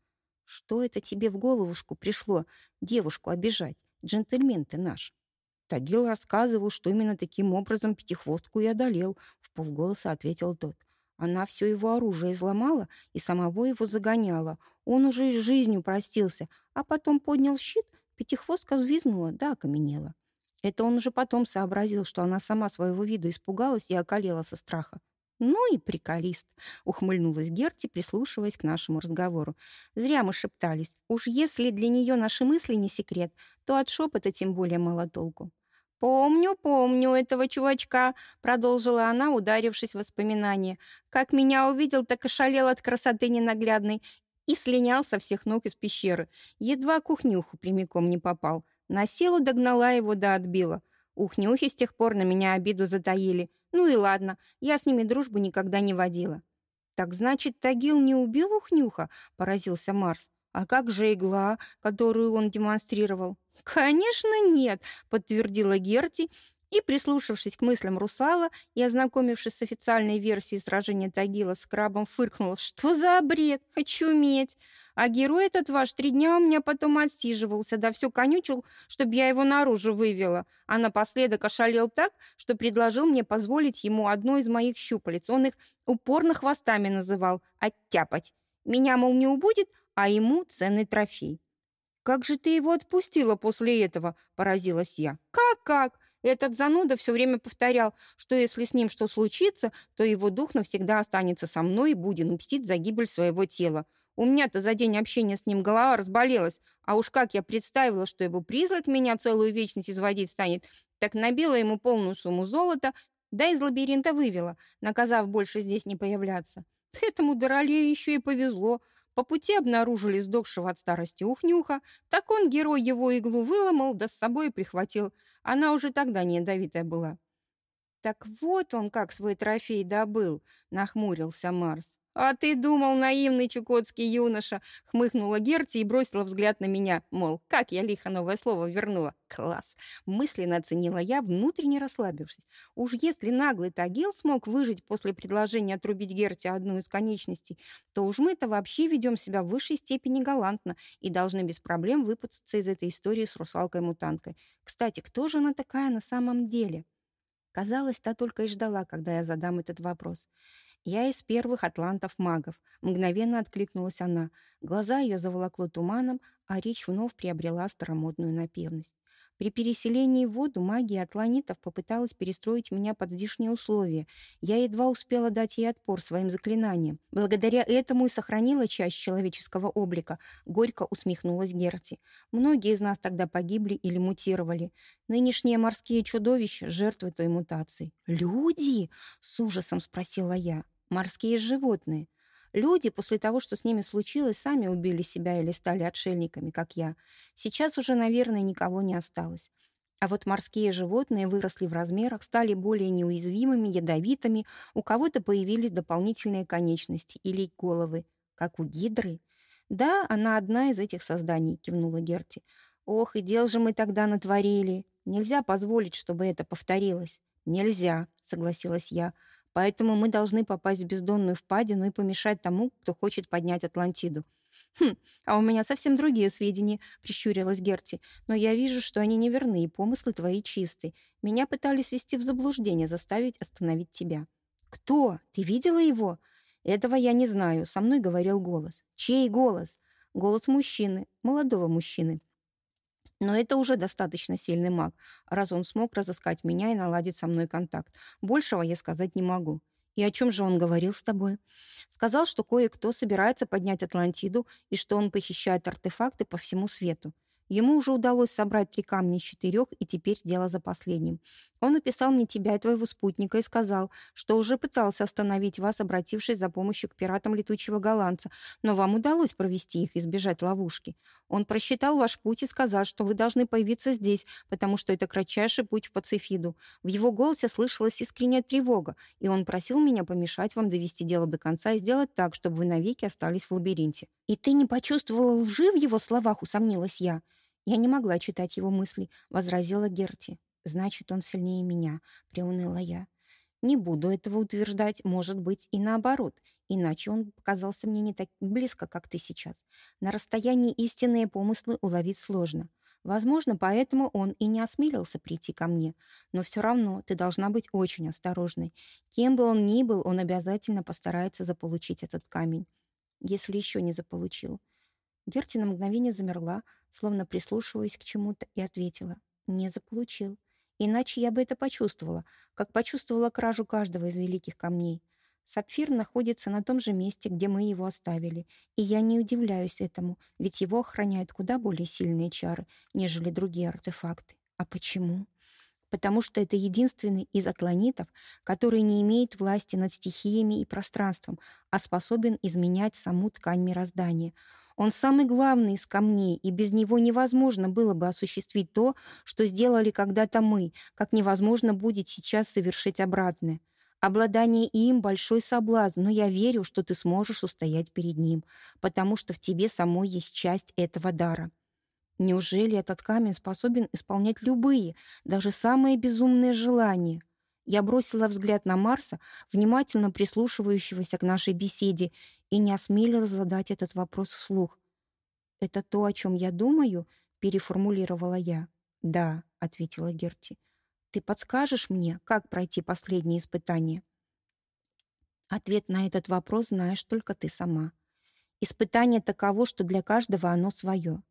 «Что это тебе в головушку пришло девушку обижать? Джентльмен ты наш». Тагил рассказывал, что именно таким образом пятихвостку и одолел, в полголоса ответил тот. Она все его оружие изломала и самого его загоняла. Он уже и с жизнью простился, а потом поднял щит, пятихвостка взвизгнула да окаменела. Это он уже потом сообразил, что она сама своего вида испугалась и околела со страха. «Ну и приколист», — ухмыльнулась Герти, прислушиваясь к нашему разговору. «Зря мы шептались. Уж если для нее наши мысли не секрет, то от шепота тем более мало толку». «Помню, помню этого чувачка», — продолжила она, ударившись в воспоминания. «Как меня увидел, так и шалел от красоты ненаглядной и слинял со всех ног из пещеры. Едва кухнюху прямиком не попал. На силу догнала его да отбила. Ухнюхи с тех пор на меня обиду затаили. Ну и ладно, я с ними дружбу никогда не водила». «Так значит, Тагил не убил Ухнюха?» — поразился Марс. «А как же игла, которую он демонстрировал?» «Конечно нет», — подтвердила Герти, и, прислушавшись к мыслям русала и ознакомившись с официальной версией сражения Тагила с крабом, фыркнула. «Что за бред? Очуметь! А герой этот ваш три дня у меня потом отсиживался, да все конючил, чтобы я его наружу вывела. А напоследок ошалел так, что предложил мне позволить ему одно из моих щупалец. Он их упорно хвостами называл «оттяпать». Меня, мол, не убудет, а ему ценный трофей. «Как же ты его отпустила после этого?» – поразилась я. «Как-как? Этот зануда все время повторял, что если с ним что случится, то его дух навсегда останется со мной и будет мстить за гибель своего тела. У меня-то за день общения с ним голова разболелась, а уж как я представила, что его призрак меня целую вечность изводить станет, так набила ему полную сумму золота, да из лабиринта вывела, наказав больше здесь не появляться. Этому Доролею еще и повезло. По пути обнаружили сдохшего от старости ухнюха, так он, герой, его иглу выломал, да с собой прихватил. Она уже тогда не ядовитая была. «Так вот он как свой трофей добыл», — нахмурился Марс. «А ты думал, наивный чукотский юноша!» — хмыкнула Герти и бросила взгляд на меня, мол, как я лихо новое слово вернула. «Класс!» — мысленно оценила я, внутренне расслабившись. Уж если наглый Тагил смог выжить после предложения отрубить Герти одну из конечностей, то уж мы-то вообще ведем себя в высшей степени галантно и должны без проблем выпутаться из этой истории с русалкой-мутанткой. Кстати, кто же она такая на самом деле? Казалось, та только и ждала, когда я задам этот вопрос. «Я из первых атлантов-магов», — мгновенно откликнулась она. Глаза ее заволокло туманом, а речь вновь приобрела старомодную напевность. При переселении в воду магия атланитов попыталась перестроить меня под здешние условия. Я едва успела дать ей отпор своим заклинаниям. Благодаря этому и сохранила часть человеческого облика. Горько усмехнулась Герти. Многие из нас тогда погибли или мутировали. Нынешние морские чудовища — жертвы той мутации. «Люди?» — с ужасом спросила я. «Морские животные». Люди после того, что с ними случилось, сами убили себя или стали отшельниками, как я. Сейчас уже, наверное, никого не осталось. А вот морские животные выросли в размерах, стали более неуязвимыми, ядовитыми, у кого-то появились дополнительные конечности или головы, как у гидры. «Да, она одна из этих созданий», — кивнула Герти. «Ох, и дел же мы тогда натворили. Нельзя позволить, чтобы это повторилось». «Нельзя», — согласилась я. Поэтому мы должны попасть в бездонную впадину и помешать тому, кто хочет поднять Атлантиду. «Хм, а у меня совсем другие сведения», — прищурилась Герти. «Но я вижу, что они неверны, и помыслы твои чисты. Меня пытались ввести в заблуждение, заставить остановить тебя». «Кто? Ты видела его?» «Этого я не знаю», — со мной говорил голос. «Чей голос?» «Голос мужчины, молодого мужчины». Но это уже достаточно сильный маг, раз он смог разыскать меня и наладить со мной контакт. Большего я сказать не могу. И о чем же он говорил с тобой? Сказал, что кое-кто собирается поднять Атлантиду и что он похищает артефакты по всему свету. Ему уже удалось собрать три камня из четырех, и теперь дело за последним. Он написал мне тебя и твоего спутника и сказал, что уже пытался остановить вас, обратившись за помощью к пиратам летучего голландца, но вам удалось провести их и избежать ловушки. Он просчитал ваш путь и сказал, что вы должны появиться здесь, потому что это кратчайший путь в Пацифиду. В его голосе слышалась искренняя тревога, и он просил меня помешать вам довести дело до конца и сделать так, чтобы вы навеки остались в лабиринте. «И ты не почувствовала лжи в его словах?» — усомнилась я. «Я не могла читать его мысли», — возразила Герти. «Значит, он сильнее меня», — приуныла я. «Не буду этого утверждать, может быть, и наоборот, иначе он показался мне не так близко, как ты сейчас. На расстоянии истинные помыслы уловить сложно. Возможно, поэтому он и не осмелился прийти ко мне. Но все равно ты должна быть очень осторожной. Кем бы он ни был, он обязательно постарается заполучить этот камень. Если еще не заполучил. Герти на мгновение замерла, словно прислушиваясь к чему-то, и ответила. «Не заполучил. Иначе я бы это почувствовала, как почувствовала кражу каждого из великих камней. Сапфир находится на том же месте, где мы его оставили, и я не удивляюсь этому, ведь его охраняют куда более сильные чары, нежели другие артефакты. А почему? Потому что это единственный из атланитов, который не имеет власти над стихиями и пространством, а способен изменять саму ткань мироздания — он самый главный из камней, и без него невозможно было бы осуществить то, что сделали когда-то мы, как невозможно будет сейчас совершить обратное. Обладание им — большой соблазн, но я верю, что ты сможешь устоять перед ним, потому что в тебе самой есть часть этого дара. Неужели этот камень способен исполнять любые, даже самые безумные желания? Я бросила взгляд на Марса, внимательно прислушивающегося к нашей беседе, и не осмелилась задать этот вопрос вслух. «Это то, о чем я думаю?» — переформулировала я. «Да», — ответила Герти. «Ты подскажешь мне, как пройти последнее испытание?» Ответ на этот вопрос знаешь только ты сама. Испытание таково, что для каждого оно свое.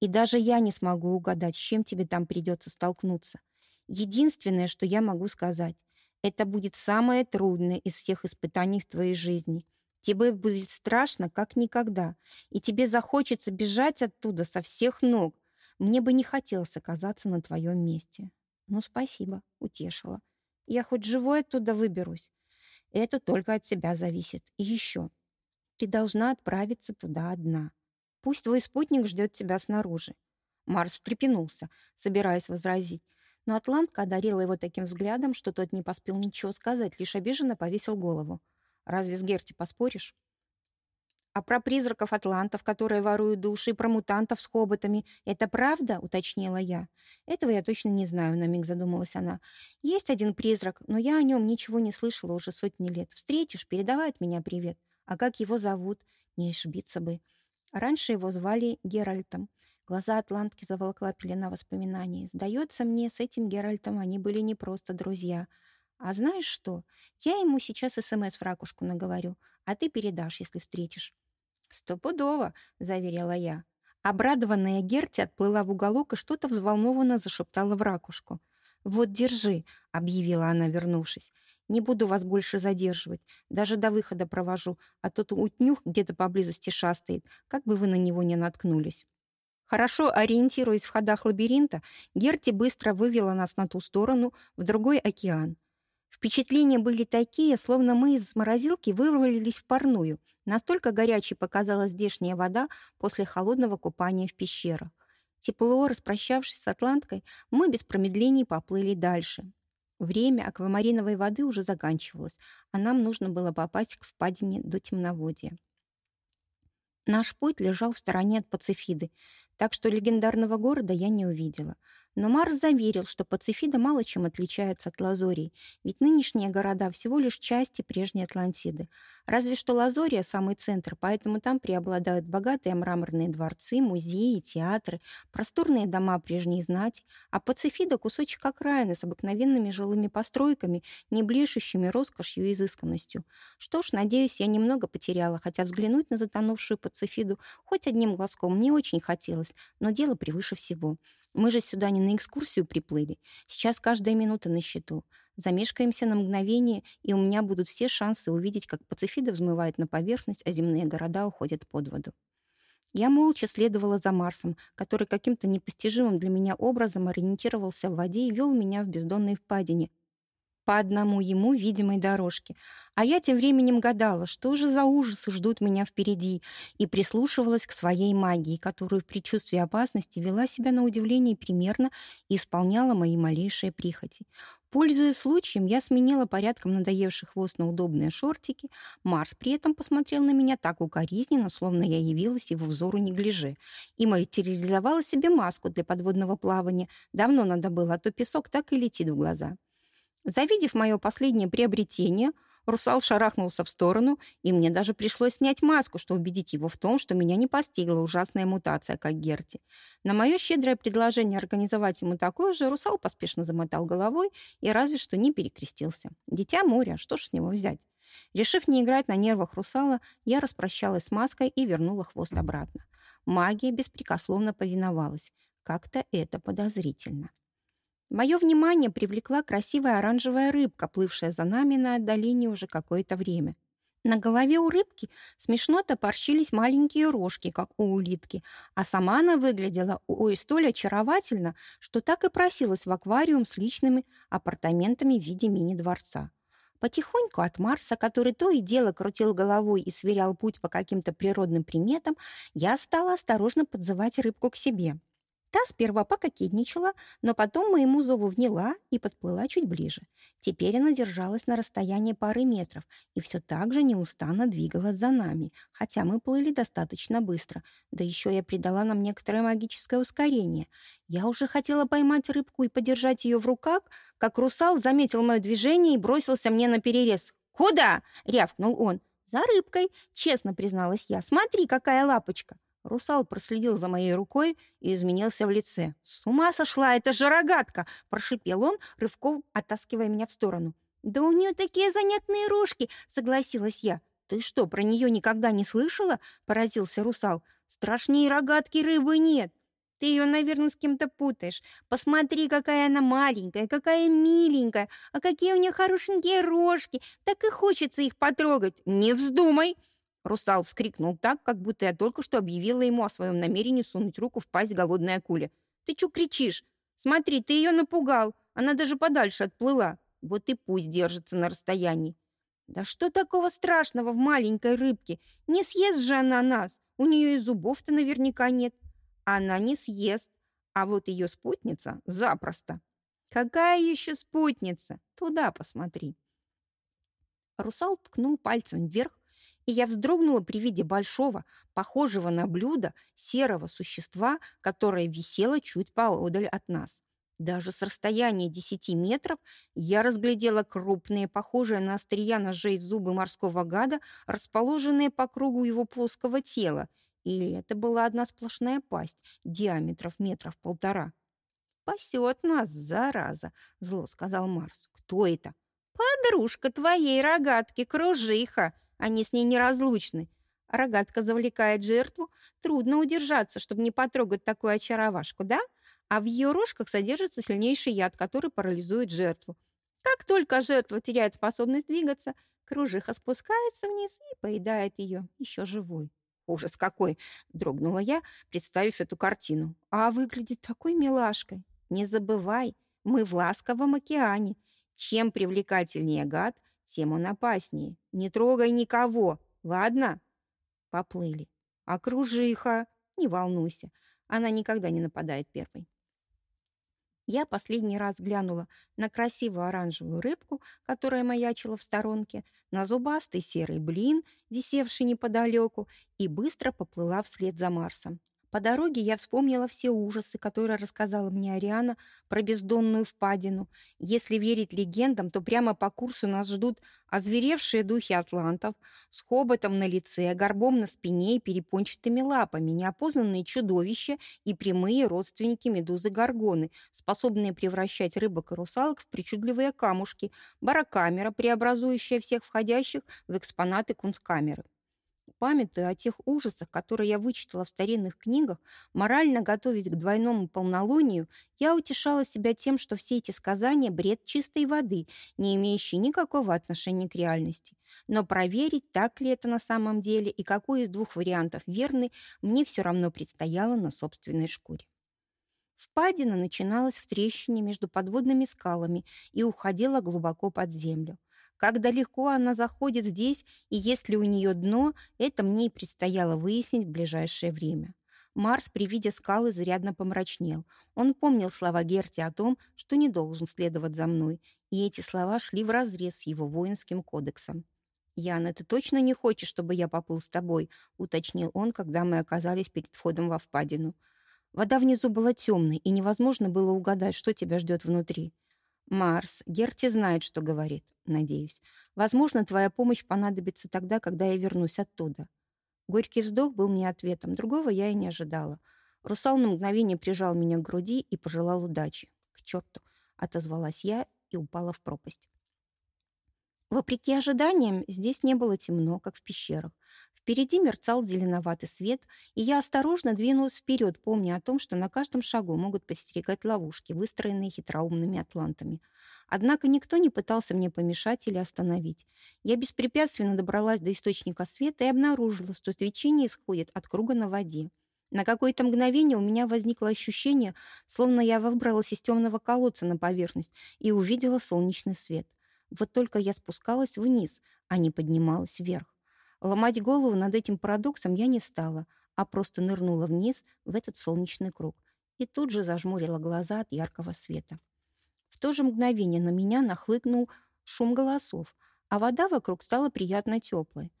И даже я не смогу угадать, с чем тебе там придется столкнуться. Единственное, что я могу сказать, это будет самое трудное из всех испытаний в твоей жизни — Тебе будет страшно, как никогда, и тебе захочется бежать оттуда со всех ног. Мне бы не хотелось оказаться на твоем месте. Ну, спасибо, утешила. Я хоть живой оттуда выберусь. Это только от тебя зависит. И еще. Ты должна отправиться туда одна. Пусть твой спутник ждет тебя снаружи. Марс встрепенулся, собираясь возразить. Но Атлантка одарила его таким взглядом, что тот не поспел ничего сказать, лишь обиженно повесил голову. Разве с Герти поспоришь? А про призраков атлантов, которые воруют души, и про мутантов с хоботами, это правда? Уточнила я. Этого я точно не знаю, на миг задумалась она. Есть один призрак, но я о нем ничего не слышала уже сотни лет. Встретишь, передавай от меня привет. А как его зовут? Не ошибиться бы. Раньше его звали Геральтом. Глаза атлантки заволокла пелена воспоминаний. Сдается мне, с этим Геральтом они были не просто друзья, А знаешь что? Я ему сейчас СМС в ракушку наговорю, а ты передашь, если встретишь. Стопудово, заверила я. Обрадованная Герти отплыла в уголок и что-то взволнованно зашептала в ракушку. «Вот, держи», — объявила она, вернувшись. «Не буду вас больше задерживать. Даже до выхода провожу, а тот утнюх где-то поблизости шастает, как бы вы на него не наткнулись». Хорошо ориентируясь в ходах лабиринта, Герти быстро вывела нас на ту сторону, в другой океан. Впечатления были такие, словно мы из морозилки вывалились в парную. Настолько горячей показалась здешняя вода после холодного купания в пещерах. Тепло, распрощавшись с Атланткой, мы без промедлений поплыли дальше. Время аквамариновой воды уже заканчивалось, а нам нужно было попасть к впадине до темноводия. Наш путь лежал в стороне от Пацифиды, так что легендарного города я не увидела — но Марс заверил, что Пацифида мало чем отличается от Лазории, ведь нынешние города всего лишь части прежней Атлантиды. Разве что Лазория – самый центр, поэтому там преобладают богатые мраморные дворцы, музеи, театры, просторные дома прежней знати, а Пацифида – кусочек окраины с обыкновенными жилыми постройками, не блещущими роскошью и изысканностью. Что ж, надеюсь, я немного потеряла, хотя взглянуть на затонувшую Пацифиду хоть одним глазком не очень хотелось, но дело превыше всего – мы же сюда не на экскурсию приплыли. Сейчас каждая минута на счету. Замешкаемся на мгновение, и у меня будут все шансы увидеть, как Пацифида взмывает на поверхность, а земные города уходят под воду. Я молча следовала за Марсом, который каким-то непостижимым для меня образом ориентировался в воде и вел меня в бездонной впадине, по одному ему видимой дорожке. А я тем временем гадала, что же за ужасы ждут меня впереди, и прислушивалась к своей магии, которую в предчувствии опасности вела себя на удивление примерно и исполняла мои малейшие прихоти. Пользуясь случаем, я сменила порядком надоевший хвост на удобные шортики. Марс при этом посмотрел на меня так укоризненно, словно я явилась его взору неглиже, и материализовала себе маску для подводного плавания. Давно надо было, а то песок так и летит в глаза. Завидев мое последнее приобретение, русал шарахнулся в сторону, и мне даже пришлось снять маску, чтобы убедить его в том, что меня не постигла ужасная мутация, как Герти. На мое щедрое предложение организовать ему такое же, русал поспешно замотал головой и разве что не перекрестился. Дитя моря, что ж с него взять? Решив не играть на нервах русала, я распрощалась с маской и вернула хвост обратно. Магия беспрекословно повиновалась. Как-то это подозрительно. Мое внимание привлекла красивая оранжевая рыбка, плывшая за нами на отдалении уже какое-то время. На голове у рыбки смешно топорщились маленькие рожки, как у улитки, а сама она выглядела ой столь очаровательно, что так и просилась в аквариум с личными апартаментами в виде мини-дворца. Потихоньку от Марса, который то и дело крутил головой и сверял путь по каким-то природным приметам, я стала осторожно подзывать рыбку к себе. Та сперва пококетничала, но потом моему зову вняла и подплыла чуть ближе. Теперь она держалась на расстоянии пары метров и все так же неустанно двигалась за нами, хотя мы плыли достаточно быстро. Да еще я придала нам некоторое магическое ускорение. Я уже хотела поймать рыбку и подержать ее в руках, как русал заметил мое движение и бросился мне на перерез. «Куда?» — рявкнул он. «За рыбкой», — честно призналась я. «Смотри, какая лапочка!» Русал проследил за моей рукой и изменился в лице. «С ума сошла, это же рогатка!» – прошипел он, рывком оттаскивая меня в сторону. «Да у нее такие занятные рожки!» – согласилась я. «Ты что, про нее никогда не слышала?» – поразился русал. «Страшнее рогатки рыбы нет!» Ты ее, наверное, с кем-то путаешь. Посмотри, какая она маленькая, какая миленькая, а какие у нее хорошенькие рожки. Так и хочется их потрогать. Не вздумай!» Русал вскрикнул так, как будто я только что объявила ему о своем намерении сунуть руку в пасть голодной акуле. «Ты чё кричишь? Смотри, ты ее напугал. Она даже подальше отплыла. Вот и пусть держится на расстоянии». «Да что такого страшного в маленькой рыбке? Не съест же она нас. У нее и зубов-то наверняка нет». «Она не съест, а вот ее спутница запросто». «Какая еще спутница? Туда посмотри». Русал ткнул пальцем вверх, и я вздрогнула при виде большого, похожего на блюдо, серого существа, которое висело чуть поодаль от нас. Даже с расстояния 10 метров я разглядела крупные, похожие на острия ножей зубы морского гада, расположенные по кругу его плоского тела. И это была одна сплошная пасть, диаметров метров полтора. «Пасет нас, зараза!» — зло сказал Марс. «Кто это?» Подружка твоей рогатки, кружиха. Они с ней неразлучны. Рогатка завлекает жертву. Трудно удержаться, чтобы не потрогать такую очаровашку, да? А в ее рожках содержится сильнейший яд, который парализует жертву. Как только жертва теряет способность двигаться, кружиха спускается вниз и поедает ее еще живой. Ужас какой! Дрогнула я, представив эту картину. А выглядит такой милашкой. Не забывай, мы в ласковом океане. Чем привлекательнее гад, тем он опаснее. Не трогай никого, ладно? Поплыли. А кружиха? Не волнуйся, она никогда не нападает первой. Я последний раз глянула на красивую оранжевую рыбку, которая маячила в сторонке, на зубастый серый блин, висевший неподалеку, и быстро поплыла вслед за Марсом. По дороге я вспомнила все ужасы, которые рассказала мне Ариана про бездонную впадину. Если верить легендам, то прямо по курсу нас ждут озверевшие духи атлантов с хоботом на лице, горбом на спине и перепончатыми лапами, неопознанные чудовища и прямые родственники медузы-горгоны, способные превращать рыбок и русалок в причудливые камушки, барокамера, преобразующая всех входящих в экспонаты кунсткамеры. Памятуя о тех ужасах, которые я вычитала в старинных книгах, морально готовясь к двойному полнолунию, я утешала себя тем, что все эти сказания – бред чистой воды, не имеющий никакого отношения к реальности. Но проверить, так ли это на самом деле и какой из двух вариантов верный, мне все равно предстояло на собственной шкуре. Впадина начиналась в трещине между подводными скалами и уходила глубоко под землю. Как далеко она заходит здесь и есть ли у нее дно, это мне и предстояло выяснить в ближайшее время. Марс при виде скалы изрядно помрачнел. Он помнил слова Герти о том, что не должен следовать за мной, и эти слова шли вразрез с его воинским кодексом. «Яна, ты точно не хочешь, чтобы я поплыл с тобой?» — уточнил он, когда мы оказались перед входом во впадину. Вода внизу была темной, и невозможно было угадать, что тебя ждет внутри. «Марс, Герти знает, что говорит, надеюсь. Возможно, твоя помощь понадобится тогда, когда я вернусь оттуда». Горький вздох был мне ответом, другого я и не ожидала. Русал на мгновение прижал меня к груди и пожелал удачи. «К черту!» — отозвалась я и упала в пропасть. Вопреки ожиданиям, здесь не было темно, как в пещерах. Впереди мерцал зеленоватый свет, и я осторожно двинулась вперед, помня о том, что на каждом шагу могут подстерегать ловушки, выстроенные хитроумными атлантами. Однако никто не пытался мне помешать или остановить. Я беспрепятственно добралась до источника света и обнаружила, что свечение исходит от круга на воде. На какое-то мгновение у меня возникло ощущение, словно я выбралась из темного колодца на поверхность и увидела солнечный свет. Вот только я спускалась вниз, а не поднималась вверх. Ломать голову над этим парадоксом я не стала, а просто нырнула вниз в этот солнечный круг и тут же зажмурила глаза от яркого света. В то же мгновение на меня нахлынул шум голосов, а вода вокруг стала приятно теплой.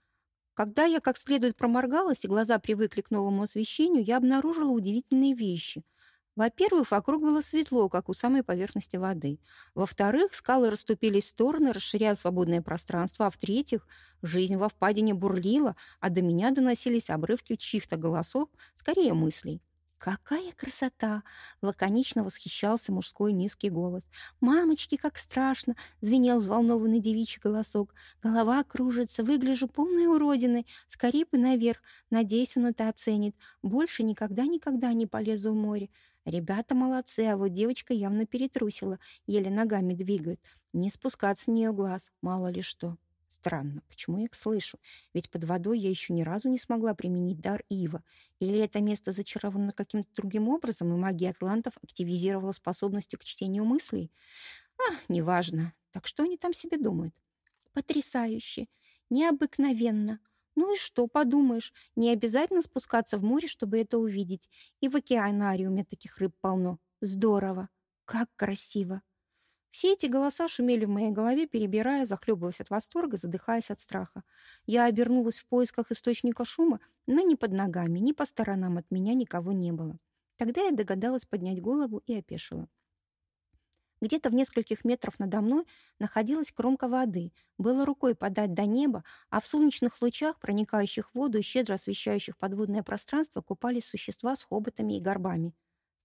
Когда я как следует проморгалась и глаза привыкли к новому освещению, я обнаружила удивительные вещи — во-первых, вокруг было светло, как у самой поверхности воды. Во-вторых, скалы расступились в стороны, расширяя свободное пространство. А в-третьих, жизнь во впадине бурлила, а до меня доносились обрывки чьих-то голосов, скорее мыслей. «Какая красота!» — лаконично восхищался мужской низкий голос. «Мамочки, как страшно!» — звенел взволнованный девичий голосок. «Голова кружится, выгляжу полной уродиной. Скорее бы наверх. Надеюсь, он это оценит. Больше никогда-никогда не полезу в море. Ребята молодцы, а вот девочка явно перетрусила, еле ногами двигает. Не спускаться с нее глаз, мало ли что. Странно, почему я их слышу? Ведь под водой я еще ни разу не смогла применить дар Ива. Или это место зачаровано каким-то другим образом, и магия атлантов активизировала способности к чтению мыслей? А, неважно. Так что они там себе думают? Потрясающе! Необыкновенно! Ну и что, подумаешь, не обязательно спускаться в море, чтобы это увидеть. И в океанариуме таких рыб полно. Здорово! Как красиво! Все эти голоса шумели в моей голове, перебирая, захлебываясь от восторга, задыхаясь от страха. Я обернулась в поисках источника шума, но ни под ногами, ни по сторонам от меня никого не было. Тогда я догадалась поднять голову и опешила. Где-то в нескольких метрах надо мной находилась кромка воды. Было рукой подать до неба, а в солнечных лучах, проникающих в воду и щедро освещающих подводное пространство, купались существа с хоботами и горбами.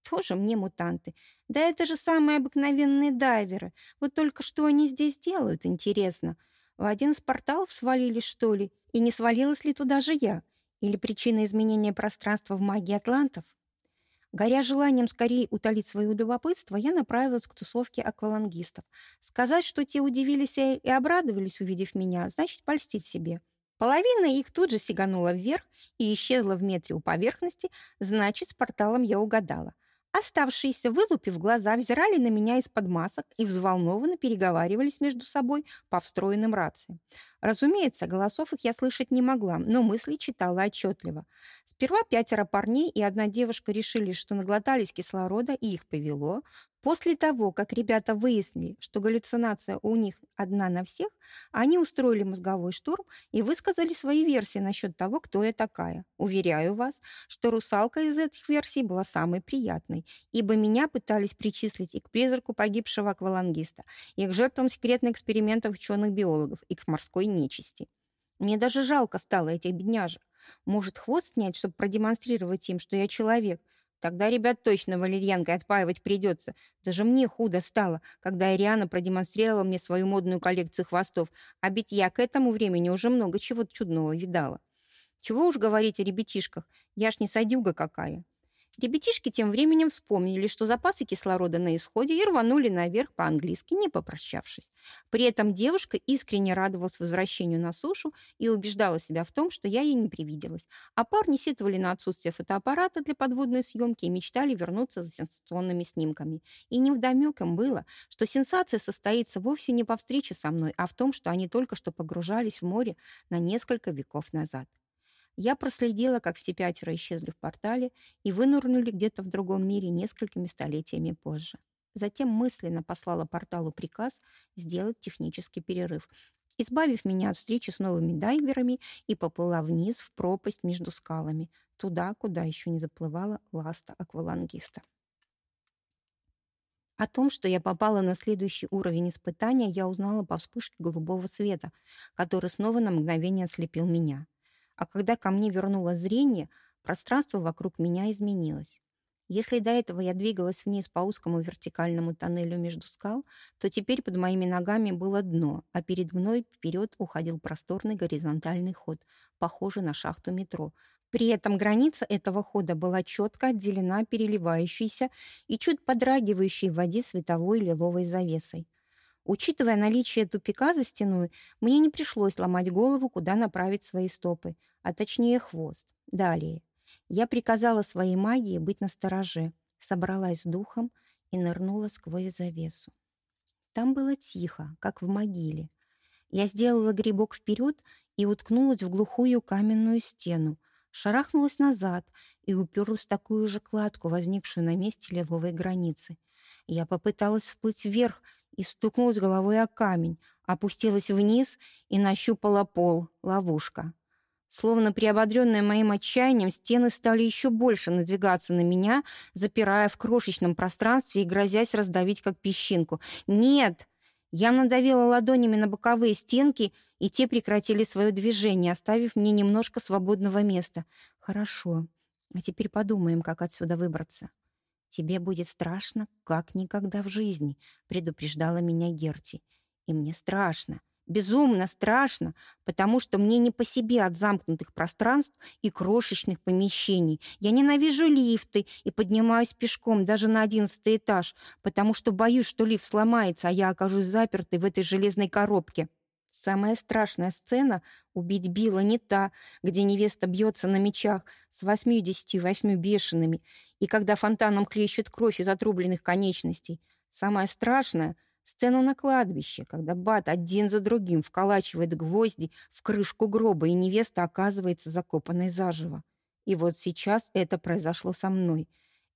Тоже мне мутанты. Да это же самые обыкновенные дайверы. Вот только что они здесь делают, интересно. В один из порталов свалились, что ли? И не свалилась ли туда же я? Или причина изменения пространства в магии атлантов? Горя желанием скорее утолить свое любопытство, я направилась к тусовке аквалангистов. Сказать, что те удивились и обрадовались, увидев меня, значит польстить себе. Половина их тут же сиганула вверх и исчезла в метре у поверхности, значит, с порталом я угадала. Оставшиеся, вылупив глаза, взирали на меня из-под масок и взволнованно переговаривались между собой по встроенным рациям. Разумеется, голосов их я слышать не могла, но мысли читала отчетливо. Сперва пятеро парней и одна девушка решили, что наглотались кислорода и их повело, После того, как ребята выяснили, что галлюцинация у них одна на всех, они устроили мозговой штурм и высказали свои версии насчет того, кто я такая. Уверяю вас, что русалка из этих версий была самой приятной, ибо меня пытались причислить и к призраку погибшего аквалангиста, и к жертвам секретных экспериментов ученых-биологов, и к морской нечисти. Мне даже жалко стало этих бедняжек. Может, хвост снять, чтобы продемонстрировать им, что я человек – Тогда ребят точно валерьянкой отпаивать придется. Даже мне худо стало, когда Ариана продемонстрировала мне свою модную коллекцию хвостов, а ведь я к этому времени уже много чего чудного видала. Чего уж говорить о ребятишках, я ж не садюга какая. Ребятишки тем временем вспомнили, что запасы кислорода на исходе и рванули наверх по-английски, не попрощавшись. При этом девушка искренне радовалась возвращению на сушу и убеждала себя в том, что я ей не привиделась. А парни сетовали на отсутствие фотоаппарата для подводной съемки и мечтали вернуться за сенсационными снимками. И невдомек им было, что сенсация состоится вовсе не по встрече со мной, а в том, что они только что погружались в море на несколько веков назад. Я проследила, как все пятеро исчезли в портале и вынурнули где-то в другом мире несколькими столетиями позже. Затем мысленно послала порталу приказ сделать технический перерыв, избавив меня от встречи с новыми дайверами и поплыла вниз в пропасть между скалами, туда, куда еще не заплывала ласта аквалангиста. О том, что я попала на следующий уровень испытания, я узнала по вспышке голубого света, который снова на мгновение ослепил меня. А когда ко мне вернуло зрение, пространство вокруг меня изменилось. Если до этого я двигалась вниз по узкому вертикальному тоннелю между скал, то теперь под моими ногами было дно, а перед мной вперед уходил просторный горизонтальный ход, похожий на шахту метро. При этом граница этого хода была четко отделена переливающейся и чуть подрагивающей в воде световой лиловой завесой. Учитывая наличие тупика за стеной, мне не пришлось ломать голову, куда направить свои стопы, а точнее хвост. Далее. Я приказала своей магии быть настороже, собралась с духом и нырнула сквозь завесу. Там было тихо, как в могиле. Я сделала грибок вперед и уткнулась в глухую каменную стену, шарахнулась назад и уперлась в такую же кладку, возникшую на месте лиловой границы. Я попыталась всплыть вверх, и стукнулась головой о камень, опустилась вниз и нащупала пол, ловушка. Словно приободренная моим отчаянием, стены стали еще больше надвигаться на меня, запирая в крошечном пространстве и грозясь раздавить, как песчинку. «Нет!» Я надавила ладонями на боковые стенки, и те прекратили свое движение, оставив мне немножко свободного места. «Хорошо. А теперь подумаем, как отсюда выбраться». «Тебе будет страшно, как никогда в жизни», — предупреждала меня Герти. «И мне страшно, безумно страшно, потому что мне не по себе от замкнутых пространств и крошечных помещений. Я ненавижу лифты и поднимаюсь пешком даже на одиннадцатый этаж, потому что боюсь, что лифт сломается, а я окажусь запертой в этой железной коробке». Самая страшная сцена — убить Билла не та, где невеста бьется на мечах с восьмидесятью восьми бешеными, и когда фонтаном хлещет кровь из отрубленных конечностей. Самое страшное — сцена на кладбище, когда Бат один за другим вколачивает гвозди в крышку гроба, и невеста оказывается закопанной заживо. И вот сейчас это произошло со мной.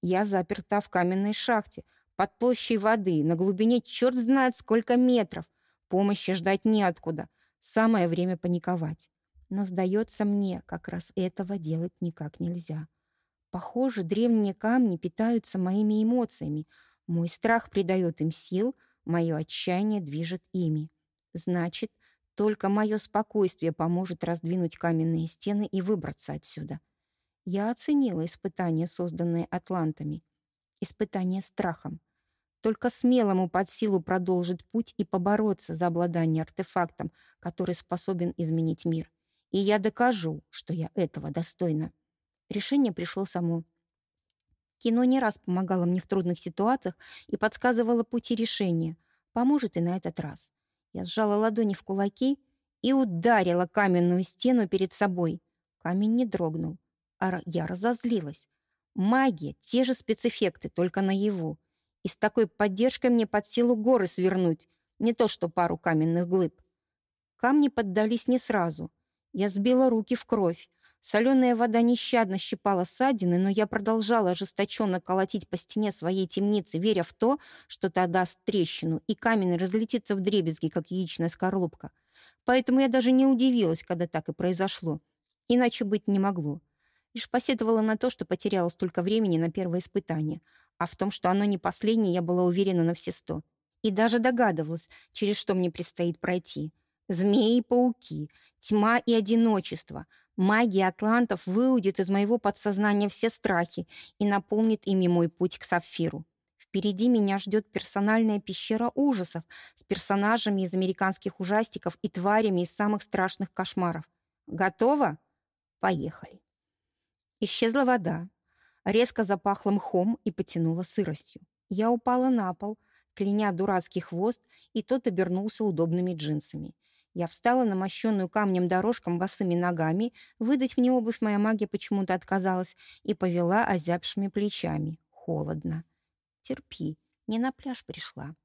Я заперта в каменной шахте, под площадью воды, на глубине черт знает сколько метров. Помощи ждать неоткуда. Самое время паниковать. Но, сдается мне, как раз этого делать никак нельзя. Похоже, древние камни питаются моими эмоциями. Мой страх придает им сил, мое отчаяние движет ими. Значит, только мое спокойствие поможет раздвинуть каменные стены и выбраться отсюда. Я оценила испытание, созданное атлантами. Испытание страхом. Только смелому под силу продолжить путь и побороться за обладание артефактом, который способен изменить мир. И я докажу, что я этого достойна. Решение пришло само. Кино не раз помогало мне в трудных ситуациях и подсказывало пути решения. Поможет и на этот раз. Я сжала ладони в кулаки и ударила каменную стену перед собой. Камень не дрогнул, а я разозлилась. Магия — те же спецэффекты, только наяву. И с такой поддержкой мне под силу горы свернуть, не то что пару каменных глыб. Камни поддались не сразу. Я сбила руки в кровь. Соленая вода нещадно щипала ссадины, но я продолжала ожесточенно колотить по стене своей темницы, веря в то, что та даст трещину, и камень разлетится в дребезги, как яичная скорлупка. Поэтому я даже не удивилась, когда так и произошло. Иначе быть не могло. Лишь посетовала на то, что потеряла столько времени на первое испытание. А в том, что оно не последнее, я была уверена на все сто. И даже догадывалась, через что мне предстоит пройти. Змеи и пауки, тьма и одиночество — Магия атлантов выудит из моего подсознания все страхи и наполнит ими мой путь к сапфиру. Впереди меня ждет персональная пещера ужасов с персонажами из американских ужастиков и тварями из самых страшных кошмаров. Готово? Поехали. Исчезла вода. Резко запахло мхом и потянуло сыростью. Я упала на пол, кляня дурацкий хвост, и тот обернулся удобными джинсами. Я встала на мощенную камнем дорожком босыми ногами, выдать мне обувь моя магия почему-то отказалась, и повела озябшими плечами. Холодно. Терпи, не на пляж пришла.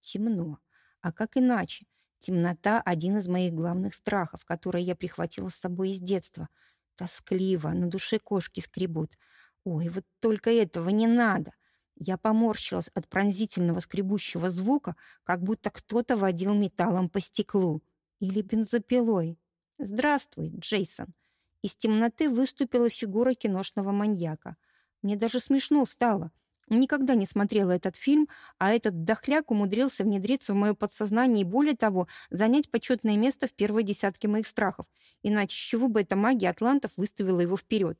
Темно. А как иначе? Темнота — один из моих главных страхов, которые я прихватила с собой из детства. Тоскливо, на душе кошки скребут. Ой, вот только этого не надо. Я поморщилась от пронзительного скребущего звука, как будто кто-то водил металлом по стеклу. Или бензопилой. «Здравствуй, Джейсон!» Из темноты выступила фигура киношного маньяка. Мне даже смешно стало. Никогда не смотрела этот фильм, а этот дохляк умудрился внедриться в мое подсознание и, более того, занять почетное место в первой десятке моих страхов. Иначе с чего бы эта магия атлантов выставила его вперед?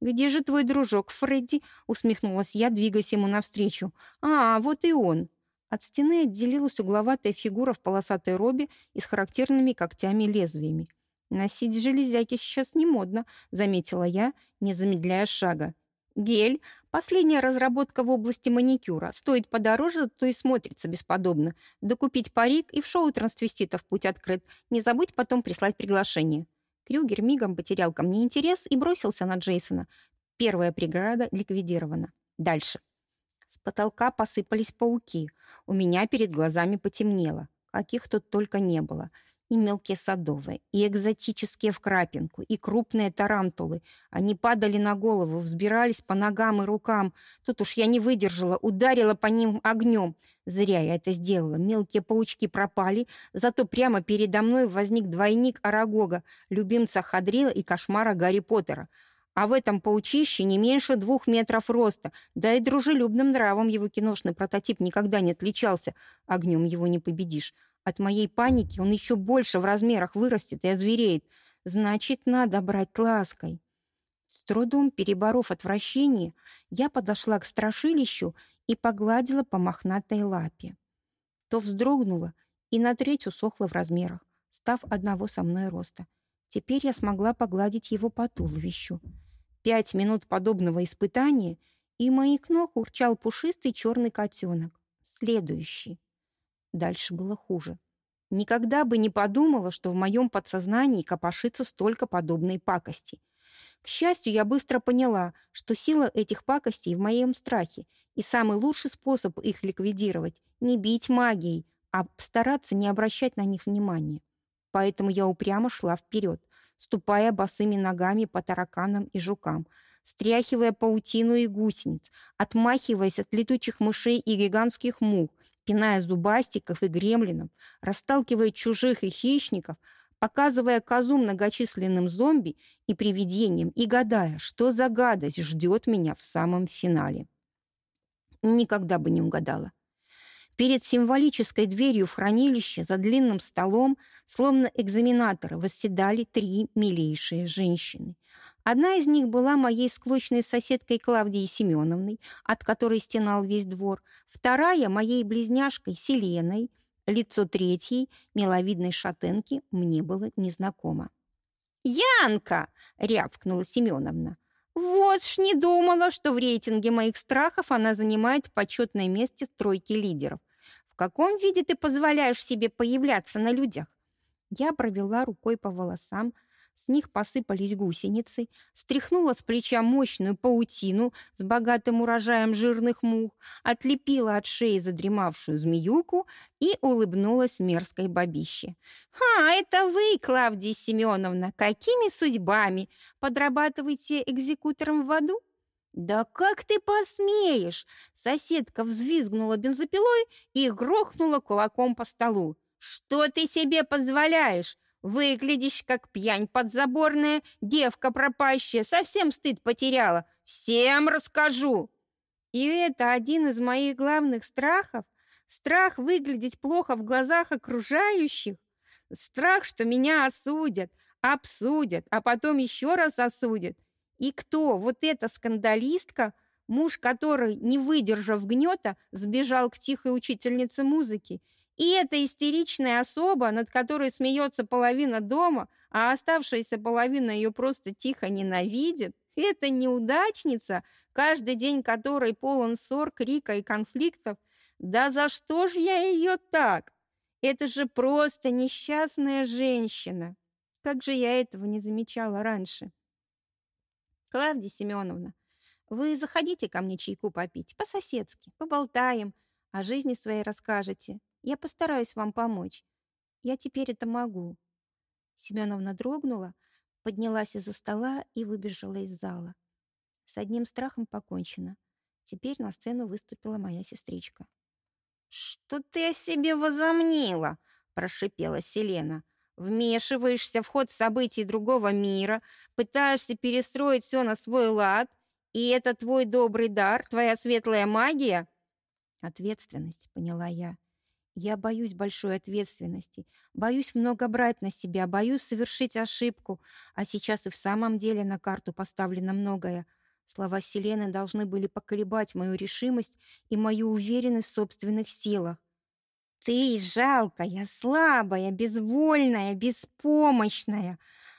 «Где же твой дружок, Фредди?» — усмехнулась я, двигаясь ему навстречу. «А, вот и он!» От стены отделилась угловатая фигура в полосатой робе и с характерными когтями-лезвиями. «Носить железяки сейчас не модно», — заметила я, не замедляя шага. «Гель — последняя разработка в области маникюра. Стоит подороже, то и смотрится бесподобно. Докупить парик и в шоу трансвеститов путь открыт. Не забудь потом прислать приглашение». Крюгер мигом потерял ко мне интерес и бросился на Джейсона. Первая преграда ликвидирована. Дальше. С потолка посыпались пауки. У меня перед глазами потемнело. Каких тут только не было. И мелкие садовые, и экзотические в крапинку, и крупные тарантулы. Они падали на голову, взбирались по ногам и рукам. Тут уж я не выдержала, ударила по ним огнем. Зря я это сделала. Мелкие паучки пропали, зато прямо передо мной возник двойник Арагога, любимца Хадрила и кошмара Гарри Поттера. А в этом паучище не меньше двух метров роста, да и дружелюбным нравом его киношный прототип никогда не отличался. Огнем его не победишь. От моей паники он еще больше в размерах вырастет и озвереет. Значит, надо брать лаской. С трудом переборов отвращение, я подошла к страшилищу и погладила по мохнатой лапе. То вздрогнула и на треть усохла в размерах, став одного со мной роста. Теперь я смогла погладить его по туловищу. Пять минут подобного испытания, и моих ног урчал пушистый черный котенок. Следующий. Дальше было хуже. Никогда бы не подумала, что в моем подсознании копошится столько подобной пакости. К счастью, я быстро поняла, что сила этих пакостей в моем страхе, и самый лучший способ их ликвидировать — не бить магией, а стараться не обращать на них внимания. Поэтому я упрямо шла вперед, ступая босыми ногами по тараканам и жукам, стряхивая паутину и гусениц, отмахиваясь от летучих мышей и гигантских мух, пиная зубастиков и гремлинов, расталкивая чужих и хищников, показывая козу многочисленным зомби и привидениям и гадая, что за гадость ждет меня в самом финале. Никогда бы не угадала. Перед символической дверью в хранилище за длинным столом, словно экзаменаторы, восседали три милейшие женщины. Одна из них была моей склочной соседкой Клавдией Семеновной, от которой стенал весь двор. Вторая – моей близняшкой Селеной. Лицо третьей, миловидной шатенки, мне было незнакомо. «Янка!» – рявкнула Семеновна. «Вот ж не думала, что в рейтинге моих страхов она занимает почетное место в тройке лидеров. В каком виде ты позволяешь себе появляться на людях?» Я провела рукой по волосам, с них посыпались гусеницы, стряхнула с плеча мощную паутину с богатым урожаем жирных мух, отлепила от шеи задремавшую змеюку и улыбнулась мерзкой бабище. «А, это вы, Клавдия Семеновна! Какими судьбами? Подрабатываете экзекутором в аду?» «Да как ты посмеешь?» Соседка взвизгнула бензопилой и грохнула кулаком по столу. «Что ты себе позволяешь? Выглядишь как пьянь подзаборная, девка пропащая, совсем стыд потеряла. Всем расскажу. И это один из моих главных страхов. Страх выглядеть плохо в глазах окружающих. Страх, что меня осудят, обсудят, а потом еще раз осудят. И кто? Вот эта скандалистка, муж которой, не выдержав гнета, сбежал к тихой учительнице музыки и эта истеричная особа, над которой смеется половина дома, а оставшаяся половина ее просто тихо ненавидит, это неудачница, каждый день которой полон ссор, крика и конфликтов. Да за что ж я ее так? Это же просто несчастная женщина. Как же я этого не замечала раньше? Клавдия Семеновна, вы заходите ко мне чайку попить, по-соседски, поболтаем, о жизни своей расскажете. Я постараюсь вам помочь. Я теперь это могу». Семеновна дрогнула, поднялась из-за стола и выбежала из зала. С одним страхом покончено. Теперь на сцену выступила моя сестричка. «Что ты о себе возомнила?» – прошипела Селена. «Вмешиваешься в ход событий другого мира, пытаешься перестроить все на свой лад, и это твой добрый дар, твоя светлая магия?» «Ответственность», — поняла я. Я боюсь большой ответственности, боюсь много брать на себя, боюсь совершить ошибку, а сейчас и в самом деле на карту поставлено многое. Слова Селены должны были поколебать мою решимость и мою уверенность в собственных силах. «Ты жалкая, слабая, безвольная, беспомощная!»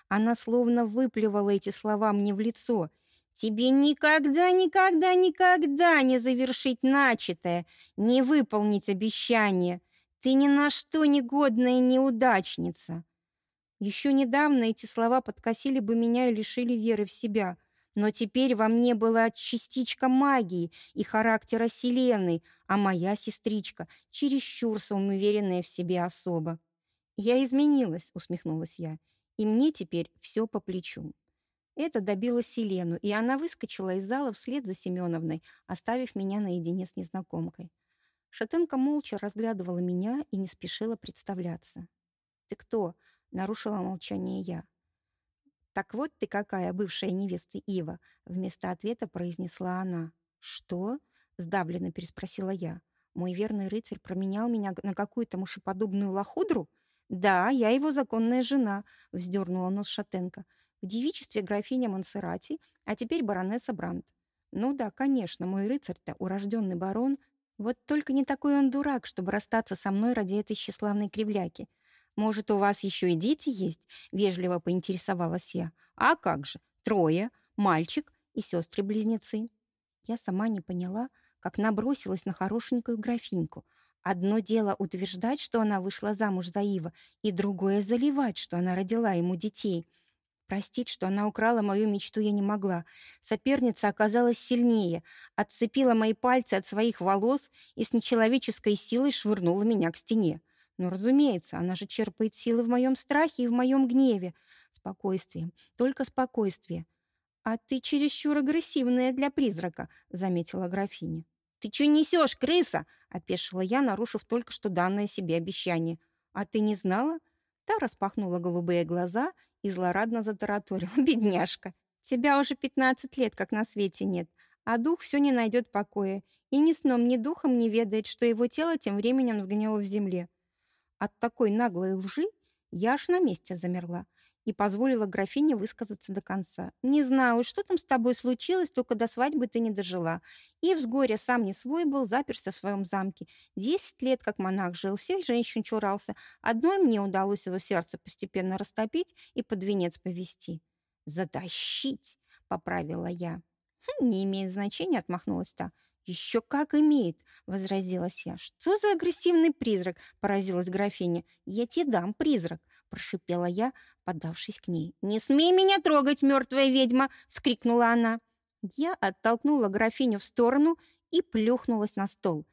Она словно выплевала эти слова мне в лицо. «Тебе никогда, никогда, никогда не завершить начатое, не выполнить обещание. Ты ни на что негодная неудачница. Еще недавно эти слова подкосили бы меня и лишили веры в себя, но теперь во мне была частичка магии и характера Селены, а моя сестричка чересчур самоуверенная в себе особа. «Я изменилась», — усмехнулась я, — «и мне теперь все по плечу». Это добило Селену, и она выскочила из зала вслед за Семеновной, оставив меня наедине с незнакомкой. Шатенка молча разглядывала меня и не спешила представляться. «Ты кто?» — нарушила молчание я. «Так вот ты какая, бывшая невеста Ива!» — вместо ответа произнесла она. «Что?» — сдавленно переспросила я. «Мой верный рыцарь променял меня на какую-то мышеподобную лохудру?» «Да, я его законная жена», — вздернула нос Шатенко. «В девичестве графиня Монсеррати, а теперь баронесса Брандт». «Ну да, конечно, мой рыцарь-то урожденный барон, вот только не такой он дурак, чтобы расстаться со мной ради этой тщеславной кривляки. Может, у вас еще и дети есть?» — вежливо поинтересовалась я. «А как же? Трое, мальчик и сестры-близнецы». Я сама не поняла, как набросилась на хорошенькую графиньку. Одно дело утверждать, что она вышла замуж за Ива, и другое — заливать, что она родила ему детей — Простить, что она украла мою мечту, я не могла. Соперница оказалась сильнее, отцепила мои пальцы от своих волос и с нечеловеческой силой швырнула меня к стене. Но, разумеется, она же черпает силы в моем страхе и в моем гневе. Спокойствие, только спокойствие. «А ты чересчур агрессивная для призрака», — заметила графиня. «Ты что несешь, крыса?» — опешила я, нарушив только что данное себе обещание. «А ты не знала?» Та распахнула голубые глаза и злорадно затараторил. «Бедняжка, тебя уже пятнадцать лет как на свете нет, а дух все не найдет покоя, и ни сном, ни духом не ведает, что его тело тем временем сгнило в земле». От такой наглой лжи я аж на месте замерла. И позволила графине высказаться до конца. «Не знаю, что там с тобой случилось, только до свадьбы ты не дожила. И с горя сам не свой был, заперся в своем замке. Десять лет как монах жил, всех женщин чурался. Одной мне удалось его сердце постепенно растопить и под венец повести». «Затащить!» — поправила я. «Хм, «Не имеет значения», — отмахнулась та. «Еще как имеет!» — возразилась я. «Что за агрессивный призрак?» — поразилась графиня. «Я тебе дам призрак!» — прошипела я, подавшись к ней. «Не смей меня трогать, мертвая ведьма!» — скрикнула она. Я оттолкнула графиню в сторону и плюхнулась на стол.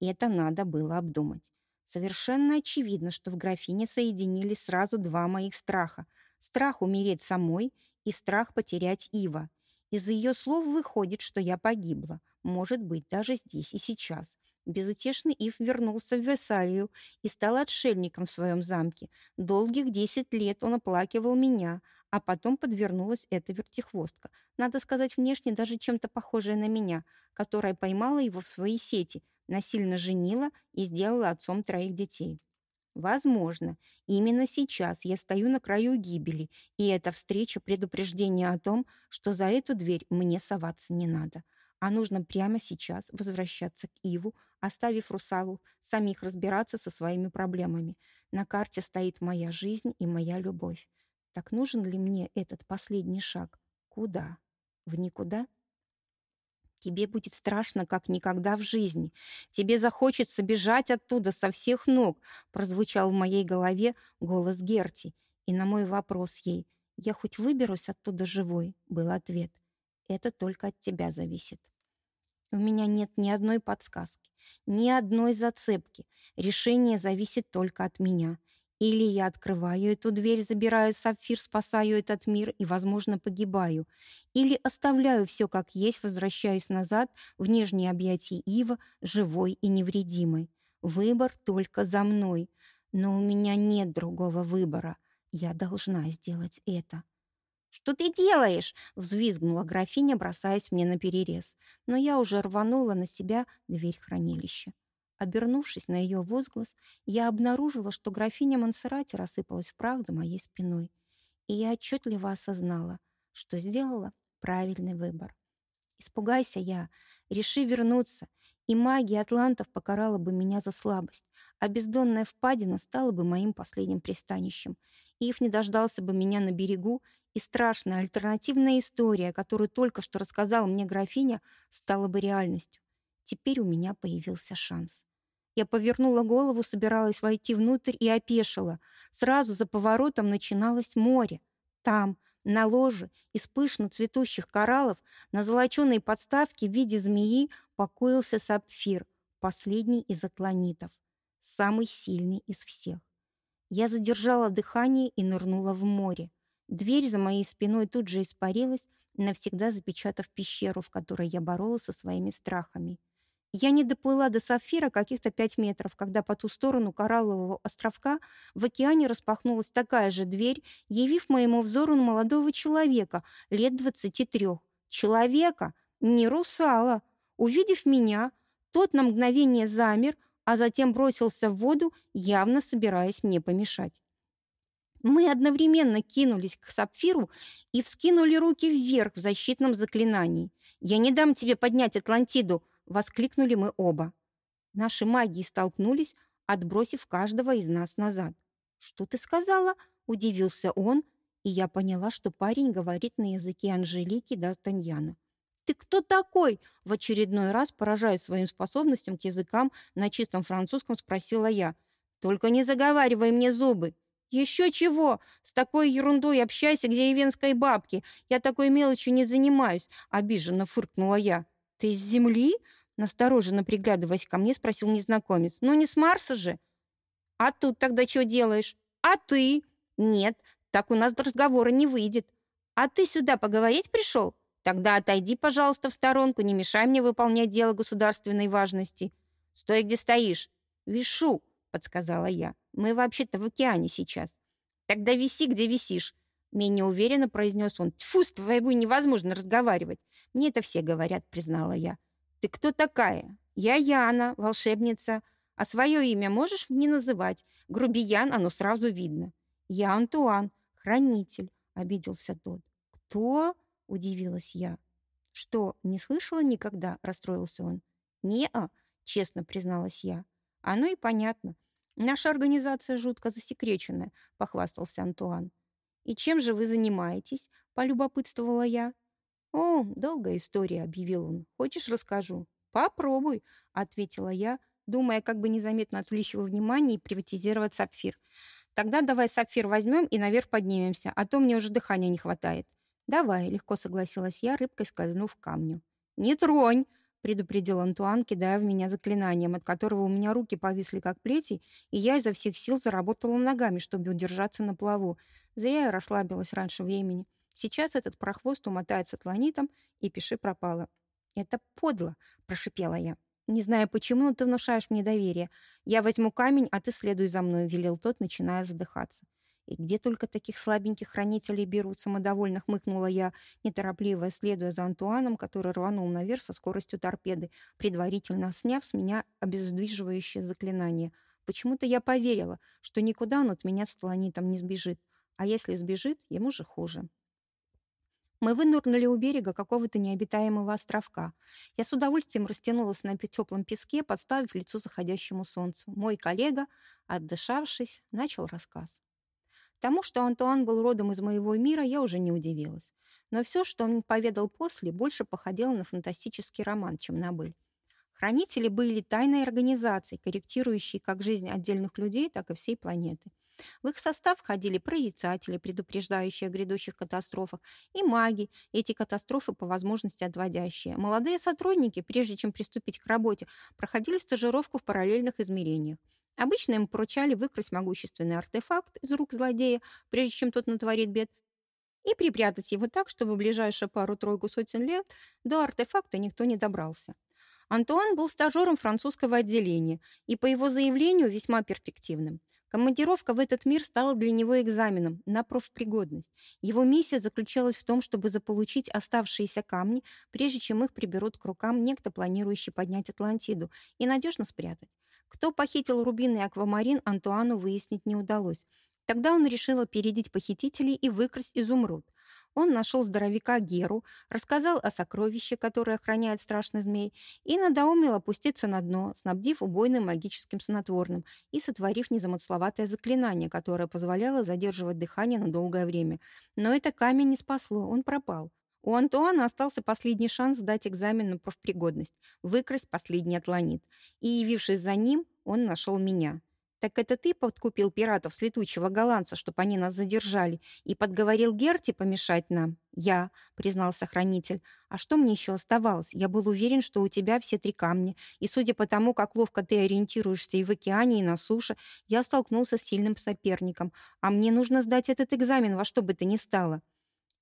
Это надо было обдумать. Совершенно очевидно, что в графине соединились сразу два моих страха. Страх умереть самой и страх потерять Ива. Из ее слов выходит, что я погибла. Может быть, даже здесь и сейчас. Безутешный Ив вернулся в Версалию и стал отшельником в своем замке. Долгих десять лет он оплакивал меня, а потом подвернулась эта вертихвостка. Надо сказать, внешне даже чем-то похожая на меня, которая поймала его в свои сети, насильно женила и сделала отцом троих детей. Возможно, именно сейчас я стою на краю гибели, и эта встреча предупреждение о том, что за эту дверь мне соваться не надо, а нужно прямо сейчас возвращаться к Иву, оставив русалу самих разбираться со своими проблемами. На карте стоит моя жизнь и моя любовь. Так нужен ли мне этот последний шаг? Куда? В никуда? Тебе будет страшно, как никогда в жизни. Тебе захочется бежать оттуда со всех ног, прозвучал в моей голове голос Герти. И на мой вопрос ей, я хоть выберусь оттуда живой, был ответ. Это только от тебя зависит. У меня нет ни одной подсказки, ни одной зацепки. Решение зависит только от меня. Или я открываю эту дверь, забираю сапфир, спасаю этот мир и, возможно, погибаю. Или оставляю все как есть, возвращаюсь назад в нижние объятия Ива, живой и невредимой. Выбор только за мной. Но у меня нет другого выбора. Я должна сделать это. «Что ты делаешь?» — взвизгнула графиня, бросаясь мне на перерез. Но я уже рванула на себя дверь хранилища. Обернувшись на ее возглас, я обнаружила, что графиня Монсеррати рассыпалась в прах за моей спиной. И я отчетливо осознала, что сделала правильный выбор. Испугайся я, реши вернуться, и магия атлантов покарала бы меня за слабость, а бездонная впадина стала бы моим последним пристанищем. Ив не дождался бы меня на берегу, и страшная альтернативная история, которую только что рассказала мне графиня, стала бы реальностью. Теперь у меня появился шанс. Я повернула голову, собиралась войти внутрь и опешила. Сразу за поворотом начиналось море. Там, на ложе из пышно цветущих кораллов, на золоченой подставке в виде змеи покоился сапфир, последний из атланитов, самый сильный из всех. Я задержала дыхание и нырнула в море. Дверь за моей спиной тут же испарилась, навсегда запечатав пещеру, в которой я боролась со своими страхами. Я не доплыла до Сафира каких-то пять метров, когда по ту сторону кораллового островка в океане распахнулась такая же дверь, явив моему взору молодого человека лет двадцати трех. Человека, не русала. Увидев меня, тот на мгновение замер, а затем бросился в воду, явно собираясь мне помешать. Мы одновременно кинулись к сапфиру и вскинули руки вверх в защитном заклинании. «Я не дам тебе поднять Атлантиду!» Воскликнули мы оба. Наши магии столкнулись, отбросив каждого из нас назад. «Что ты сказала?» — удивился он, и я поняла, что парень говорит на языке Анжелики Д'Артаньяна. «Ты кто такой?» — в очередной раз, поражаясь своим способностям к языкам, на чистом французском спросила я. «Только не заговаривай мне зубы!» «Еще чего? С такой ерундой общайся к деревенской бабке. Я такой мелочью не занимаюсь», — обиженно фыркнула я. «Ты с земли?» Настороженно приглядываясь ко мне, спросил незнакомец. «Ну не с Марса же?» «А тут тогда что делаешь?» «А ты?» «Нет, так у нас до разговора не выйдет». «А ты сюда поговорить пришел?» «Тогда отойди, пожалуйста, в сторонку, не мешай мне выполнять дело государственной важности». «Стой, где стоишь». «Вишу», — подсказала я. «Мы вообще-то в океане сейчас». «Тогда виси, где висишь», — менее уверенно произнес он. «Тьфу, с твоей невозможно разговаривать». «Мне это все говорят», — признала я. «Ты кто такая?» «Я Яна, волшебница. А свое имя можешь мне называть? Грубиян, оно сразу видно». «Я Антуан, «Хранитель», — обиделся тот. «Кто?» — удивилась я. «Что, не слышала никогда?» — расстроился он. «Не-а», — честно призналась я. «Оно и понятно. Наша организация жутко засекреченная», — похвастался Антуан. «И чем же вы занимаетесь?» — полюбопытствовала я. «О, долгая история», — объявил он. «Хочешь, расскажу?» «Попробуй», — ответила я, думая, как бы незаметно отвлечь его внимание и приватизировать сапфир. «Тогда давай сапфир возьмем и наверх поднимемся, а то мне уже дыхания не хватает». «Давай», — легко согласилась я, рыбкой скользнув к камню. «Не тронь!» — предупредил Антуан, кидая в меня заклинанием, от которого у меня руки повисли как плети, и я изо всех сил заработала ногами, чтобы удержаться на плаву. Зря я расслабилась раньше времени. Сейчас этот прохвост умотается тланитом, и пиши пропало. «Это подло», — прошипела я. «Не знаю почему, но ты внушаешь мне доверие. Я возьму камень, а ты следуй за мной», — велел тот, начиная задыхаться. «И где только таких слабеньких хранителей берут?» Самодовольно хмыкнула я, неторопливо следуя за Антуаном, который рванул наверх со скоростью торпеды, предварительно сняв с меня обездвиживающее заклинание. Почему-то я поверила, что никуда он от меня с тланитом не сбежит. А если сбежит, ему же хуже. Мы вынырнули у берега какого-то необитаемого островка. Я с удовольствием растянулась на теплом песке, подставив лицо заходящему солнцу. Мой коллега, отдышавшись, начал рассказ. Тому, что Антуан был родом из моего мира, я уже не удивилась. Но все, что он поведал после, больше походило на фантастический роман, чем на быль. Хранители были тайной организацией, корректирующей как жизнь отдельных людей, так и всей планеты. В их состав входили прорицатели, предупреждающие о грядущих катастрофах, и маги, эти катастрофы по возможности отводящие. Молодые сотрудники, прежде чем приступить к работе, проходили стажировку в параллельных измерениях. Обычно им поручали выкрасть могущественный артефакт из рук злодея, прежде чем тот натворит бед, и припрятать его так, чтобы в ближайшие пару-тройку сотен лет до артефакта никто не добрался. Антуан был стажером французского отделения и, по его заявлению, весьма перспективным. Командировка в этот мир стала для него экзаменом на профпригодность. Его миссия заключалась в том, чтобы заполучить оставшиеся камни, прежде чем их приберут к рукам некто, планирующий поднять Атлантиду, и надежно спрятать. Кто похитил рубин и аквамарин, Антуану выяснить не удалось. Тогда он решил опередить похитителей и выкрасть изумруд – он нашел здоровяка Геру, рассказал о сокровище, которое охраняет страшный змей, и надоумил опуститься на дно, снабдив убойным магическим снотворным и сотворив незамысловатое заклинание, которое позволяло задерживать дыхание на долгое время. Но это камень не спасло, он пропал. У Антуана остался последний шанс сдать экзамен на профпригодность, выкрасть последний атланит. И, явившись за ним, он нашел меня. «Так это ты подкупил пиратов с летучего голландца, чтобы они нас задержали, и подговорил Герти помешать нам?» «Я», — признался хранитель. «А что мне еще оставалось? Я был уверен, что у тебя все три камня, и судя по тому, как ловко ты ориентируешься и в океане, и на суше, я столкнулся с сильным соперником, а мне нужно сдать этот экзамен во что бы то ни стало».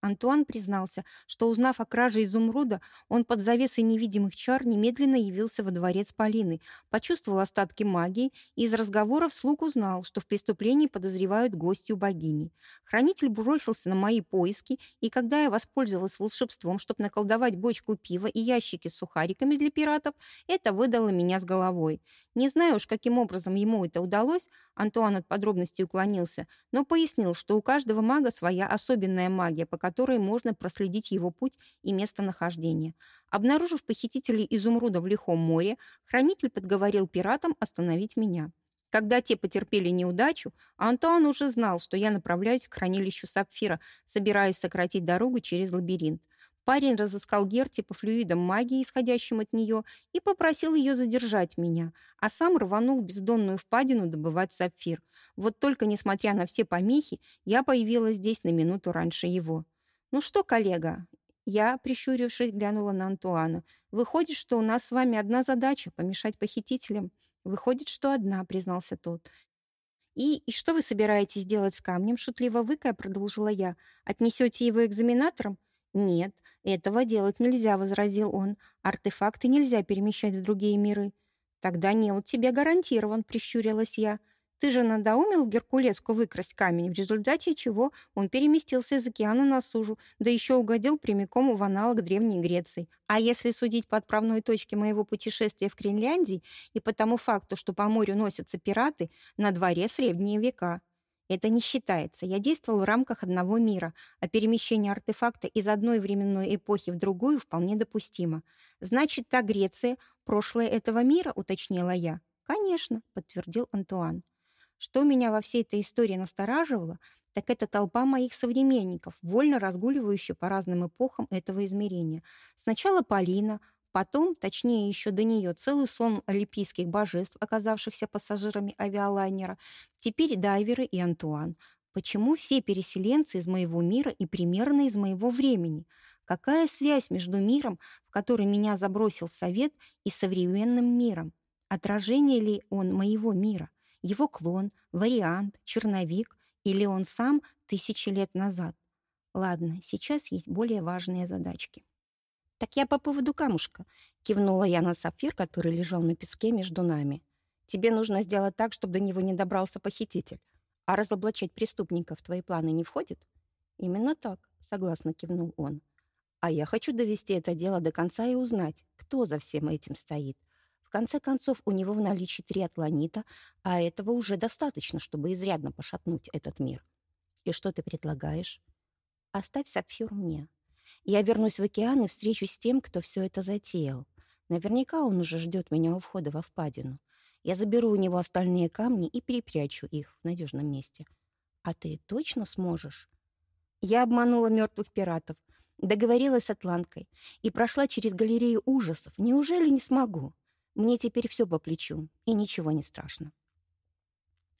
Антуан признался, что, узнав о краже изумруда, он под завесой невидимых чар немедленно явился во дворец Полины, почувствовал остатки магии и из разговоров слуг узнал, что в преступлении подозревают гостью богини. Хранитель бросился на мои поиски, и когда я воспользовалась волшебством, чтобы наколдовать бочку пива и ящики с сухариками для пиратов, это выдало меня с головой. Не знаю уж, каким образом ему это удалось, Антуан от подробностей уклонился, но пояснил, что у каждого мага своя особенная магия, по которой можно проследить его путь и местонахождение. Обнаружив похитителей изумруда в лихом море, хранитель подговорил пиратам остановить меня. Когда те потерпели неудачу, Антуан уже знал, что я направляюсь к хранилищу Сапфира, собираясь сократить дорогу через лабиринт. Парень разыскал Герти по флюидам магии, исходящим от нее, и попросил ее задержать меня, а сам рванул в бездонную впадину добывать сапфир. Вот только, несмотря на все помехи, я появилась здесь на минуту раньше его. «Ну что, коллега?» Я, прищурившись, глянула на Антуана. «Выходит, что у нас с вами одна задача — помешать похитителям». «Выходит, что одна», — признался тот. «И, и что вы собираетесь делать с камнем?» — шутливо выкая, продолжила я. «Отнесете его экзаменаторам?» «Нет, этого делать нельзя», — возразил он. «Артефакты нельзя перемещать в другие миры». «Тогда не у тебя гарантирован», — прищурилась я. «Ты же надоумил Геркулеску выкрасть камень, в результате чего он переместился из океана на сужу, да еще угодил прямиком в аналог Древней Греции. А если судить по отправной точке моего путешествия в Кринляндии и по тому факту, что по морю носятся пираты, на дворе средние века». Это не считается. Я действовал в рамках одного мира, а перемещение артефакта из одной временной эпохи в другую вполне допустимо. Значит, та Греция – прошлое этого мира, уточнила я. Конечно, подтвердил Антуан. Что меня во всей этой истории настораживало, так это толпа моих современников, вольно разгуливающая по разным эпохам этого измерения. Сначала Полина, Потом, точнее еще до нее, целый сон олимпийских божеств, оказавшихся пассажирами авиалайнера. Теперь дайверы и Антуан. Почему все переселенцы из моего мира и примерно из моего времени? Какая связь между миром, в который меня забросил совет, и современным миром? Отражение ли он моего мира? Его клон, вариант, черновик или он сам тысячи лет назад? Ладно, сейчас есть более важные задачки. «Так я по поводу камушка», — кивнула я на сапфир, который лежал на песке между нами. «Тебе нужно сделать так, чтобы до него не добрался похититель. А разоблачать преступников в твои планы не входит?» «Именно так», — согласно кивнул он. «А я хочу довести это дело до конца и узнать, кто за всем этим стоит. В конце концов, у него в наличии три атланита, а этого уже достаточно, чтобы изрядно пошатнуть этот мир. И что ты предлагаешь? Оставь сапфир мне. Я вернусь в океан и встречусь с тем, кто все это затеял. Наверняка он уже ждет меня у входа во впадину. Я заберу у него остальные камни и перепрячу их в надежном месте. А ты точно сможешь? Я обманула мертвых пиратов, договорилась с Атланткой и прошла через галерею ужасов. Неужели не смогу? Мне теперь все по плечу, и ничего не страшно.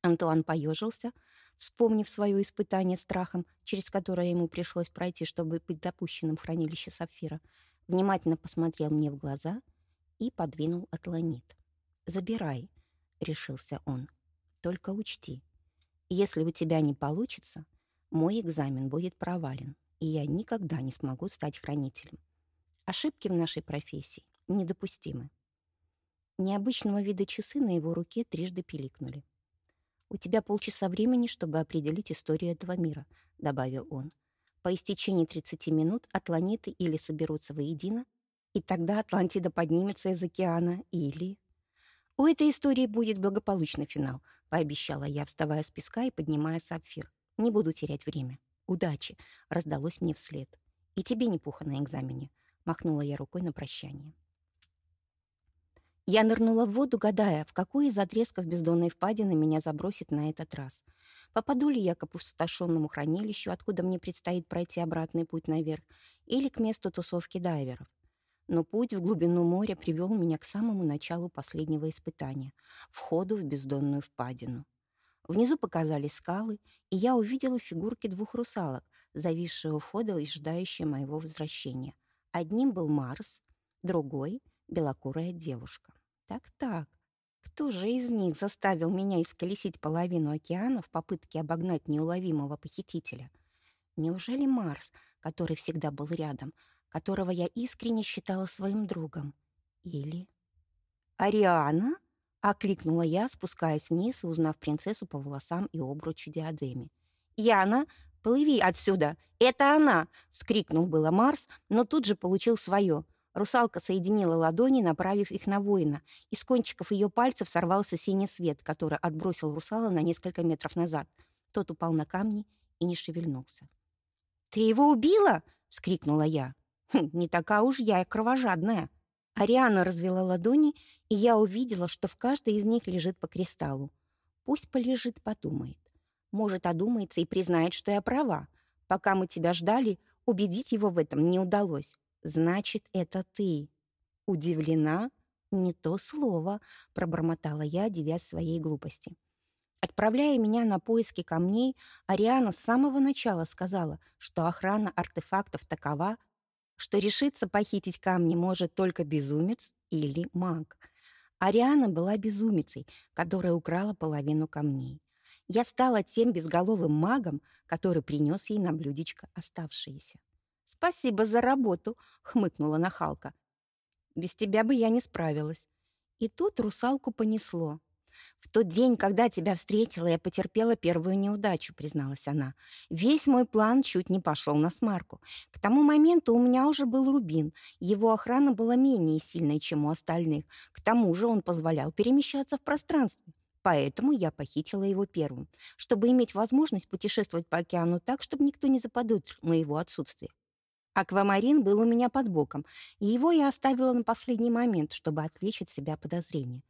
Антуан поежился, вспомнив свое испытание страхом, через которое ему пришлось пройти, чтобы быть допущенным в хранилище сапфира, внимательно посмотрел мне в глаза и подвинул атланит. «Забирай», — решился он. «Только учти, если у тебя не получится, мой экзамен будет провален, и я никогда не смогу стать хранителем. Ошибки в нашей профессии недопустимы». Необычного вида часы на его руке трижды пиликнули. «У тебя полчаса времени, чтобы определить историю этого мира», — добавил он. «По истечении 30 минут атланиты или соберутся воедино, и тогда Атлантида поднимется из океана, или...» «У этой истории будет благополучный финал», — пообещала я, вставая с песка и поднимая сапфир. «Не буду терять время. Удачи!» — раздалось мне вслед. «И тебе не пуха на экзамене», — махнула я рукой на прощание. Я нырнула в воду, гадая, в какой из отрезков бездонной впадины меня забросит на этот раз. Попаду ли я к опустошенному хранилищу, откуда мне предстоит пройти обратный путь наверх, или к месту тусовки дайверов. Но путь в глубину моря привел меня к самому началу последнего испытания — входу в бездонную впадину. Внизу показались скалы, и я увидела фигурки двух русалок, зависшие у входа и ждающие моего возвращения. Одним был Марс, другой — белокурая девушка. Так-так, кто же из них заставил меня исколесить половину океана в попытке обогнать неуловимого похитителя? Неужели Марс, который всегда был рядом, которого я искренне считала своим другом? Или... «Ариана?» — окликнула я, спускаясь вниз и узнав принцессу по волосам и обручу диадеме. «Яна, плыви отсюда! Это она!» — вскрикнул было Марс, но тут же получил свое — Русалка соединила ладони, направив их на воина. Из кончиков ее пальцев сорвался синий свет, который отбросил русала на несколько метров назад. Тот упал на камни и не шевельнулся. «Ты его убила?» — вскрикнула я. «Хм, «Не такая уж я и кровожадная». Ариана развела ладони, и я увидела, что в каждой из них лежит по кристаллу. Пусть полежит, подумает. Может, одумается и признает, что я права. Пока мы тебя ждали, убедить его в этом не удалось. «Значит, это ты». «Удивлена?» «Не то слово», — пробормотала я, девясь своей глупости. Отправляя меня на поиски камней, Ариана с самого начала сказала, что охрана артефактов такова, что решиться похитить камни может только безумец или маг. Ариана была безумицей, которая украла половину камней. Я стала тем безголовым магом, который принес ей на блюдечко оставшиеся. «Спасибо за работу», — хмыкнула нахалка. «Без тебя бы я не справилась». И тут русалку понесло. «В тот день, когда тебя встретила, я потерпела первую неудачу», — призналась она. «Весь мой план чуть не пошел на смарку. К тому моменту у меня уже был рубин. Его охрана была менее сильной, чем у остальных. К тому же он позволял перемещаться в пространстве. Поэтому я похитила его первым, чтобы иметь возможность путешествовать по океану так, чтобы никто не заподозрил моего отсутствия. Аквамарин был у меня под боком, и его я оставила на последний момент, чтобы отвлечь от себя подозрения.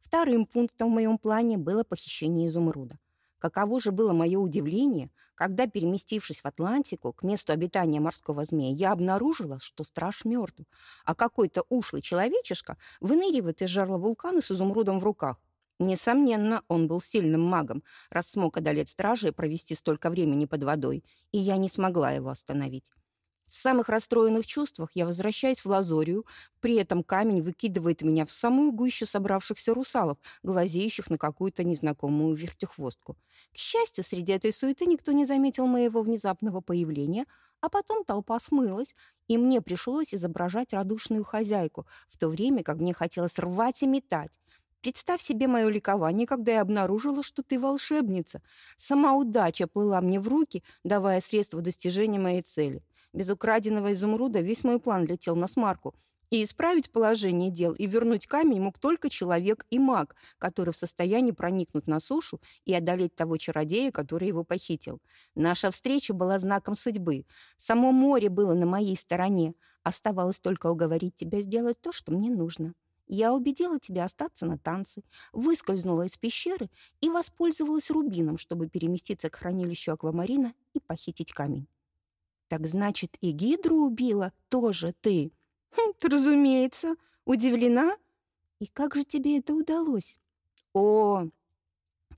Вторым пунктом в моем плане было похищение изумруда. Каково же было мое удивление, когда, переместившись в Атлантику, к месту обитания морского змея, я обнаружила, что страж мертв, а какой-то ушлый человечишка выныривает из жерла вулкана с изумрудом в руках. Несомненно, он был сильным магом, раз смог одолеть стражи и провести столько времени под водой, и я не смогла его остановить. В самых расстроенных чувствах я возвращаюсь в Лазорию, при этом камень выкидывает меня в самую гущу собравшихся русалов, глазеющих на какую-то незнакомую вертихвостку. К счастью, среди этой суеты никто не заметил моего внезапного появления, а потом толпа смылась, и мне пришлось изображать радушную хозяйку, в то время как мне хотелось рвать и метать. Представь себе мое ликование, когда я обнаружила, что ты волшебница. Сама удача плыла мне в руки, давая средства достижения моей цели. Без украденного изумруда весь мой план летел на смарку. И исправить положение дел и вернуть камень мог только человек и маг, который в состоянии проникнуть на сушу и одолеть того чародея, который его похитил. Наша встреча была знаком судьбы. Само море было на моей стороне. Оставалось только уговорить тебя сделать то, что мне нужно. Я убедила тебя остаться на танцы, выскользнула из пещеры и воспользовалась рубином, чтобы переместиться к хранилищу аквамарина и похитить камень. Так значит, и Гидру убила тоже ты? Хм, разумеется. Удивлена? И как же тебе это удалось? О,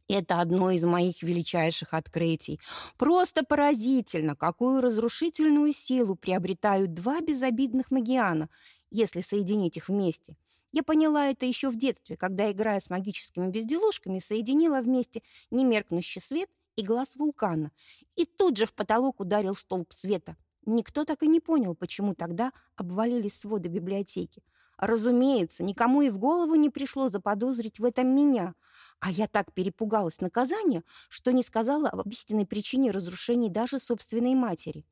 это одно из моих величайших открытий. Просто поразительно, какую разрушительную силу приобретают два безобидных магиана, если соединить их вместе. Я поняла это еще в детстве, когда, играя с магическими безделушками, соединила вместе немеркнущий свет – и глаз вулкана, и тут же в потолок ударил столб света. Никто так и не понял, почему тогда обвалились своды библиотеки. Разумеется, никому и в голову не пришло заподозрить в этом меня, а я так перепугалась наказания, что не сказала об истинной причине разрушений даже собственной матери.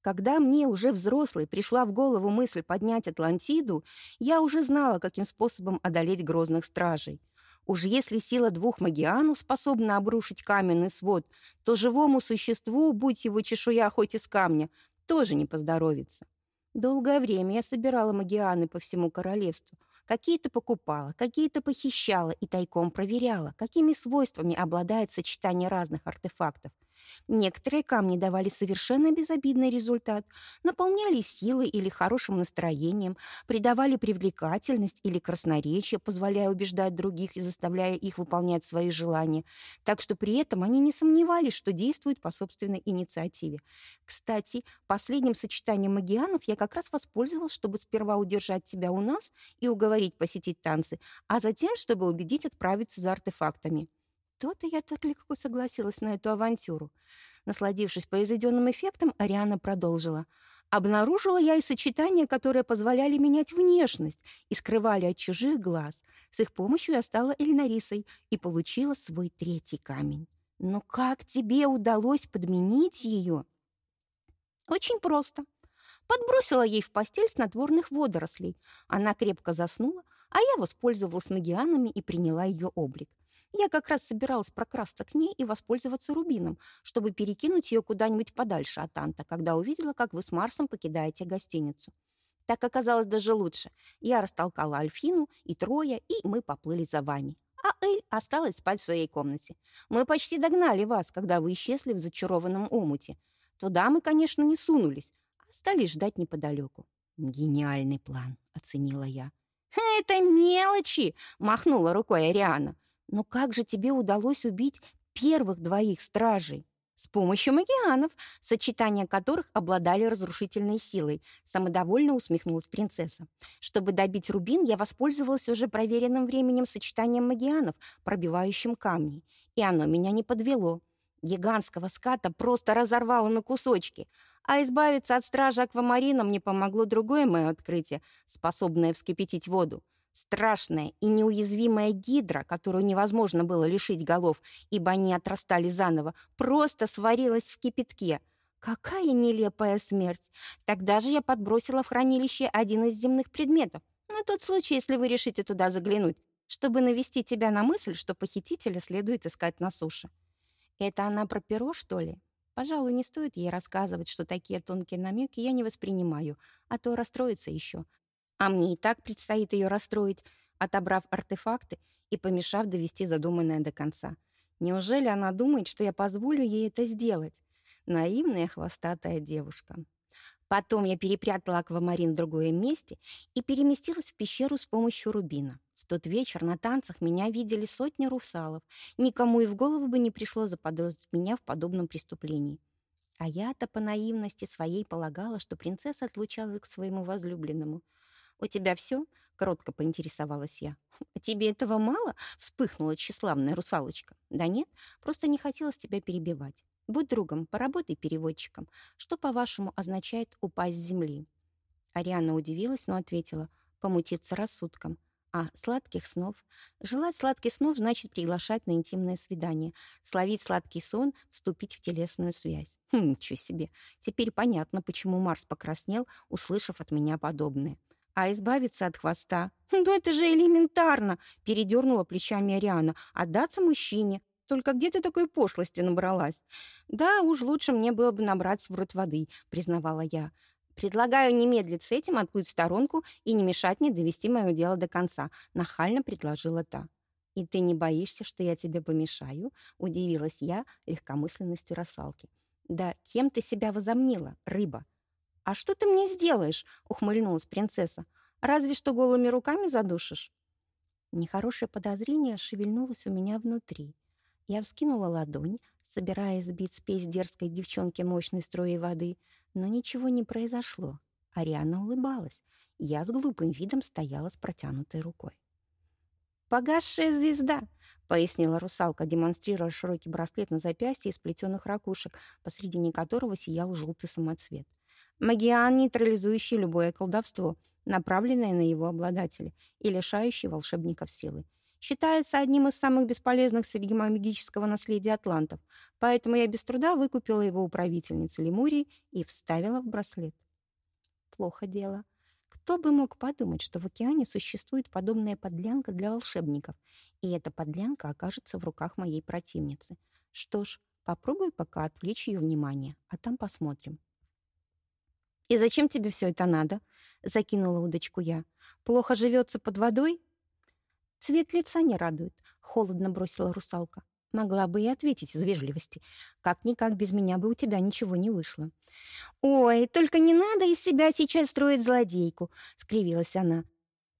Когда мне, уже взрослой, пришла в голову мысль поднять Атлантиду, я уже знала, каким способом одолеть грозных стражей. Уж если сила двух магианов способна обрушить каменный свод, то живому существу, будь его чешуя хоть из камня, тоже не поздоровится. Долгое время я собирала магианы по всему королевству. Какие-то покупала, какие-то похищала и тайком проверяла, какими свойствами обладает сочетание разных артефактов – Некоторые камни давали совершенно безобидный результат, наполняли силой или хорошим настроением, придавали привлекательность или красноречие, позволяя убеждать других и заставляя их выполнять свои желания, так что при этом они не сомневались, что действуют по собственной инициативе. Кстати, последним сочетанием магианов я как раз воспользовалась, чтобы сперва удержать тебя у нас и уговорить посетить танцы, а затем, чтобы убедить отправиться за артефактами. То-то я так легко согласилась на эту авантюру. Насладившись произведенным эффектом, Ариана продолжила. Обнаружила я и сочетания, которые позволяли менять внешность и скрывали от чужих глаз. С их помощью я стала Эльнарисой и получила свой третий камень. Но как тебе удалось подменить ее? Очень просто. Подбросила ей в постель снотворных водорослей. Она крепко заснула, а я воспользовалась магианами и приняла ее облик. Я как раз собиралась прокрасться к ней и воспользоваться рубином, чтобы перекинуть ее куда-нибудь подальше от Анта, когда увидела, как вы с Марсом покидаете гостиницу. Так оказалось даже лучше. Я растолкала Альфину и Троя, и мы поплыли за вами. А Эль осталась спать в своей комнате. Мы почти догнали вас, когда вы исчезли в зачарованном омуте. Туда мы, конечно, не сунулись, а стали ждать неподалеку. «Гениальный план», — оценила я. «Это мелочи!» — махнула рукой Ариана. Но как же тебе удалось убить первых двоих стражей? С помощью магианов, сочетания которых обладали разрушительной силой, самодовольно усмехнулась принцесса. Чтобы добить рубин, я воспользовалась уже проверенным временем сочетанием магианов, пробивающим камни. И оно меня не подвело. Гигантского ската просто разорвало на кусочки, а избавиться от стражи аквамарина мне помогло другое мое открытие, способное вскипятить воду. Страшная и неуязвимая гидра, которую невозможно было лишить голов, ибо они отрастали заново, просто сварилась в кипятке. Какая нелепая смерть! Тогда же я подбросила в хранилище один из земных предметов. На тот случай, если вы решите туда заглянуть. чтобы навести тебя на мысль, что похитителя следует искать на суше. Это она про перо, что ли? Пожалуй, не стоит ей рассказывать, что такие тонкие намеки я не воспринимаю, а то расстроится еще. А мне и так предстоит ее расстроить, отобрав артефакты и помешав довести задуманное до конца. Неужели она думает, что я позволю ей это сделать? Наивная хвостатая девушка. Потом я перепрятала аквамарин в другое месте и переместилась в пещеру с помощью рубина. В тот вечер на танцах меня видели сотни русалов. Никому и в голову бы не пришло заподозрить меня в подобном преступлении. А я-то по наивности своей полагала, что принцесса отлучалась к своему возлюбленному. «У тебя все?» — кротко поинтересовалась я. «А тебе этого мало?» — вспыхнула тщеславная русалочка. «Да нет, просто не хотелось тебя перебивать. Будь другом, поработай переводчиком. Что, по-вашему, означает «упасть с земли»?» Ариана удивилась, но ответила «помутиться рассудком». А, сладких снов. Желать сладких снов значит приглашать на интимное свидание. Словить сладкий сон — вступить в телесную связь. Хм, ничего себе. Теперь понятно, почему Марс покраснел, услышав от меня подобное. А избавиться от хвоста? «Ну это же элементарно!» — передернула плечами Ариана. «Отдаться мужчине, только где ты такой пошлости набралась? Да, уж лучше мне было бы набрать в рот воды, признавала я. Предлагаю не с этим, отплыть в сторонку и не мешать мне довести мое дело до конца, нахально предложила та. «И ты не боишься, что я тебе помешаю?» — удивилась я легкомысленностью русалки. «Да кем ты себя возомнила, рыба?» «А что ты мне сделаешь?» — ухмыльнулась принцесса. «Разве что голыми руками задушишь?» Нехорошее подозрение шевельнулось у меня внутри. Я вскинула ладонь, собираясь сбить спесь дерзкой девчонки мощной струей воды, но ничего не произошло. Ариана улыбалась. Я с глупым видом стояла с протянутой рукой. «Погасшая звезда!» — пояснила русалка, демонстрируя широкий браслет на запястье из плетеных ракушек, посредине которого сиял желтый самоцвет. Магиан, нейтрализующий любое колдовство, направленное на его обладателя и лишающий волшебников силы считается одним из самых бесполезных среди магического наследия атлантов, поэтому я без труда выкупила его у правительницы Лемурии и вставила в браслет. Плохо дело. Кто бы мог подумать, что в океане существует подобная подлянка для волшебников, и эта подлянка окажется в руках моей противницы. Что ж, попробуй пока отвлечь ее внимание, а там посмотрим. «И зачем тебе все это надо?» — закинула удочку я. «Плохо живется под водой?» Цвет лица не радует, холодно бросила русалка. Могла бы и ответить из вежливости. Как-никак без меня бы у тебя ничего не вышло. «Ой, только не надо из себя сейчас строить злодейку», — скривилась она.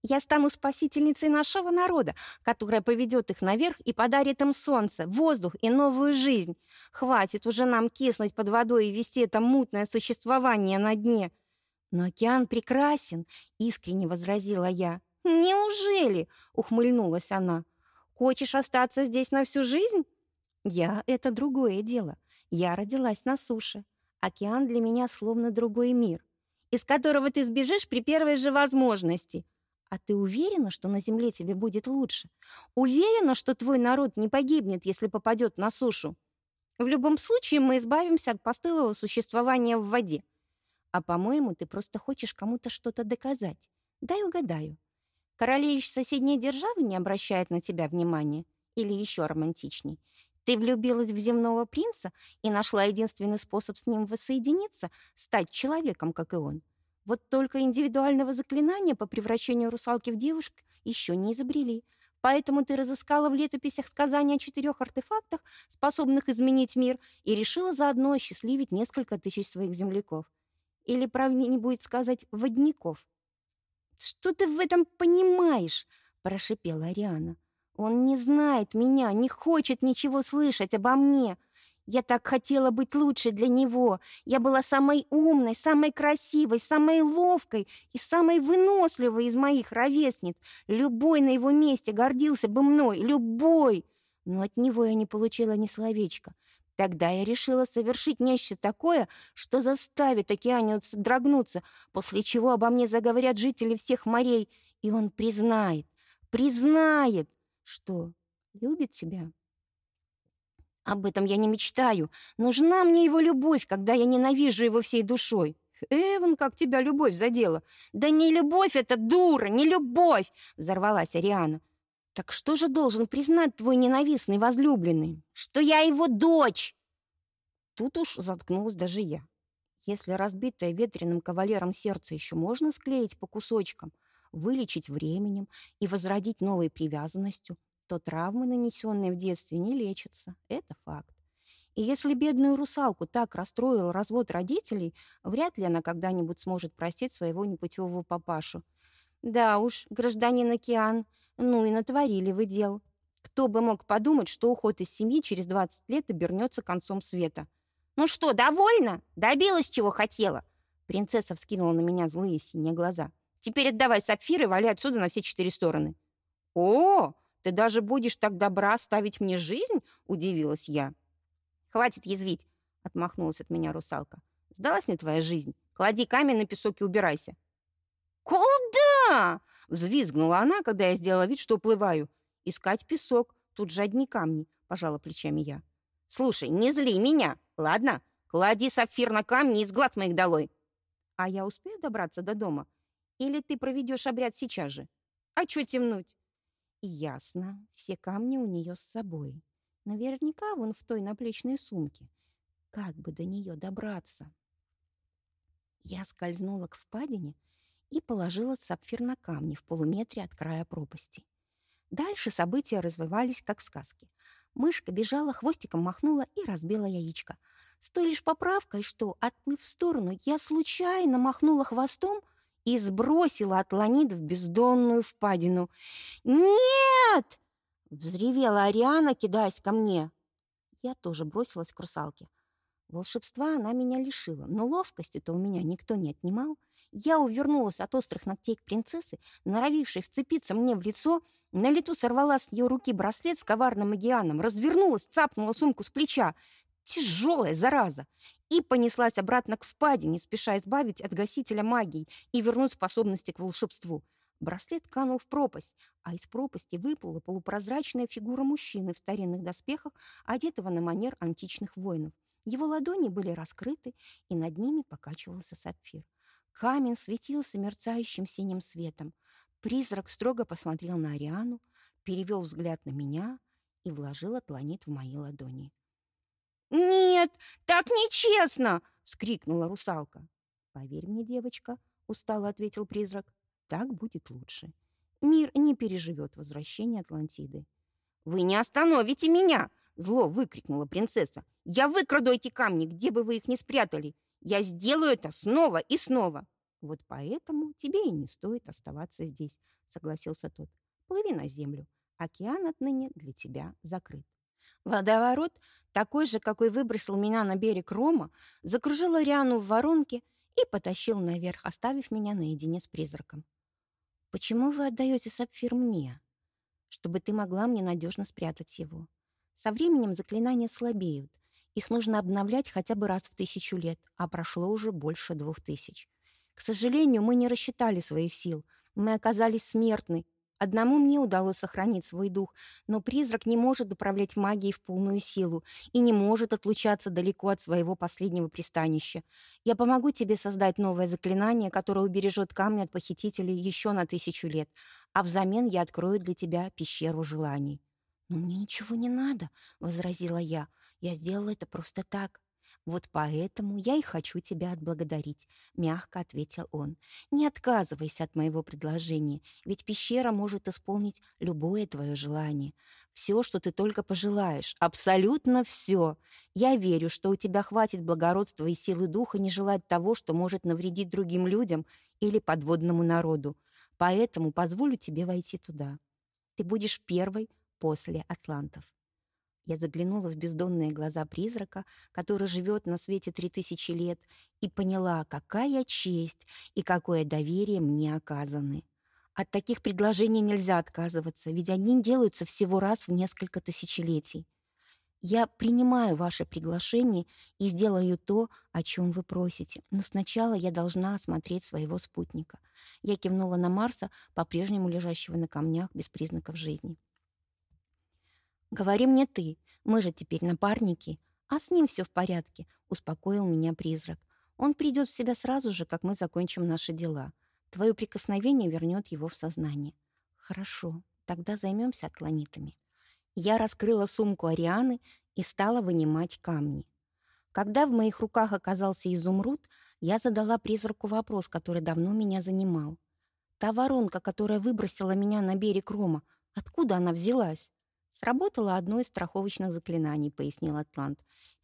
«Я стану спасительницей нашего народа, которая поведет их наверх и подарит им солнце, воздух и новую жизнь. Хватит уже нам киснуть под водой и вести это мутное существование на дне». «Но океан прекрасен», — искренне возразила я. «Неужели?» — ухмыльнулась она. «Хочешь остаться здесь на всю жизнь?» «Я — это другое дело. Я родилась на суше. Океан для меня словно другой мир, из которого ты сбежишь при первой же возможности. А ты уверена, что на земле тебе будет лучше? Уверена, что твой народ не погибнет, если попадет на сушу? В любом случае мы избавимся от постылого существования в воде. А, по-моему, ты просто хочешь кому-то что-то доказать. Дай угадаю. Королевич соседней державы не обращает на тебя внимания? Или еще романтичней? Ты влюбилась в земного принца и нашла единственный способ с ним воссоединиться — стать человеком, как и он. Вот только индивидуального заклинания по превращению русалки в девушку еще не изобрели. Поэтому ты разыскала в летописях сказания о четырех артефактах, способных изменить мир, и решила заодно осчастливить несколько тысяч своих земляков. Или, правильнее будет сказать, водников. «Что ты в этом понимаешь?» — прошипела Ариана. «Он не знает меня, не хочет ничего слышать обо мне. Я так хотела быть лучшей для него. Я была самой умной, самой красивой, самой ловкой и самой выносливой из моих ровесниц. Любой на его месте гордился бы мной, любой. Но от него я не получила ни словечка. Тогда я решила совершить нечто такое, что заставит океанию дрогнуться, после чего обо мне заговорят жители всех морей, и он признает, признает, что любит тебя. Об этом я не мечтаю. Нужна мне его любовь, когда я ненавижу его всей душой. Эван, как тебя любовь задела. Да не любовь это, дура, не любовь, взорвалась Ариана. Так что же должен признать твой ненавистный возлюбленный? Что я его дочь? Тут уж заткнулась даже я. Если разбитое ветреным кавалером сердце еще можно склеить по кусочкам, вылечить временем и возродить новой привязанностью, то травмы, нанесенные в детстве, не лечатся. Это факт. И если бедную русалку так расстроил развод родителей, вряд ли она когда-нибудь сможет простить своего непутевого папашу. Да уж, гражданин Океан, ну и натворили вы дел. Кто бы мог подумать, что уход из семьи через 20 лет обернется концом света. «Ну что, довольна? Добилась, чего хотела?» Принцесса вскинула на меня злые синие глаза. «Теперь отдавай сапфир и вали отсюда на все четыре стороны». «О, ты даже будешь так добра оставить мне жизнь?» – удивилась я. «Хватит язвить!» — отмахнулась от меня русалка. «Сдалась мне твоя жизнь? Клади камень на песок и убирайся». «Куда?» — взвизгнула она, когда я сделала вид, что уплываю. «Искать песок. Тут же одни камни», — пожала плечами я. «Слушай, не зли меня, ладно? Клади сапфир на камни и сглад моих долой». «А я успею добраться до дома? Или ты проведешь обряд сейчас же? А что темнуть?» «Ясно. Все камни у нее с собой. Наверняка вон в той наплечной сумке. Как бы до нее добраться? Я скользнула к впадине и положила сапфир на камни в полуметре от края пропасти. Дальше события развивались, как в сказке. Мышка бежала, хвостиком махнула и разбила яичко. С той лишь поправкой, что, отплыв в сторону, я случайно махнула хвостом и сбросила атланит в бездонную впадину. «Нет!» Взревела Ариана, кидаясь ко мне. Я тоже бросилась к русалке. Волшебства она меня лишила, но ловкости-то у меня никто не отнимал. Я увернулась от острых ногтей принцессы, норовившей вцепиться мне в лицо, на лету сорвала с ее руки браслет с коварным магианом, развернулась, цапнула сумку с плеча. Тяжелая зараза! И понеслась обратно к впадине, спеша избавить от гасителя магии и вернуть способности к волшебству. Браслет канул в пропасть, а из пропасти выплыла полупрозрачная фигура мужчины в старинных доспехах, одетого на манер античных воинов. Его ладони были раскрыты, и над ними покачивался сапфир. Камень светился мерцающим синим светом. Призрак строго посмотрел на Ариану, перевел взгляд на меня и вложил атланит в мои ладони. «Нет, так нечестно!» — вскрикнула русалка. «Поверь мне, девочка», — устало ответил призрак, так будет лучше. Мир не переживет возвращение Атлантиды. «Вы не остановите меня!» — зло выкрикнула принцесса. «Я выкраду эти камни, где бы вы их ни спрятали. Я сделаю это снова и снова!» «Вот поэтому тебе и не стоит оставаться здесь», — согласился тот. «Плыви на землю. Океан отныне для тебя закрыт». Водоворот, такой же, какой выбросил меня на берег Рома, закружил Ариану в воронке и потащил наверх, оставив меня наедине с призраком. «Почему вы отдаете сапфир мне?» «Чтобы ты могла мне надежно спрятать его. Со временем заклинания слабеют. Их нужно обновлять хотя бы раз в тысячу лет, а прошло уже больше двух тысяч. К сожалению, мы не рассчитали своих сил. Мы оказались смертны, Одному мне удалось сохранить свой дух, но призрак не может управлять магией в полную силу и не может отлучаться далеко от своего последнего пристанища. Я помогу тебе создать новое заклинание, которое убережет камни от похитителей еще на тысячу лет, а взамен я открою для тебя пещеру желаний». «Но мне ничего не надо», — возразила я. «Я сделала это просто так». «Вот поэтому я и хочу тебя отблагодарить», — мягко ответил он. «Не отказывайся от моего предложения, ведь пещера может исполнить любое твое желание. Все, что ты только пожелаешь, абсолютно все. Я верю, что у тебя хватит благородства и силы духа не желать того, что может навредить другим людям или подводному народу. Поэтому позволю тебе войти туда. Ты будешь первой после атлантов». Я заглянула в бездонные глаза призрака, который живет на свете три тысячи лет, и поняла, какая честь и какое доверие мне оказаны. От таких предложений нельзя отказываться, ведь они делаются всего раз в несколько тысячелетий. Я принимаю ваше приглашение и сделаю то, о чем вы просите, но сначала я должна осмотреть своего спутника. Я кивнула на Марса, по-прежнему лежащего на камнях без признаков жизни. «Говори мне ты, мы же теперь напарники, а с ним все в порядке», — успокоил меня призрак. «Он придет в себя сразу же, как мы закончим наши дела. Твое прикосновение вернет его в сознание». «Хорошо», — Тогда займемся отклонитами. Я раскрыла сумку Арианы и стала вынимать камни. Когда в моих руках оказался изумруд, я задала призраку вопрос, который давно меня занимал. Та воронка, которая выбросила меня на берег Рома, откуда она взялась? Сработало одно из страховочных заклинаний, пояснил Атлант.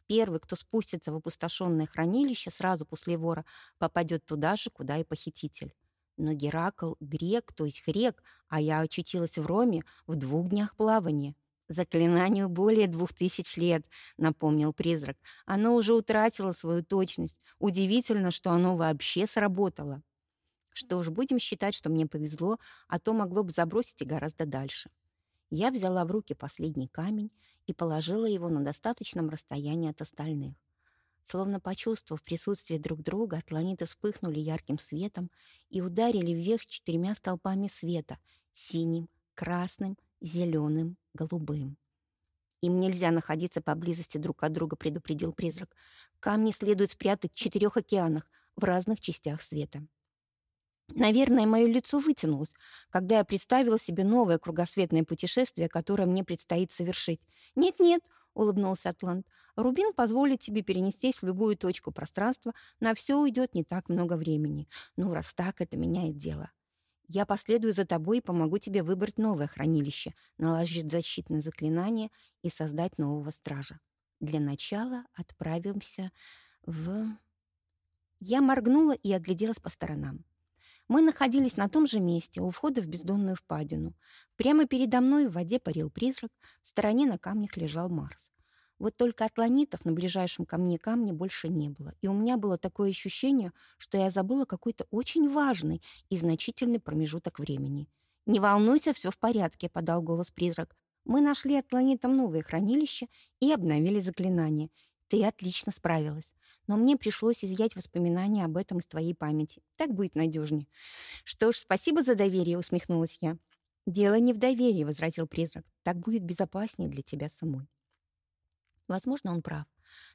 Первый, кто спустится в опустошенное хранилище сразу после вора, попадет туда же, куда и похититель. Но Геракл — грек, то есть грек, а я очутилась в Роме в двух днях плавания. «Заклинанию более двух тысяч лет», — напомнил призрак. «Оно уже утратило свою точность. Удивительно, что оно вообще сработало». Что ж, будем считать, что мне повезло, а то могло бы забросить и гораздо дальше. Я взяла в руки последний камень и положила его на достаточном расстоянии от остальных. Словно почувствовав присутствие друг друга, атланиты вспыхнули ярким светом и ударили вверх четырьмя столпами света — синим, красным, зеленым, голубым. «Им нельзя находиться поблизости друг от друга», — предупредил призрак. «Камни следует спрятать в четырех океанах в разных частях света». Наверное, мое лицо вытянулось, когда я представила себе новое кругосветное путешествие, которое мне предстоит совершить. «Нет-нет», — улыбнулся Атлант, «Рубин позволит тебе перенестись в любую точку пространства, на все уйдет не так много времени. Ну, раз так, это меняет дело. Я последую за тобой и помогу тебе выбрать новое хранилище, наложить защитное заклинание и создать нового стража. Для начала отправимся в...» Я моргнула и огляделась по сторонам. Мы находились на том же месте, у входа в бездонную впадину. Прямо передо мной в воде парил призрак, в стороне на камнях лежал Марс. Вот только атланитов на ближайшем ко мне камне больше не было, и у меня было такое ощущение, что я забыла какой-то очень важный и значительный промежуток времени. «Не волнуйся, все в порядке», — подал голос призрак. «Мы нашли атланитам новое хранилище и обновили заклинание. Ты отлично справилась но мне пришлось изъять воспоминания об этом из твоей памяти. Так будет надежнее. Что ж, спасибо за доверие, усмехнулась я. Дело не в доверии, возразил призрак. Так будет безопаснее для тебя самой. Возможно, он прав.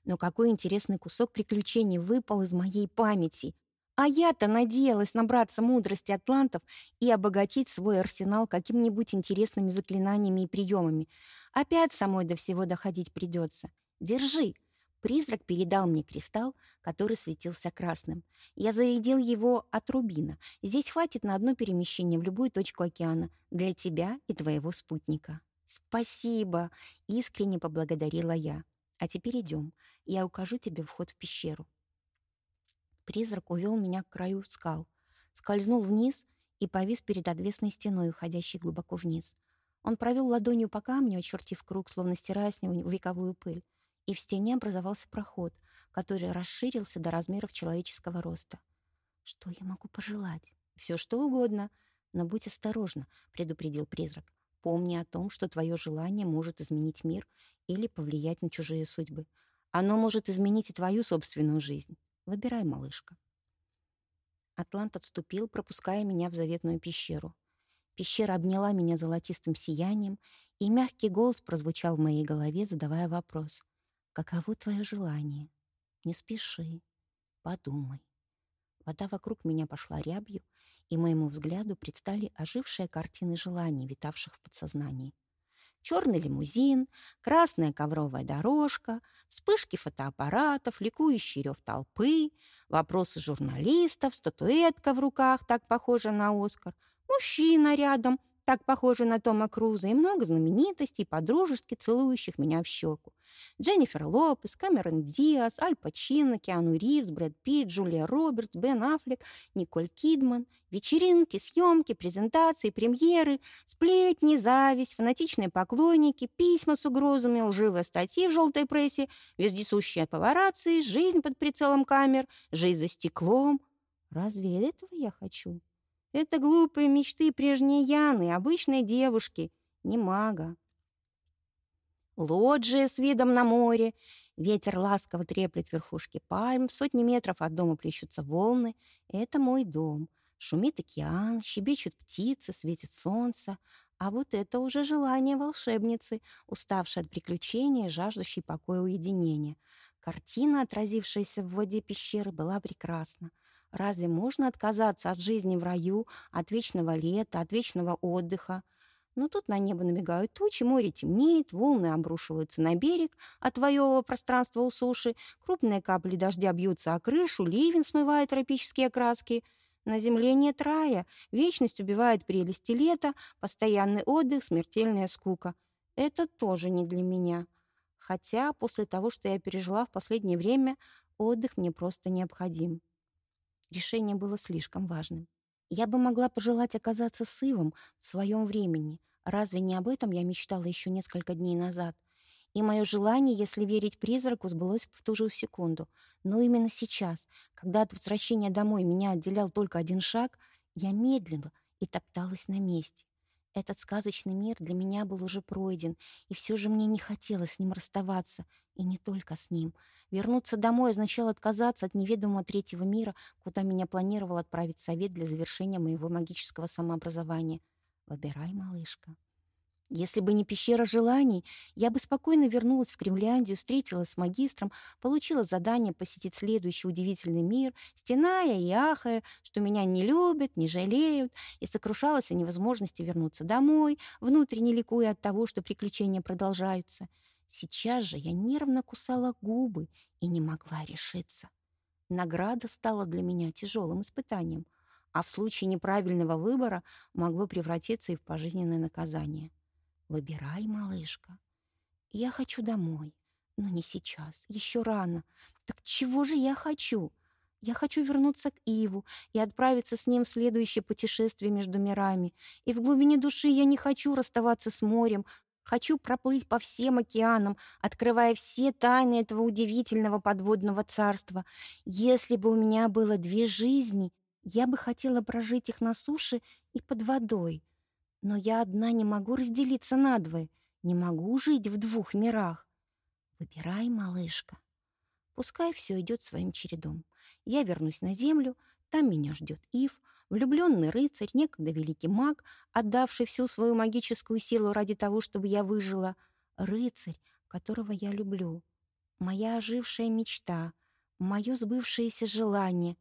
Но какой интересный кусок приключений выпал из моей памяти. А я-то надеялась набраться мудрости атлантов и обогатить свой арсенал какими-нибудь интересными заклинаниями и приемами. Опять самой до всего доходить придется. Держи. Призрак передал мне кристалл, который светился красным. Я зарядил его от рубина. Здесь хватит на одно перемещение в любую точку океана для тебя и твоего спутника. «Спасибо!» — искренне поблагодарила я. «А теперь идем. Я укажу тебе вход в пещеру». Призрак увел меня к краю скал, скользнул вниз и повис перед отвесной стеной, уходящей глубоко вниз. Он провел ладонью по камню, очертив круг, словно стирая с него вековую пыль и в стене образовался проход, который расширился до размеров человеческого роста. «Что я могу пожелать?» «Все что угодно, но будь осторожна», — предупредил призрак. «Помни о том, что твое желание может изменить мир или повлиять на чужие судьбы. Оно может изменить и твою собственную жизнь. Выбирай, малышка». Атлант отступил, пропуская меня в заветную пещеру. Пещера обняла меня золотистым сиянием, и мягкий голос прозвучал в моей голове, задавая вопрос. Каково твое желание? Не спеши, подумай. Вода вокруг меня пошла рябью, и моему взгляду предстали ожившие картины желаний, витавших в подсознании. Черный лимузин, красная ковровая дорожка, вспышки фотоаппаратов, ликующий рев толпы, вопросы журналистов, статуэтка в руках, так похожа на Оскар, мужчина рядом, так похожий на Тома Круза, и много знаменитостей, подружески целующих меня в щеку. Дженнифер Лопес, Камерон Диас, Аль Пачино, Киану Ривз, Брэд Питт, Джулия Робертс, Бен Аффлек, Николь Кидман. Вечеринки, съемки, презентации, премьеры, сплетни, зависть, фанатичные поклонники, письма с угрозами, лживые статьи в желтой прессе, вездесущие папарацци, жизнь под прицелом камер, жизнь за стеклом. Разве этого я хочу? Это глупые мечты прежней Яны, обычной девушки, не мага. Лоджия с видом на море, ветер ласково треплет верхушки пальм, в сотни метров от дома плещутся волны. Это мой дом. Шумит океан, щебечут птицы, светит солнце. А вот это уже желание волшебницы, уставшей от приключений, жаждущей покоя уединения. Картина, отразившаяся в воде пещеры, была прекрасна. Разве можно отказаться от жизни в раю, от вечного лета, от вечного отдыха? Но тут на небо набегают тучи, море темнеет, волны обрушиваются на берег, отвоевывая пространство у суши, крупные капли дождя бьются о крышу, ливень смывает тропические краски. На земле нет рая, вечность убивает прелести лета, постоянный отдых, смертельная скука. Это тоже не для меня. Хотя после того, что я пережила в последнее время, отдых мне просто необходим. Решение было слишком важным. Я бы могла пожелать оказаться с Ивом в своем времени. Разве не об этом я мечтала еще несколько дней назад? И мое желание, если верить призраку, сбылось в ту же секунду. Но именно сейчас, когда от возвращения домой меня отделял только один шаг, я медленно и топталась на месте. Этот сказочный мир для меня был уже пройден, и все же мне не хотелось с ним расставаться, и не только с ним. Вернуться домой означало отказаться от неведомого третьего мира, куда меня планировал отправить совет для завершения моего магического самообразования. Выбирай, малышка. Если бы не пещера желаний, я бы спокойно вернулась в Кремляндию, встретилась с магистром, получила задание посетить следующий удивительный мир, стеная и ахая, что меня не любят, не жалеют, и сокрушалась о невозможности вернуться домой, внутренне ликуя от того, что приключения продолжаются. Сейчас же я нервно кусала губы и не могла решиться. Награда стала для меня тяжелым испытанием, а в случае неправильного выбора могло превратиться и в пожизненное наказание. Выбирай, малышка. Я хочу домой. Но не сейчас, еще рано. Так чего же я хочу? Я хочу вернуться к Иву и отправиться с ним в следующее путешествие между мирами. И в глубине души я не хочу расставаться с морем. Хочу проплыть по всем океанам, открывая все тайны этого удивительного подводного царства. Если бы у меня было две жизни, я бы хотела прожить их на суше и под водой. Но я одна не могу разделиться надвое, не могу жить в двух мирах. Выбирай, малышка. Пускай все идет своим чередом. Я вернусь на землю, там меня ждет Ив, влюбленный рыцарь, некогда великий маг, отдавший всю свою магическую силу ради того, чтобы я выжила. Рыцарь, которого я люблю. Моя ожившая мечта, мое сбывшееся желание.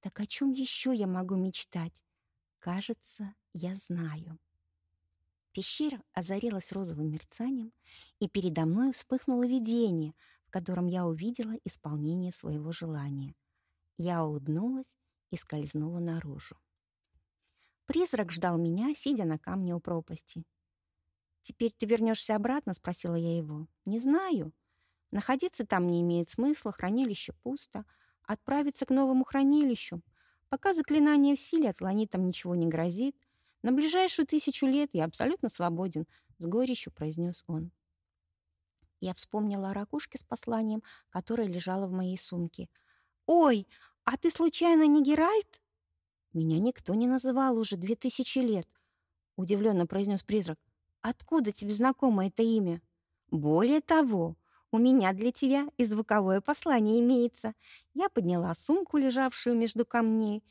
Так о чем еще я могу мечтать? Кажется, я знаю. Пещера озарилась розовым мерцанием, и передо мной вспыхнуло видение, в котором я увидела исполнение своего желания. Я улыбнулась и скользнула наружу. Призрак ждал меня, сидя на камне у пропасти. «Теперь ты вернешься обратно?» — спросила я его. «Не знаю. Находиться там не имеет смысла, хранилище пусто. Отправиться к новому хранилищу. Пока заклинание в силе, атланитам ничего не грозит. На ближайшую тысячу лет я абсолютно свободен, с горечью произнес он. Я вспомнила о ракушке с посланием, которое лежало в моей сумке. «Ой, а ты случайно не Геральт?» «Меня никто не называл уже две тысячи лет», — удивленно произнес призрак. «Откуда тебе знакомо это имя?» «Более того, у меня для тебя и звуковое послание имеется». Я подняла сумку, лежавшую между камней.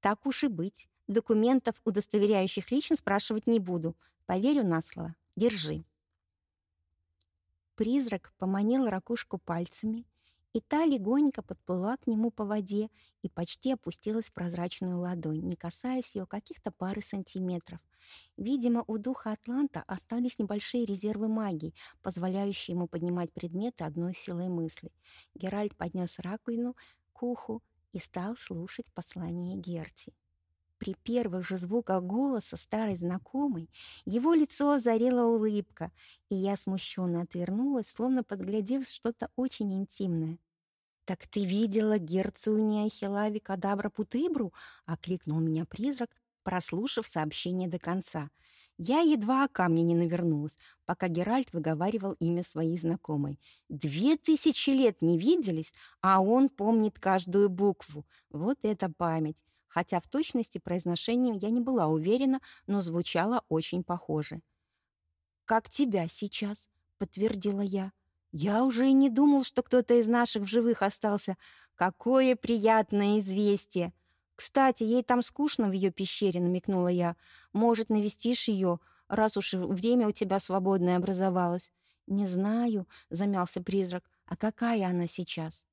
«Так уж и быть. Документов, удостоверяющих личность, спрашивать не буду. Поверю на слово. Держи. Призрак поманил ракушку пальцами, и та легонько подплыла к нему по воде и почти опустилась в прозрачную ладонь, не касаясь ее каких-то пары сантиметров. Видимо, у духа Атланта остались небольшие резервы магии, позволяющие ему поднимать предметы одной силой мысли. Геральт поднес раковину к уху и стал слушать послание Герти. При первых же звуках голоса старой знакомой его лицо озарила улыбка, и я смущенно отвернулась, словно подглядев что-то очень интимное. «Так ты видела герцуния Хилави Кадабра Путыбру?» — окликнул меня призрак, прослушав сообщение до конца. Я едва о камне не навернулась, пока Геральт выговаривал имя своей знакомой. Две тысячи лет не виделись, а он помнит каждую букву. Вот это память! Хотя в точности произношением я не была уверена, но звучало очень похоже. «Как тебя сейчас?» — подтвердила я. «Я уже и не думал, что кто-то из наших в живых остался. Какое приятное известие!» «Кстати, ей там скучно в ее пещере», — намекнула я. «Может, навестишь ее, раз уж время у тебя свободное образовалось?» «Не знаю», — замялся призрак. «А какая она сейчас?»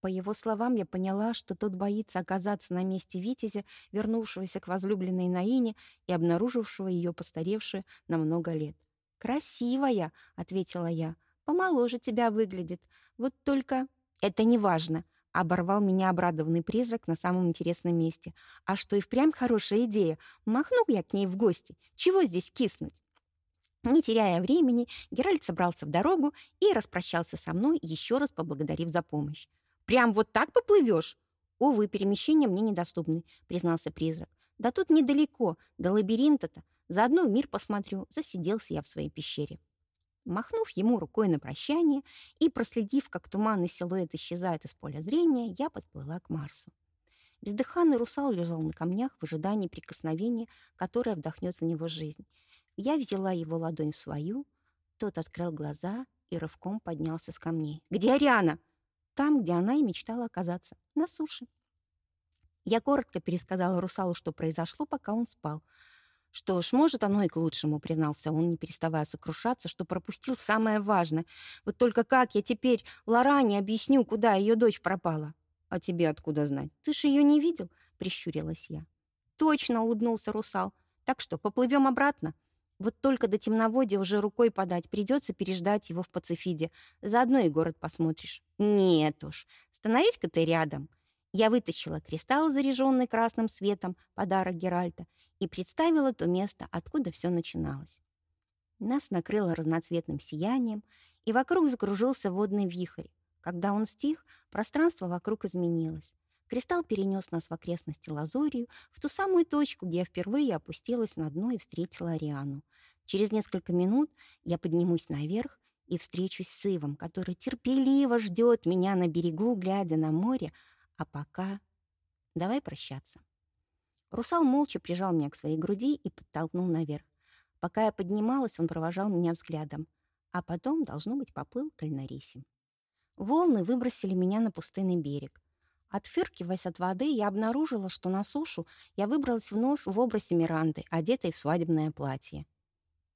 По его словам, я поняла, что тот боится оказаться на месте Витязя, вернувшегося к возлюбленной Наине и обнаружившего ее постаревшую на много лет. «Красивая!» — ответила я. «Помоложе тебя выглядит. Вот только...» «Это не важно!» — оборвал меня обрадованный призрак на самом интересном месте. «А что и впрямь хорошая идея. Махну я к ней в гости. Чего здесь киснуть?» Не теряя времени, Геральт собрался в дорогу и распрощался со мной, еще раз поблагодарив за помощь. Прям вот так поплывешь?» «Увы, перемещения мне недоступны», — признался призрак. «Да тут недалеко, до лабиринта-то. Заодно мир посмотрю». Засиделся я в своей пещере. Махнув ему рукой на прощание и проследив, как туманный силуэт исчезает из поля зрения, я подплыла к Марсу. Бездыханный русал лежал на камнях в ожидании прикосновения, которое вдохнет в него жизнь. Я взяла его ладонь в свою, тот открыл глаза и рывком поднялся с камней. «Где Ариана?» Там, где она и мечтала оказаться, на суше. Я коротко пересказала русалу, что произошло, пока он спал. Что ж, может, оно и к лучшему, признался он, не переставая сокрушаться, что пропустил самое важное. Вот только как я теперь Лоране объясню, куда ее дочь пропала? А тебе откуда знать? Ты ж ее не видел? Прищурилась я. Точно, улыбнулся русал. Так что, поплывем обратно? Вот только до темноводья уже рукой подать, придется переждать его в Пацифиде. Заодно и город посмотришь. Нет уж, становись-ка ты рядом. Я вытащила кристалл, заряженный красным светом, подарок Геральта, и представила то место, откуда все начиналось. Нас накрыло разноцветным сиянием, и вокруг закружился водный вихрь. Когда он стих, пространство вокруг изменилось. Кристалл перенес нас в окрестности Лазурию, в ту самую точку, где я впервые опустилась на дно и встретила Ариану. Через несколько минут я поднимусь наверх и встречусь с Ивом, который терпеливо ждет меня на берегу, глядя на море, а пока... Давай прощаться. Русал молча прижал меня к своей груди и подтолкнул наверх. Пока я поднималась, он провожал меня взглядом, а потом, должно быть, поплыл к Альнарисе. Волны выбросили меня на пустынный берег. Отфыркиваясь от воды, я обнаружила, что на сушу я выбралась вновь в образе Миранды, одетой в свадебное платье.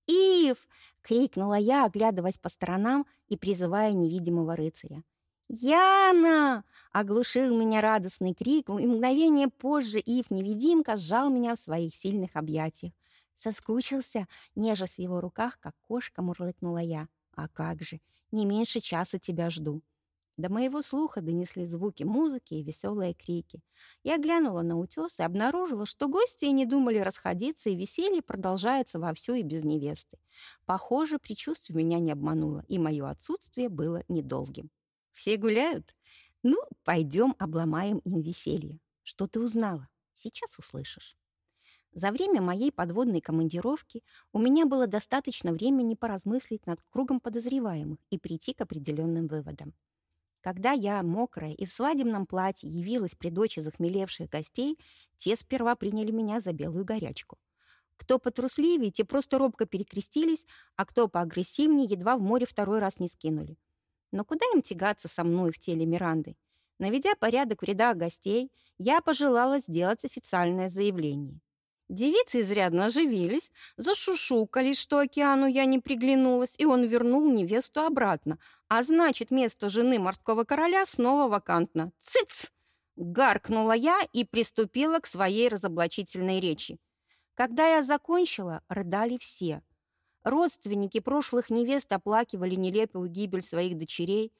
«Ив!» — крикнула я, оглядываясь по сторонам и призывая невидимого рыцаря. «Яна!» — оглушил меня радостный крик, и мгновение позже Ив-невидимка сжал меня в своих сильных объятиях. Соскучился, нежась в его руках, как кошка, мурлыкнула я. «А как же! Не меньше часа тебя жду!» До моего слуха донесли звуки музыки и веселые крики. Я глянула на утес и обнаружила, что гости не думали расходиться, и веселье продолжается вовсю и без невесты. Похоже, предчувствие меня не обмануло, и мое отсутствие было недолгим. «Все гуляют? Ну, пойдем обломаем им веселье. Что ты узнала? Сейчас услышишь». За время моей подводной командировки у меня было достаточно времени поразмыслить над кругом подозреваемых и прийти к определенным выводам. Когда я, мокрая и в свадебном платье, явилась при дочи захмелевших гостей, те сперва приняли меня за белую горячку. Кто потрусливее, те просто робко перекрестились, а кто поагрессивнее, едва в море второй раз не скинули. Но куда им тягаться со мной в теле Миранды? Наведя порядок в рядах гостей, я пожелала сделать официальное заявление. Девицы изрядно оживились, зашушукались, что океану я не приглянулась, и он вернул невесту обратно. А значит, место жены морского короля снова вакантно. «Цыц!» — гаркнула я и приступила к своей разоблачительной речи. Когда я закончила, рыдали все. Родственники прошлых невест оплакивали нелепую гибель своих дочерей.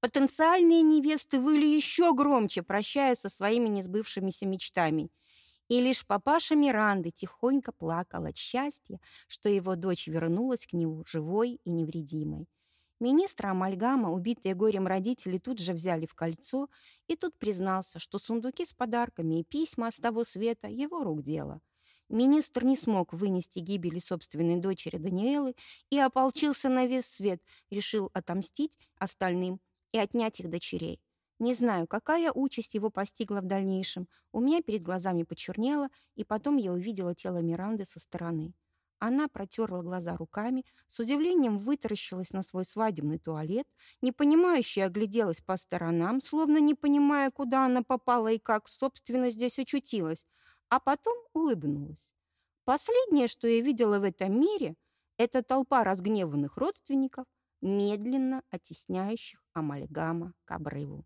Потенциальные невесты выли еще громче, прощаясь со своими несбывшимися мечтами — и лишь папаша Миранды тихонько плакал от счастья, что его дочь вернулась к нему живой и невредимой. Министра Амальгама, убитые горем родители, тут же взяли в кольцо, и тут признался, что сундуки с подарками и письма с того света — его рук дело. Министр не смог вынести гибели собственной дочери Даниэлы и ополчился на весь свет, решил отомстить остальным и отнять их дочерей. Не знаю, какая участь его постигла в дальнейшем. У меня перед глазами почернело, и потом я увидела тело Миранды со стороны. Она протерла глаза руками, с удивлением вытаращилась на свой свадебный туалет, непонимающе огляделась по сторонам, словно не понимая, куда она попала и как, собственно, здесь очутилась, а потом улыбнулась. Последнее, что я видела в этом мире, это толпа разгневанных родственников, медленно оттесняющих амальгама к обрыву.